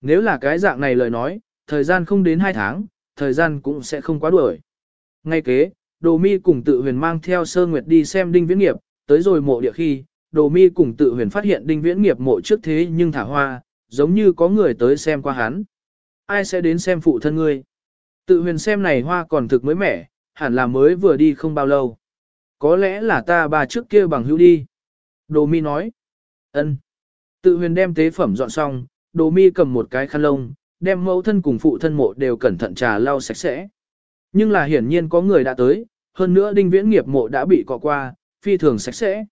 Nếu là cái dạng này lời nói, thời gian không đến 2 tháng, thời gian cũng sẽ không quá đuổi. Ngay kế, Đồ Mi cùng tự huyền mang theo sơ nguyệt đi xem đinh viễn nghiệp, tới rồi mộ địa khi, Đồ Mi cùng tự huyền phát hiện đinh viễn nghiệp mộ trước thế nhưng thả hoa, giống như có người tới xem qua hắn. Ai sẽ đến xem phụ thân ngươi? Tự huyền xem này hoa còn thực mới mẻ, hẳn là mới vừa đi không bao lâu. Có lẽ là ta bà trước kia bằng hữu đi. Đồ mi nói. ân. Tự huyền đem tế phẩm dọn xong, đồ mi cầm một cái khăn lông, đem mẫu thân cùng phụ thân mộ đều cẩn thận trà lau sạch sẽ. Nhưng là hiển nhiên có người đã tới, hơn nữa đinh viễn nghiệp mộ đã bị cọ qua, phi thường sạch sẽ.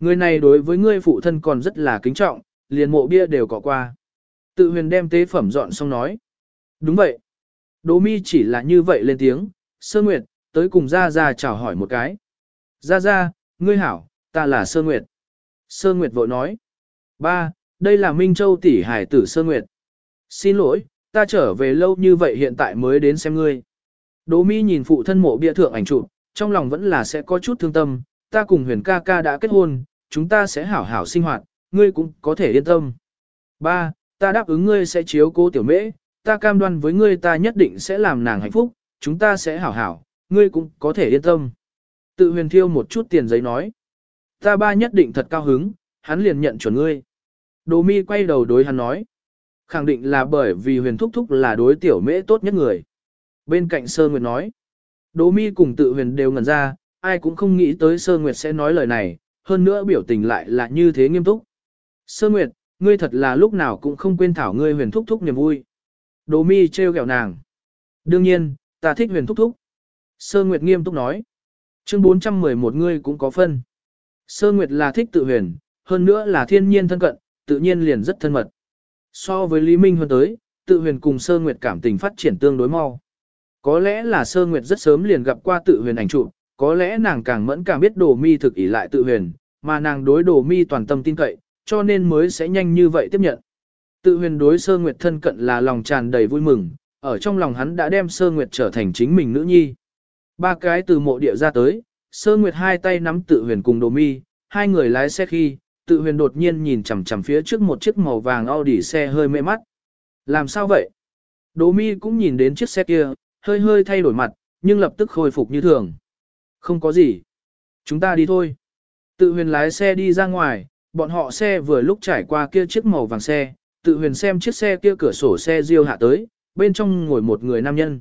Người này đối với ngươi phụ thân còn rất là kính trọng, liền mộ bia đều cọ qua. Tự huyền đem tế phẩm dọn xong nói. Đúng vậy. Đỗ mi chỉ là như vậy lên tiếng, Sơ Nguyệt, tới cùng Gia Gia chào hỏi một cái. Gia Gia, ngươi hảo, ta là Sơ Nguyệt. Sơ Nguyệt vội nói. Ba, đây là Minh Châu tỷ hải tử Sơ Nguyệt. Xin lỗi, ta trở về lâu như vậy hiện tại mới đến xem ngươi. Đỗ mi nhìn phụ thân mộ bia thượng ảnh chụp, trong lòng vẫn là sẽ có chút thương tâm, ta cùng huyền ca ca đã kết hôn, chúng ta sẽ hảo hảo sinh hoạt, ngươi cũng có thể yên tâm. Ba, ta đáp ứng ngươi sẽ chiếu cố tiểu mễ, ta cam đoan với ngươi ta nhất định sẽ làm nàng hạnh phúc, chúng ta sẽ hảo hảo, ngươi cũng có thể yên tâm. Tự huyền thiêu một chút tiền giấy nói. Ta ba nhất định thật cao hứng, hắn liền nhận chuẩn ngươi. Đồ mi quay đầu đối hắn nói. Khẳng định là bởi vì huyền thúc thúc là đối tiểu mễ tốt nhất người. Bên cạnh Sơ Nguyệt nói. Đỗ mi cùng tự huyền đều ngẩn ra, ai cũng không nghĩ tới Sơ Nguyệt sẽ nói lời này, hơn nữa biểu tình lại là như thế nghiêm túc. Sơ Nguyệt, ngươi thật là lúc nào cũng không quên thảo ngươi huyền thúc thúc niềm vui. Đỗ mi trêu ghẹo nàng. Đương nhiên, ta thích huyền thúc thúc. Sơ Nguyệt nghiêm túc nói. Chương 411 ngươi cũng có phân. Sơ Nguyệt là thích tự huyền, hơn nữa là thiên nhiên thân cận, tự nhiên liền rất thân mật. So với Lý Minh hơn tới, tự huyền cùng Sơ Nguyệt cảm tình phát triển tương đối mau. Có lẽ là Sơ Nguyệt rất sớm liền gặp qua tự huyền ảnh trụ, có lẽ nàng càng mẫn càng biết đồ mi thực ỷ lại tự huyền, mà nàng đối đồ mi toàn tâm tin cậy, cho nên mới sẽ nhanh như vậy tiếp nhận. Tự huyền đối Sơ Nguyệt thân cận là lòng tràn đầy vui mừng, ở trong lòng hắn đã đem Sơ Nguyệt trở thành chính mình nữ nhi. Ba cái từ mộ địa ra tới, Sơ Nguyệt hai tay nắm tự huyền cùng đồ mi, hai người lái xe khi, tự huyền đột nhiên nhìn chằm chằm phía trước một chiếc màu vàng Audi xe hơi mê mắt. Làm sao vậy? đồ mi cũng nhìn đến chiếc xe kia, hơi hơi thay đổi mặt, nhưng lập tức khôi phục như thường. Không có gì. Chúng ta đi thôi. Tự huyền lái xe đi ra ngoài, bọn họ xe vừa lúc trải qua kia chiếc màu vàng xe, tự huyền xem chiếc xe kia cửa sổ xe riêu hạ tới, bên trong ngồi một người nam nhân.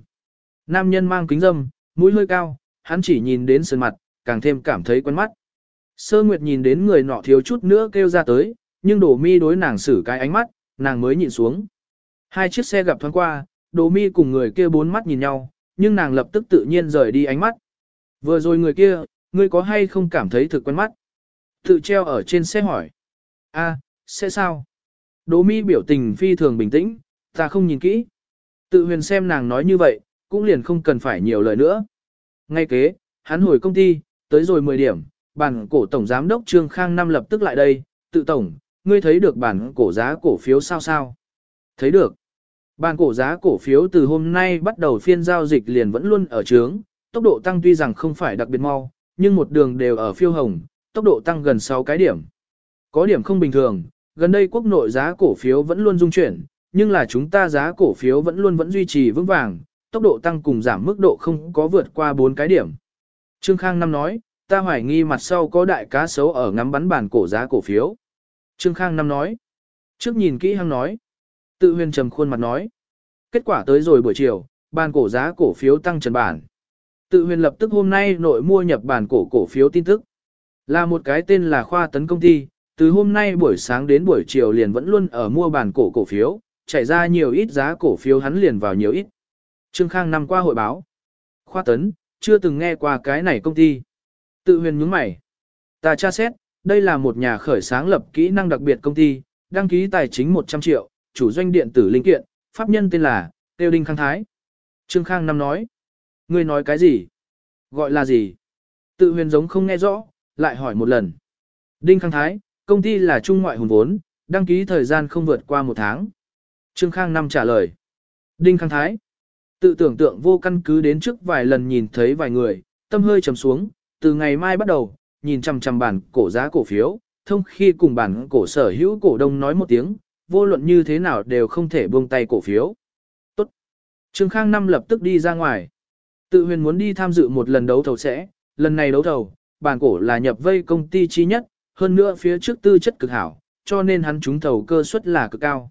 Nam nhân mang kính dâm, mũi hơi cao, hắn chỉ nhìn đến sơn mặt, càng thêm cảm thấy quen mắt. Sơ Nguyệt nhìn đến người nọ thiếu chút nữa kêu ra tới, nhưng đổ mi đối nàng xử cái ánh mắt, nàng mới nhìn xuống. Hai chiếc xe gặp thoáng qua, đồ mi cùng người kia bốn mắt nhìn nhau, nhưng nàng lập tức tự nhiên rời đi ánh mắt. Vừa rồi người kia, ngươi có hay không cảm thấy thực quen mắt? Tự treo ở trên xe hỏi. a sẽ sao? Đỗ mi biểu tình phi thường bình tĩnh, ta không nhìn kỹ. Tự huyền xem nàng nói như vậy, cũng liền không cần phải nhiều lời nữa. Ngay kế, hắn hồi công ty, tới rồi 10 điểm, bản cổ tổng giám đốc Trương Khang Năm lập tức lại đây, tự tổng, ngươi thấy được bản cổ giá cổ phiếu sao sao? Thấy được. Bàn cổ giá cổ phiếu từ hôm nay bắt đầu phiên giao dịch liền vẫn luôn ở trướng, tốc độ tăng tuy rằng không phải đặc biệt mau, nhưng một đường đều ở phiêu hồng, tốc độ tăng gần 6 cái điểm. Có điểm không bình thường, gần đây quốc nội giá cổ phiếu vẫn luôn dung chuyển, nhưng là chúng ta giá cổ phiếu vẫn luôn vẫn duy trì vững vàng, tốc độ tăng cùng giảm mức độ không có vượt qua 4 cái điểm. Trương Khang Năm nói, ta hoài nghi mặt sau có đại cá sấu ở ngắm bắn bàn cổ giá cổ phiếu. Trương Khang Năm nói, trước nhìn kỹ hăng nói, Tự huyền trầm khuôn mặt nói. Kết quả tới rồi buổi chiều, bàn cổ giá cổ phiếu tăng trần bản. Tự huyền lập tức hôm nay nội mua nhập bản cổ cổ phiếu tin tức. Là một cái tên là khoa tấn công ty, từ hôm nay buổi sáng đến buổi chiều liền vẫn luôn ở mua bản cổ cổ phiếu, chảy ra nhiều ít giá cổ phiếu hắn liền vào nhiều ít. Trương Khang năm qua hội báo. Khoa tấn, chưa từng nghe qua cái này công ty. Tự huyền nhướng mày. Ta tra xét, đây là một nhà khởi sáng lập kỹ năng đặc biệt công ty, đăng ký tài chính 100 triệu, chủ doanh điện tử linh kiện, pháp nhân tên là, Tiêu Đinh Khang Thái. Trương Khang Năm nói, ngươi nói cái gì? Gọi là gì? Tự huyền giống không nghe rõ, lại hỏi một lần. Đinh Khang Thái, công ty là trung ngoại hùng vốn, đăng ký thời gian không vượt qua một tháng. Trương Khang Năm trả lời. Đinh Khang Thái, tự tưởng tượng vô căn cứ đến trước vài lần nhìn thấy vài người, tâm hơi trầm xuống, từ ngày mai bắt đầu, nhìn chằm chằm bản cổ giá cổ phiếu, thông khi cùng bản cổ sở hữu cổ đông nói một tiếng, vô luận như thế nào đều không thể buông tay cổ phiếu. Tốt. Trương Khang Năm lập tức đi ra ngoài. Tự huyền muốn đi tham dự một lần đấu thầu sẽ, lần này đấu thầu, bản cổ là nhập vây công ty chi nhất, hơn nữa phía trước tư chất cực hảo, cho nên hắn trúng thầu cơ suất là cực cao.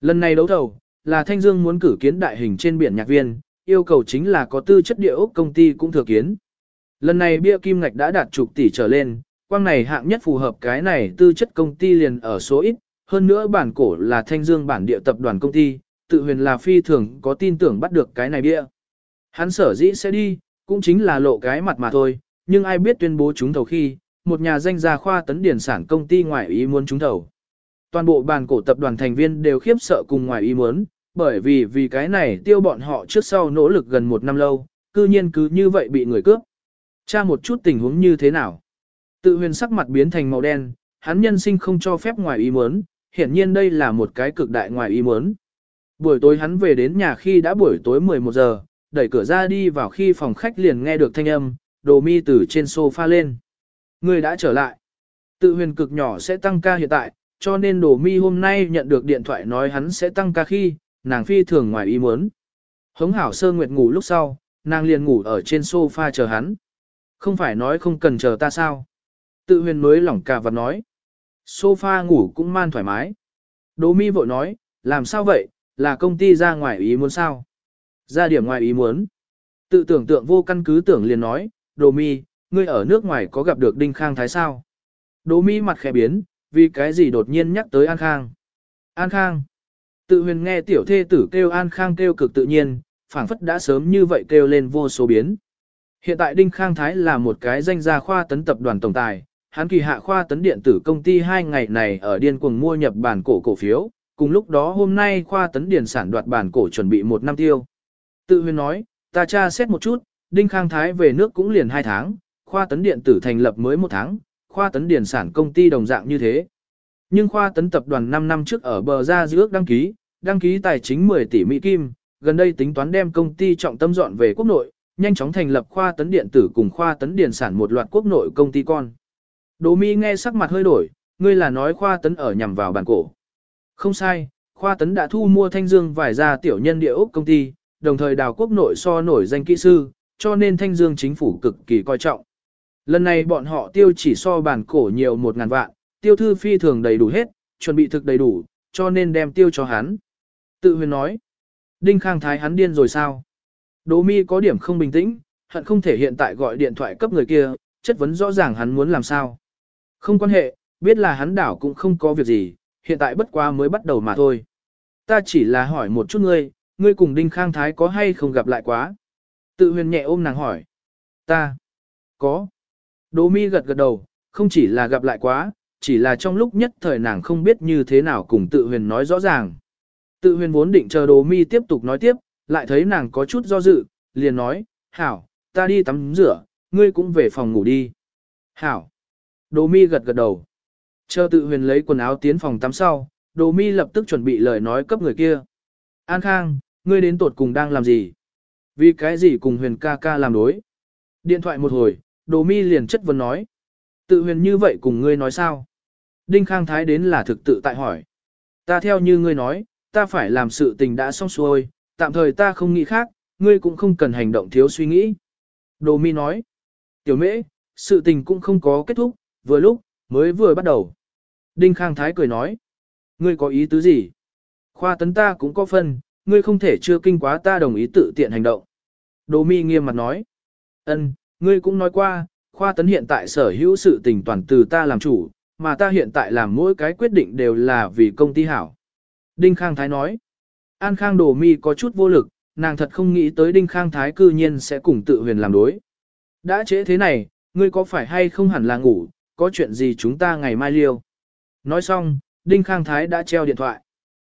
Lần này đấu thầu, là Thanh Dương muốn cử kiến đại hình trên biển nhạc viên, yêu cầu chính là có tư chất địa ốc công ty cũng thừa kiến. Lần này bia kim ngạch đã đạt chục tỷ trở lên, quang này hạng nhất phù hợp cái này tư chất công ty liền ở số ít, hơn nữa bản cổ là thanh dương bản địa tập đoàn công ty, tự huyền là phi thường có tin tưởng bắt được cái này bia. Hắn sở dĩ sẽ đi, cũng chính là lộ cái mặt mà thôi, nhưng ai biết tuyên bố trúng thầu khi, một nhà danh gia khoa tấn điển sản công ty ngoại ý muốn trúng thầu. Toàn bộ bản cổ tập đoàn thành viên đều khiếp sợ cùng ngoại ý muốn, bởi vì vì cái này tiêu bọn họ trước sau nỗ lực gần một năm lâu, cư nhiên cứ như vậy bị người cướp. Cha một chút tình huống như thế nào? Tự huyền sắc mặt biến thành màu đen, hắn nhân sinh không cho phép ngoài ý muốn, hiển nhiên đây là một cái cực đại ngoài ý muốn. Buổi tối hắn về đến nhà khi đã buổi tối 11 giờ, đẩy cửa ra đi vào khi phòng khách liền nghe được thanh âm, đồ mi từ trên sofa lên. Người đã trở lại. Tự huyền cực nhỏ sẽ tăng ca hiện tại, cho nên đồ mi hôm nay nhận được điện thoại nói hắn sẽ tăng ca khi, nàng phi thường ngoài ý muốn. Hống hảo sơ nguyệt ngủ lúc sau, nàng liền ngủ ở trên sofa chờ hắn. Không phải nói không cần chờ ta sao? Tự huyền mới lỏng cả và nói sofa ngủ cũng man thoải mái. Đỗ mi vội nói, làm sao vậy, là công ty ra ngoài ý muốn sao? Ra điểm ngoài ý muốn. Tự tưởng tượng vô căn cứ tưởng liền nói, Đỗ mi, ngươi ở nước ngoài có gặp được Đinh Khang Thái sao? Đỗ mi mặt khẽ biến, vì cái gì đột nhiên nhắc tới An Khang? An Khang. Tự huyền nghe tiểu thê tử kêu An Khang kêu cực tự nhiên, phảng phất đã sớm như vậy kêu lên vô số biến. Hiện tại Đinh Khang Thái là một cái danh gia khoa tấn tập đoàn tổng tài, hắn kỳ hạ khoa tấn điện tử công ty hai ngày này ở điên cuồng mua nhập bản cổ cổ phiếu, cùng lúc đó hôm nay khoa tấn Điện sản đoạt bản cổ chuẩn bị một năm tiêu. Tự huyền nói, ta tra xét một chút, Đinh Khang Thái về nước cũng liền hai tháng, khoa tấn điện tử thành lập mới một tháng, khoa tấn Điện sản công ty đồng dạng như thế. Nhưng khoa tấn tập đoàn 5 năm trước ở bờ ra giữa đăng ký, đăng ký tài chính 10 tỷ Mỹ Kim, gần đây tính toán đem công ty trọng tâm dọn về quốc nội, nhanh chóng thành lập khoa tấn điện tử cùng khoa tấn Điện sản một loạt quốc nội công ty con. Đỗ Mi nghe sắc mặt hơi đổi, ngươi là nói khoa tấn ở nhằm vào bản cổ. Không sai, khoa tấn đã thu mua thanh dương vài gia tiểu nhân địa ốc công ty, đồng thời đào quốc nội so nổi danh kỹ sư, cho nên thanh dương chính phủ cực kỳ coi trọng. Lần này bọn họ tiêu chỉ so bản cổ nhiều một ngàn vạn, tiêu thư phi thường đầy đủ hết, chuẩn bị thực đầy đủ, cho nên đem tiêu cho hắn. Tự huyền nói, Đinh Khang Thái hắn điên rồi sao? Đỗ mi có điểm không bình tĩnh, hận không thể hiện tại gọi điện thoại cấp người kia, chất vấn rõ ràng hắn muốn làm sao. Không quan hệ, biết là hắn đảo cũng không có việc gì, hiện tại bất quá mới bắt đầu mà thôi. Ta chỉ là hỏi một chút ngươi, ngươi cùng Đinh Khang Thái có hay không gặp lại quá? Tự huyền nhẹ ôm nàng hỏi. Ta. Có. Đỗ mi gật gật đầu, không chỉ là gặp lại quá, chỉ là trong lúc nhất thời nàng không biết như thế nào cùng tự huyền nói rõ ràng. Tự huyền vốn định chờ Đỗ mi tiếp tục nói tiếp, lại thấy nàng có chút do dự, liền nói, hảo, ta đi tắm rửa, ngươi cũng về phòng ngủ đi. Hảo. Đồ mi gật gật đầu. Chờ tự huyền lấy quần áo tiến phòng tắm sau, đồ mi lập tức chuẩn bị lời nói cấp người kia. An Khang, ngươi đến tột cùng đang làm gì? Vì cái gì cùng huyền ca ca làm đối? Điện thoại một hồi, đồ mi liền chất vấn nói. Tự huyền như vậy cùng ngươi nói sao? Đinh Khang Thái đến là thực tự tại hỏi. Ta theo như ngươi nói, ta phải làm sự tình đã xong xuôi, tạm thời ta không nghĩ khác, ngươi cũng không cần hành động thiếu suy nghĩ. Đồ mi nói. Tiểu mễ, sự tình cũng không có kết thúc, vừa lúc, mới vừa bắt đầu. Đinh Khang Thái cười nói. Ngươi có ý tứ gì? Khoa tấn ta cũng có phân, ngươi không thể chưa kinh quá ta đồng ý tự tiện hành động. Đồ mi nghiêm mặt nói. Ân, ngươi cũng nói qua, khoa tấn hiện tại sở hữu sự tình toàn từ ta làm chủ, mà ta hiện tại làm mỗi cái quyết định đều là vì công ty hảo. Đinh Khang Thái nói. An Khang Đồ Mi có chút vô lực, nàng thật không nghĩ tới Đinh Khang Thái cư nhiên sẽ cùng tự huyền làm đối. Đã trễ thế này, ngươi có phải hay không hẳn là ngủ, có chuyện gì chúng ta ngày mai liêu. Nói xong, Đinh Khang Thái đã treo điện thoại.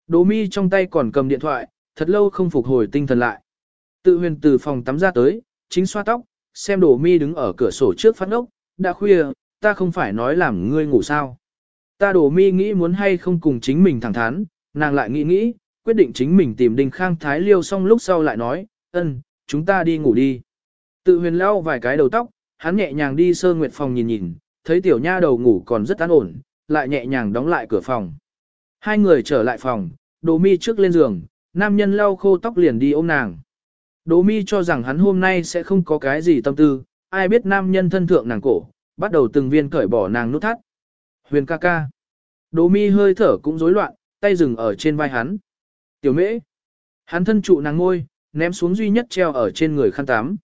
Đỗ mi trong tay còn cầm điện thoại, thật lâu không phục hồi tinh thần lại. Tự huyền từ phòng tắm ra tới, chính xoa tóc, xem Đỗ mi đứng ở cửa sổ trước phát ốc, đã khuya, ta không phải nói làm ngươi ngủ sao. Ta Đỗ mi nghĩ muốn hay không cùng chính mình thẳng thắn, nàng lại nghĩ nghĩ, quyết định chính mình tìm Đinh Khang Thái liêu xong lúc sau lại nói, ân, chúng ta đi ngủ đi. Tự huyền lau vài cái đầu tóc, hắn nhẹ nhàng đi sơ nguyệt phòng nhìn nhìn, thấy tiểu nha đầu ngủ còn rất an ổn, lại nhẹ nhàng đóng lại cửa phòng. Hai người trở lại phòng, đồ mi trước lên giường, nam nhân lau khô tóc liền đi ôm nàng. Đỗ mi cho rằng hắn hôm nay sẽ không có cái gì tâm tư, ai biết nam nhân thân thượng nàng cổ, bắt đầu từng viên cởi bỏ nàng nút thắt. Huyền ca ca. Đỗ mi hơi thở cũng rối loạn, tay dừng ở trên vai hắn. Tiểu mễ. Hắn thân trụ nàng ngôi, ném xuống duy nhất treo ở trên người khăn tắm.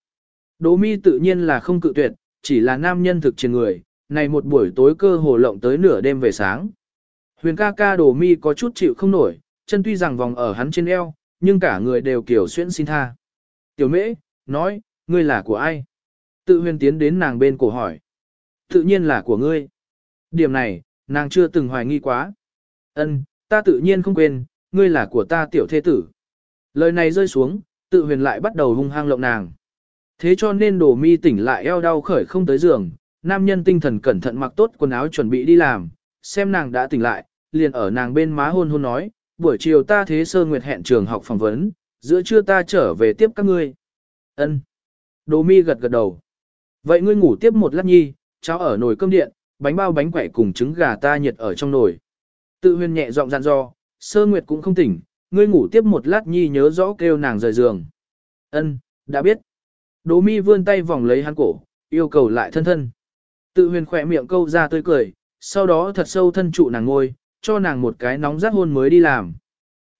Đỗ mi tự nhiên là không cự tuyệt, chỉ là nam nhân thực trên người, này một buổi tối cơ hồ lộng tới nửa đêm về sáng. Huyền ca ca đổ mi có chút chịu không nổi, chân tuy rằng vòng ở hắn trên eo, nhưng cả người đều kiểu xuyên xin tha. Tiểu mễ, nói, ngươi là của ai? Tự huyền tiến đến nàng bên cổ hỏi. Tự nhiên là của ngươi. Điểm này, nàng chưa từng hoài nghi quá. Ân, ta tự nhiên không quên, ngươi là của ta tiểu thế tử. Lời này rơi xuống, tự huyền lại bắt đầu hung hăng lộng nàng. Thế cho nên đồ mi tỉnh lại eo đau khởi không tới giường, nam nhân tinh thần cẩn thận mặc tốt quần áo chuẩn bị đi làm, xem nàng đã tỉnh lại, liền ở nàng bên má hôn hôn nói, buổi chiều ta thế sơ nguyệt hẹn trường học phỏng vấn, giữa trưa ta trở về tiếp các ngươi. Ân. Đồ mi gật gật đầu. Vậy ngươi ngủ tiếp một lát nhi, cháo ở nồi cơm điện, bánh bao bánh quẩy cùng trứng gà ta nhiệt ở trong nồi. Tự huyền nhẹ giọng dặn dò, sơ nguyệt cũng không tỉnh, ngươi ngủ tiếp một lát nhi nhớ rõ kêu nàng rời giường. Ân, đã biết. Đỗ mi vươn tay vòng lấy hắn cổ, yêu cầu lại thân thân. Tự huyền khỏe miệng câu ra tươi cười, sau đó thật sâu thân trụ nàng ngôi, cho nàng một cái nóng rát hôn mới đi làm.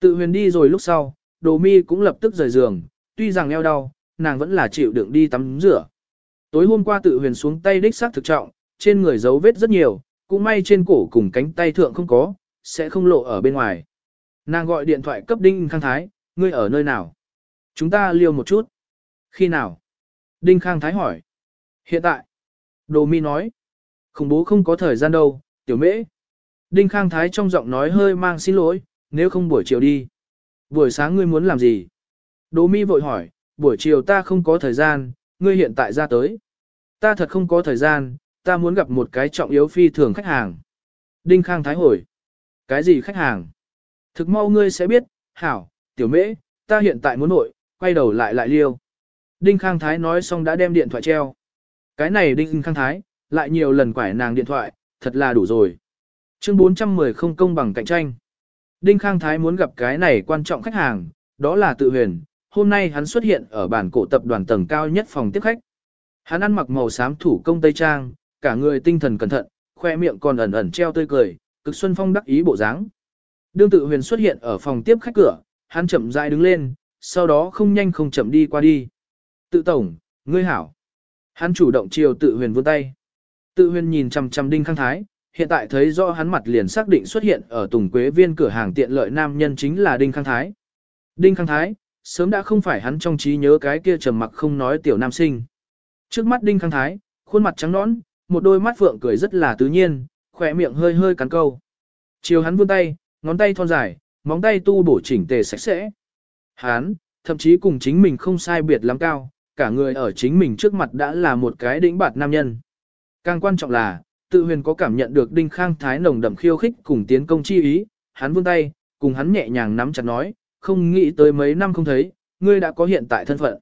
Tự huyền đi rồi lúc sau, đồ mi cũng lập tức rời giường, tuy rằng eo đau, nàng vẫn là chịu đựng đi tắm rửa. Tối hôm qua tự huyền xuống tay đích xác thực trọng, trên người dấu vết rất nhiều, cũng may trên cổ cùng cánh tay thượng không có, sẽ không lộ ở bên ngoài. Nàng gọi điện thoại cấp Đinh Khang Thái, ngươi ở nơi nào? Chúng ta liêu một chút. Khi nào? Đinh Khang Thái hỏi. Hiện tại. Đồ mi nói. Khủng bố không có thời gian đâu, tiểu mễ. Đinh Khang Thái trong giọng nói hơi mang xin lỗi, nếu không buổi chiều đi. Buổi sáng ngươi muốn làm gì? Đồ mi vội hỏi, buổi chiều ta không có thời gian, ngươi hiện tại ra tới. Ta thật không có thời gian, ta muốn gặp một cái trọng yếu phi thường khách hàng. Đinh Khang Thái hỏi. Cái gì khách hàng? Thực mau ngươi sẽ biết, hảo, tiểu mễ, ta hiện tại muốn nội, quay đầu lại lại liêu. Đinh Khang Thái nói xong đã đem điện thoại treo. Cái này Đinh Khang Thái, lại nhiều lần quải nàng điện thoại, thật là đủ rồi. Chương 410 không công bằng cạnh tranh. Đinh Khang Thái muốn gặp cái này quan trọng khách hàng, đó là tự huyền. Hôm nay hắn xuất hiện ở bản cổ tập đoàn tầng cao nhất phòng tiếp khách. Hắn ăn mặc màu xám thủ công tây trang, cả người tinh thần cẩn thận, khoe miệng còn ẩn ẩn treo tươi cười, cực xuân phong đắc ý bộ dáng. Đương tự huyền xuất hiện ở phòng tiếp khách cửa, hắn chậm rãi đứng lên, sau đó không nhanh không chậm đi qua đi. Tự tổng, ngươi hảo. Hắn chủ động chiều tự huyền vươn tay. Tự huyền nhìn chằm chằm đinh khang thái, hiện tại thấy rõ hắn mặt liền xác định xuất hiện ở Tùng Quế Viên cửa hàng tiện lợi nam nhân chính là Đinh Khang Thái. Đinh Khang Thái, sớm đã không phải hắn trong trí nhớ cái kia trầm mặc không nói tiểu nam sinh. Trước mắt Đinh Khang Thái, khuôn mặt trắng nõn, một đôi mắt phượng cười rất là tự nhiên, khỏe miệng hơi hơi cắn câu. Chiều hắn vươn tay, ngón tay thon dài, móng tay tu bổ chỉnh tề sạch sẽ. Hắn, thậm chí cùng chính mình không sai biệt lắm cao, cả người ở chính mình trước mặt đã là một cái đỉnh bạt nam nhân. Càng quan trọng là, tự huyền có cảm nhận được đinh khang thái nồng đậm khiêu khích cùng tiến công chi ý, hắn vươn tay, cùng hắn nhẹ nhàng nắm chặt nói, không nghĩ tới mấy năm không thấy, ngươi đã có hiện tại thân phận.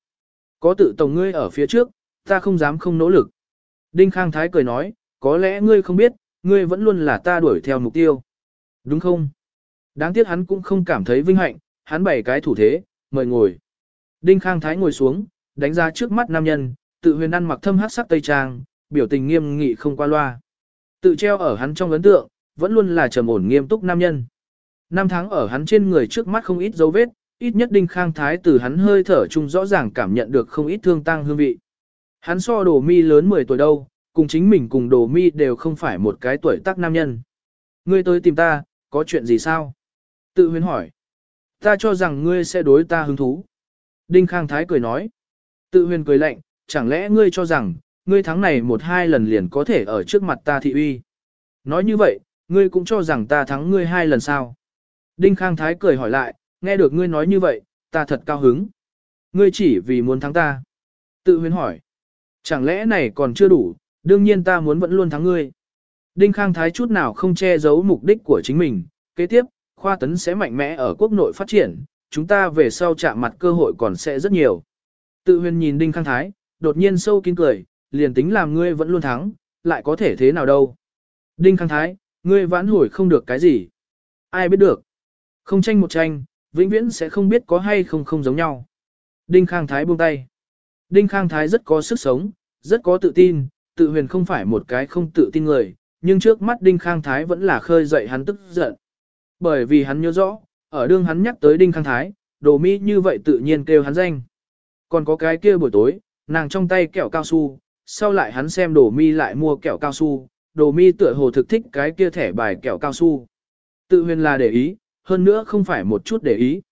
Có tự tổng ngươi ở phía trước, ta không dám không nỗ lực. Đinh khang thái cười nói, có lẽ ngươi không biết, ngươi vẫn luôn là ta đuổi theo mục tiêu. Đúng không? Đáng tiếc hắn cũng không cảm thấy vinh hạnh, hắn bày cái thủ thế, mời ngồi. Đinh khang thái ngồi xuống, đánh ra trước mắt nam nhân, tự huyền ăn mặc thâm hát sắc tây trang, biểu tình nghiêm nghị không qua loa. Tự treo ở hắn trong ấn tượng, vẫn luôn là trầm ổn nghiêm túc nam nhân. Năm tháng ở hắn trên người trước mắt không ít dấu vết, ít nhất đinh khang thái từ hắn hơi thở chung rõ ràng cảm nhận được không ít thương tăng hương vị. Hắn so đồ mi lớn 10 tuổi đâu, cùng chính mình cùng đồ mi đều không phải một cái tuổi tác nam nhân. Ngươi tới tìm ta, có chuyện gì sao? Tự huyền hỏi. Ta cho rằng ngươi sẽ đối ta hứng thú. Đinh Khang Thái cười nói. Tự huyền cười lạnh, chẳng lẽ ngươi cho rằng, ngươi thắng này một hai lần liền có thể ở trước mặt ta thị uy. Nói như vậy, ngươi cũng cho rằng ta thắng ngươi hai lần sao. Đinh Khang Thái cười hỏi lại, nghe được ngươi nói như vậy, ta thật cao hứng. Ngươi chỉ vì muốn thắng ta. Tự huyền hỏi. Chẳng lẽ này còn chưa đủ, đương nhiên ta muốn vẫn luôn thắng ngươi. Đinh Khang Thái chút nào không che giấu mục đích của chính mình. Kế tiếp, khoa tấn sẽ mạnh mẽ ở quốc nội phát triển, chúng ta về sau chạm mặt cơ hội còn sẽ rất nhiều. Tự huyền nhìn Đinh Khang Thái, đột nhiên sâu kín cười, liền tính làm ngươi vẫn luôn thắng, lại có thể thế nào đâu. Đinh Khang Thái, ngươi vãn hồi không được cái gì. Ai biết được. Không tranh một tranh, vĩnh viễn sẽ không biết có hay không không giống nhau. Đinh Khang Thái buông tay. Đinh Khang Thái rất có sức sống, rất có tự tin, tự huyền không phải một cái không tự tin người, nhưng trước mắt Đinh Khang Thái vẫn là khơi dậy hắn tức giận. Bởi vì hắn nhớ rõ, ở đương hắn nhắc tới Đinh Khang Thái, đồ mi như vậy tự nhiên kêu hắn danh. Còn có cái kia buổi tối, nàng trong tay kẹo cao su, sau lại hắn xem đồ mi lại mua kẹo cao su, đồ mi tựa hồ thực thích cái kia thẻ bài kẹo cao su. Tự huyền là để ý, hơn nữa không phải một chút để ý.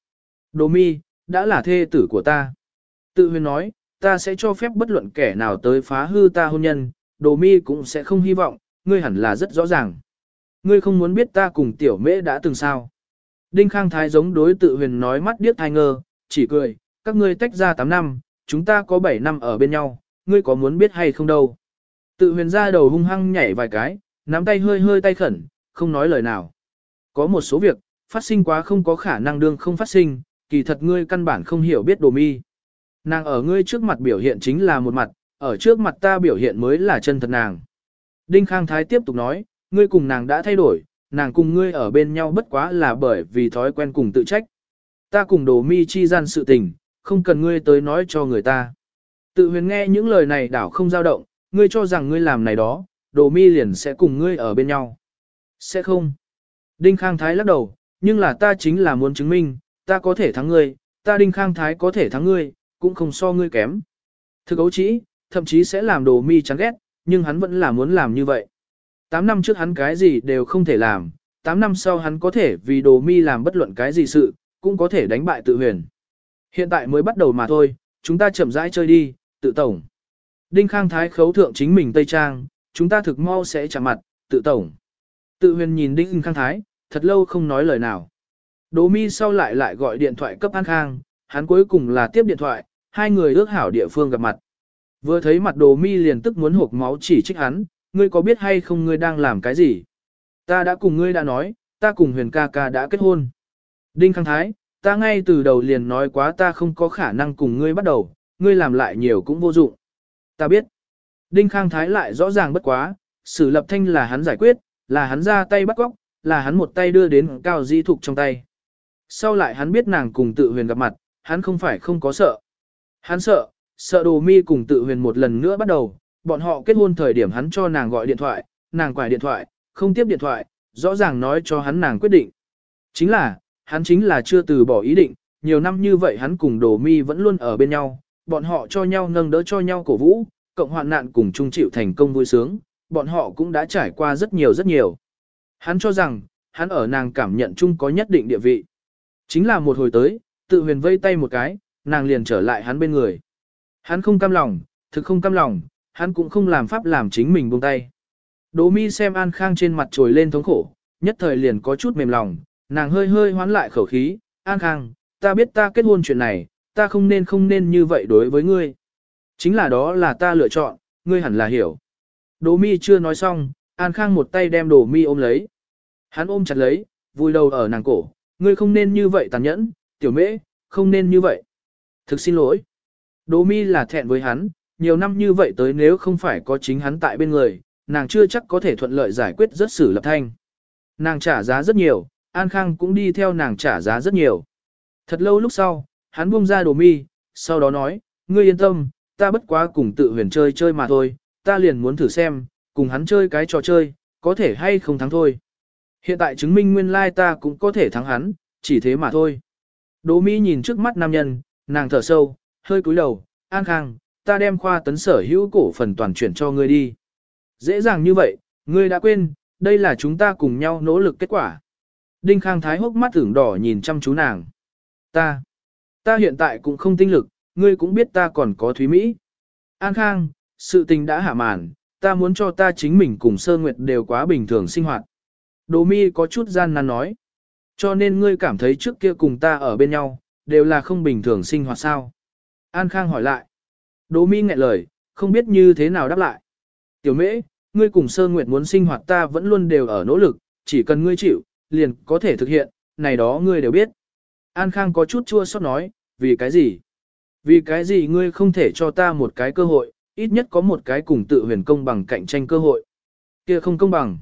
Đồ mi, đã là thê tử của ta. Tự huyền nói, ta sẽ cho phép bất luận kẻ nào tới phá hư ta hôn nhân, đồ mi cũng sẽ không hy vọng, ngươi hẳn là rất rõ ràng. Ngươi không muốn biết ta cùng tiểu mễ đã từng sao. Đinh Khang Thái giống đối tự huyền nói mắt điếc thai ngơ, chỉ cười, các ngươi tách ra 8 năm, chúng ta có 7 năm ở bên nhau, ngươi có muốn biết hay không đâu. Tự huyền ra đầu hung hăng nhảy vài cái, nắm tay hơi hơi tay khẩn, không nói lời nào. Có một số việc, phát sinh quá không có khả năng đương không phát sinh, kỳ thật ngươi căn bản không hiểu biết đồ mi. Nàng ở ngươi trước mặt biểu hiện chính là một mặt, ở trước mặt ta biểu hiện mới là chân thật nàng. Đinh Khang Thái tiếp tục nói, ngươi cùng nàng đã thay đổi, nàng cùng ngươi ở bên nhau bất quá là bởi vì thói quen cùng tự trách. Ta cùng đồ mi chi gian sự tình, không cần ngươi tới nói cho người ta. Tự huyền nghe những lời này đảo không dao động, ngươi cho rằng ngươi làm này đó, đồ mi liền sẽ cùng ngươi ở bên nhau. Sẽ không. Đinh Khang Thái lắc đầu, nhưng là ta chính là muốn chứng minh, ta có thể thắng ngươi, ta Đinh Khang Thái có thể thắng ngươi, cũng không so ngươi kém. Thực ấu trĩ, thậm chí sẽ làm đồ mi chán ghét, nhưng hắn vẫn là muốn làm như vậy. 8 năm trước hắn cái gì đều không thể làm, 8 năm sau hắn có thể vì đồ mi làm bất luận cái gì sự, cũng có thể đánh bại tự huyền. Hiện tại mới bắt đầu mà thôi, chúng ta chậm rãi chơi đi, tự tổng. Đinh Khang Thái khấu thượng chính mình Tây Trang, chúng ta thực mau sẽ chạm mặt, tự tổng. Tự huyền nhìn Đinh Khang Thái, thật lâu không nói lời nào. Đỗ mi sau lại lại gọi điện thoại cấp An Khang, hắn cuối cùng là tiếp điện thoại, hai người ước hảo địa phương gặp mặt. Vừa thấy mặt đỗ mi liền tức muốn hộp máu chỉ trích hắn, ngươi có biết hay không ngươi đang làm cái gì? Ta đã cùng ngươi đã nói, ta cùng huyền ca ca đã kết hôn. Đinh Khang Thái, ta ngay từ đầu liền nói quá ta không có khả năng cùng ngươi bắt đầu, ngươi làm lại nhiều cũng vô dụng. Ta biết. Đinh Khang Thái lại rõ ràng bất quá, xử lập thanh là hắn giải quyết, là hắn ra tay bắt góc, là hắn một tay đưa đến cao di thục trong tay. Sau lại hắn biết nàng cùng tự huyền gặp mặt, hắn không phải không có sợ. Hắn sợ, sợ đồ mi cùng tự huyền một lần nữa bắt đầu, bọn họ kết hôn thời điểm hắn cho nàng gọi điện thoại, nàng quải điện thoại, không tiếp điện thoại, rõ ràng nói cho hắn nàng quyết định. Chính là, hắn chính là chưa từ bỏ ý định, nhiều năm như vậy hắn cùng đồ mi vẫn luôn ở bên nhau, bọn họ cho nhau nâng đỡ cho nhau cổ vũ, cộng hoạn nạn cùng chung chịu thành công vui sướng, bọn họ cũng đã trải qua rất nhiều rất nhiều. Hắn cho rằng, hắn ở nàng cảm nhận chung có nhất định địa vị. Chính là một hồi tới, tự huyền vây tay một cái, nàng liền trở lại hắn bên người. Hắn không cam lòng, thực không cam lòng, hắn cũng không làm pháp làm chính mình buông tay. Đỗ mi xem An Khang trên mặt trồi lên thống khổ, nhất thời liền có chút mềm lòng, nàng hơi hơi hoán lại khẩu khí, An Khang, ta biết ta kết hôn chuyện này, ta không nên không nên như vậy đối với ngươi. Chính là đó là ta lựa chọn, ngươi hẳn là hiểu. Đỗ mi chưa nói xong, An Khang một tay đem Đỗ mi ôm lấy. Hắn ôm chặt lấy, vui đầu ở nàng cổ, ngươi không nên như vậy tàn nhẫn, tiểu mễ, không nên như vậy. Thực xin lỗi. Đỗ mi là thẹn với hắn, nhiều năm như vậy tới nếu không phải có chính hắn tại bên người, nàng chưa chắc có thể thuận lợi giải quyết rất xử lập thanh. Nàng trả giá rất nhiều, An Khang cũng đi theo nàng trả giá rất nhiều. Thật lâu lúc sau, hắn buông ra đồ mi, sau đó nói, ngươi yên tâm, ta bất quá cùng tự huyền chơi chơi mà thôi, ta liền muốn thử xem, cùng hắn chơi cái trò chơi, có thể hay không thắng thôi. Hiện tại chứng minh nguyên lai ta cũng có thể thắng hắn, chỉ thế mà thôi. Đỗ Mi nhìn trước mắt nam nhân, nàng thở sâu, hơi cúi đầu, An Khang, ta đem khoa tấn sở hữu cổ phần toàn chuyển cho ngươi đi. Dễ dàng như vậy, ngươi đã quên, đây là chúng ta cùng nhau nỗ lực kết quả. Đinh Khang Thái hốc mắt tưởng đỏ nhìn chăm chú nàng. Ta, ta hiện tại cũng không tinh lực, ngươi cũng biết ta còn có Thúy Mỹ. An Khang, sự tình đã hạ màn, ta muốn cho ta chính mình cùng Sơ Nguyệt đều quá bình thường sinh hoạt. Đồ mi có chút gian nan nói. Cho nên ngươi cảm thấy trước kia cùng ta ở bên nhau, đều là không bình thường sinh hoạt sao? An Khang hỏi lại. Đỗ mi nghẹn lời, không biết như thế nào đáp lại. Tiểu mễ, ngươi cùng Sơ Nguyệt muốn sinh hoạt ta vẫn luôn đều ở nỗ lực, chỉ cần ngươi chịu, liền có thể thực hiện, này đó ngươi đều biết. An Khang có chút chua xót nói, vì cái gì? Vì cái gì ngươi không thể cho ta một cái cơ hội, ít nhất có một cái cùng tự huyền công bằng cạnh tranh cơ hội. Kia không công bằng.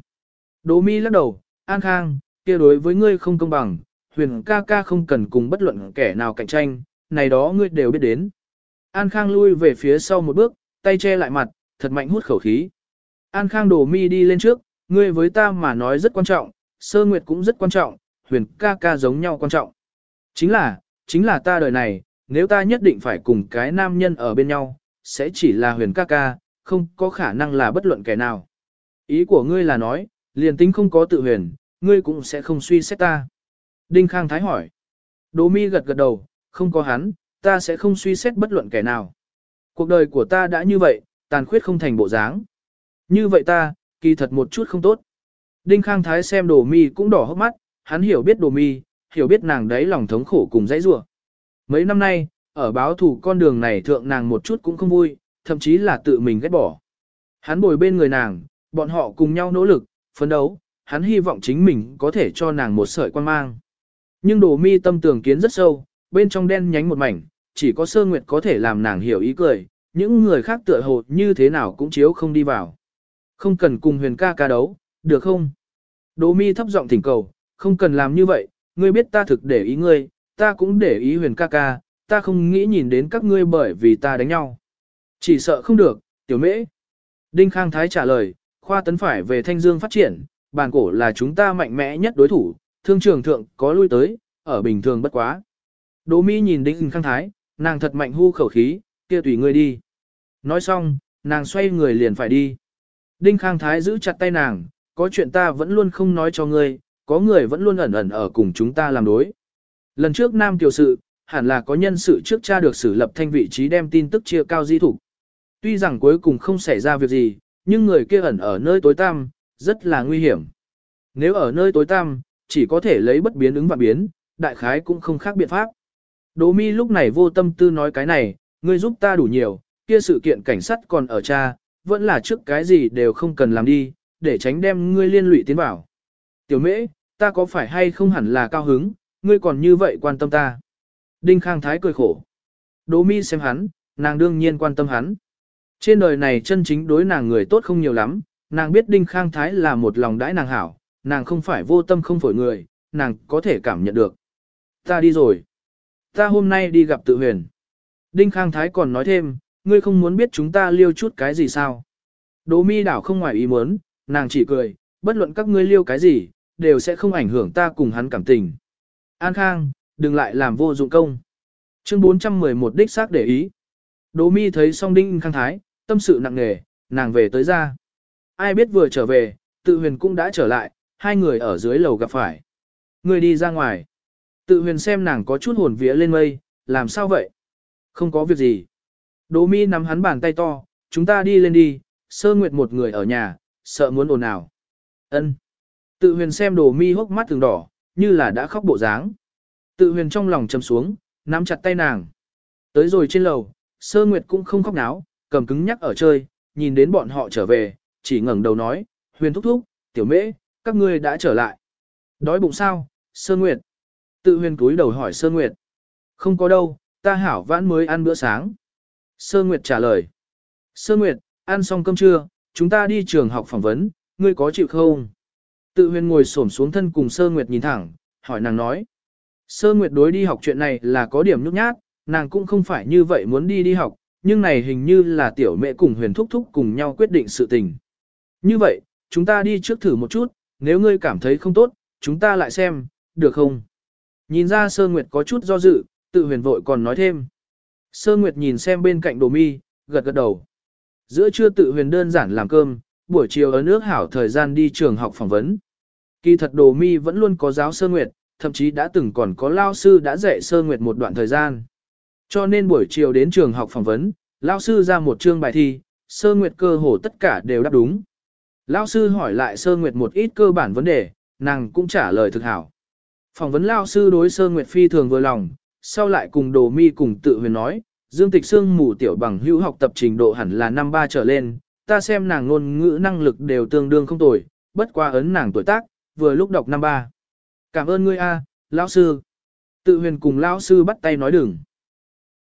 Đỗ mi lắc đầu, An Khang, kia đối với ngươi không công bằng, huyền ca ca không cần cùng bất luận kẻ nào cạnh tranh, này đó ngươi đều biết đến. An Khang lui về phía sau một bước, tay che lại mặt, thật mạnh hút khẩu khí. An Khang đổ mi đi lên trước, ngươi với ta mà nói rất quan trọng, sơ nguyệt cũng rất quan trọng, huyền ca ca giống nhau quan trọng. Chính là, chính là ta đời này, nếu ta nhất định phải cùng cái nam nhân ở bên nhau, sẽ chỉ là huyền ca ca, không có khả năng là bất luận kẻ nào. Ý của ngươi là nói, liền tính không có tự huyền, ngươi cũng sẽ không suy xét ta. Đinh Khang Thái hỏi. Đỗ mi gật gật đầu, không có hắn, ta sẽ không suy xét bất luận kẻ nào. Cuộc đời của ta đã như vậy, tàn khuyết không thành bộ dáng. Như vậy ta, kỳ thật một chút không tốt. Đinh Khang Thái xem đồ mi cũng đỏ hốc mắt, hắn hiểu biết đồ mi, hiểu biết nàng đấy lòng thống khổ cùng dãy rủa. Mấy năm nay, ở báo thủ con đường này thượng nàng một chút cũng không vui, thậm chí là tự mình ghét bỏ. Hắn bồi bên người nàng, bọn họ cùng nhau nỗ lực, phấn đấu, hắn hy vọng chính mình có thể cho nàng một sợi quan mang. Nhưng đồ mi tâm tường kiến rất sâu, bên trong đen nhánh một mảnh, chỉ có sơ nguyệt có thể làm nàng hiểu ý cười, những người khác tựa hồ như thế nào cũng chiếu không đi vào. Không cần cùng huyền ca ca đấu, được không? Đỗ mi thấp giọng thỉnh cầu, không cần làm như vậy, ngươi biết ta thực để ý ngươi, ta cũng để ý huyền ca ca, ta không nghĩ nhìn đến các ngươi bởi vì ta đánh nhau. Chỉ sợ không được, tiểu mễ. Đinh Khang Thái trả lời, khoa tấn phải về Thanh Dương phát triển, bản cổ là chúng ta mạnh mẽ nhất đối thủ, thương trường thượng có lui tới, ở bình thường bất quá. Đỗ Mi nhìn Đinh Khang Thái, nàng thật mạnh hưu khẩu khí, kia tùy ngươi đi. Nói xong, nàng xoay người liền phải đi. Đinh Khang Thái giữ chặt tay nàng, có chuyện ta vẫn luôn không nói cho ngươi, có người vẫn luôn ẩn ẩn ở cùng chúng ta làm đối. Lần trước Nam Tiểu Sự, hẳn là có nhân sự trước cha được xử lập thanh vị trí đem tin tức chia cao di thủ. Tuy rằng cuối cùng không xảy ra việc gì, nhưng người kia ẩn ở nơi tối tăm, rất là nguy hiểm. Nếu ở nơi tối tăm, chỉ có thể lấy bất biến ứng và biến, đại khái cũng không khác biện pháp. Đỗ mi lúc này vô tâm tư nói cái này, ngươi giúp ta đủ nhiều, kia sự kiện cảnh sát còn ở cha, vẫn là trước cái gì đều không cần làm đi, để tránh đem ngươi liên lụy tiến vào. Tiểu mễ, ta có phải hay không hẳn là cao hứng, ngươi còn như vậy quan tâm ta. Đinh Khang Thái cười khổ. Đỗ mi xem hắn, nàng đương nhiên quan tâm hắn. Trên đời này chân chính đối nàng người tốt không nhiều lắm, nàng biết Đinh Khang Thái là một lòng đãi nàng hảo, nàng không phải vô tâm không phổi người, nàng có thể cảm nhận được. Ta đi rồi. Ta hôm nay đi gặp tự huyền. Đinh Khang Thái còn nói thêm, ngươi không muốn biết chúng ta liêu chút cái gì sao. Đỗ mi đảo không ngoài ý muốn, nàng chỉ cười, bất luận các ngươi liêu cái gì, đều sẽ không ảnh hưởng ta cùng hắn cảm tình. An Khang, đừng lại làm vô dụng công. Chương 411 đích xác để ý. Đỗ mi thấy song Đinh Khang Thái, tâm sự nặng nề, nàng về tới ra. Ai biết vừa trở về, tự huyền cũng đã trở lại, hai người ở dưới lầu gặp phải. Người đi ra ngoài. Tự huyền xem nàng có chút hồn vía lên mây, làm sao vậy? Không có việc gì. Đỗ mi nắm hắn bàn tay to, chúng ta đi lên đi, sơ nguyệt một người ở nhà, sợ muốn ồn ào. Ân. Tự huyền xem đồ mi hốc mắt thường đỏ, như là đã khóc bộ dáng. Tự huyền trong lòng chầm xuống, nắm chặt tay nàng. Tới rồi trên lầu, sơ nguyệt cũng không khóc náo, cầm cứng nhắc ở chơi, nhìn đến bọn họ trở về, chỉ ngẩng đầu nói, huyền thúc thúc, tiểu mễ, các ngươi đã trở lại. Đói bụng sao, sơ nguyệt. Tự huyền cúi đầu hỏi sơ nguyệt. Không có đâu, ta hảo vãn mới ăn bữa sáng. Sơ nguyệt trả lời. Sơ nguyệt, ăn xong cơm trưa, chúng ta đi trường học phỏng vấn, ngươi có chịu không? Tự huyền ngồi xổm xuống thân cùng sơ nguyệt nhìn thẳng, hỏi nàng nói. Sơ nguyệt đối đi học chuyện này là có điểm nhút nhát, nàng cũng không phải như vậy muốn đi đi học, nhưng này hình như là tiểu mẹ cùng huyền thúc thúc cùng nhau quyết định sự tình. Như vậy, chúng ta đi trước thử một chút, nếu ngươi cảm thấy không tốt, chúng ta lại xem, được không? Nhìn ra Sơ Nguyệt có chút do dự, tự huyền vội còn nói thêm. Sơ Nguyệt nhìn xem bên cạnh đồ mi, gật gật đầu. Giữa trưa tự huyền đơn giản làm cơm, buổi chiều ở nước hảo thời gian đi trường học phỏng vấn. Kỳ thật đồ mi vẫn luôn có giáo Sơ Nguyệt, thậm chí đã từng còn có lao sư đã dạy Sơ Nguyệt một đoạn thời gian. Cho nên buổi chiều đến trường học phỏng vấn, lao sư ra một chương bài thi, Sơ Nguyệt cơ hồ tất cả đều đáp đúng. Lao sư hỏi lại Sơ Nguyệt một ít cơ bản vấn đề, nàng cũng trả lời thực hảo. Phỏng vấn lao sư đối Sơ Nguyệt phi thường vừa lòng, sau lại cùng Đồ Mi cùng tự huyền nói, Dương Tịch Sương mù tiểu bằng hữu học tập trình độ hẳn là năm ba trở lên, ta xem nàng ngôn ngữ năng lực đều tương đương không tồi, bất qua ấn nàng tuổi tác, vừa lúc đọc năm ba. Cảm ơn ngươi a, lão sư. Tự huyền cùng lão sư bắt tay nói đừng.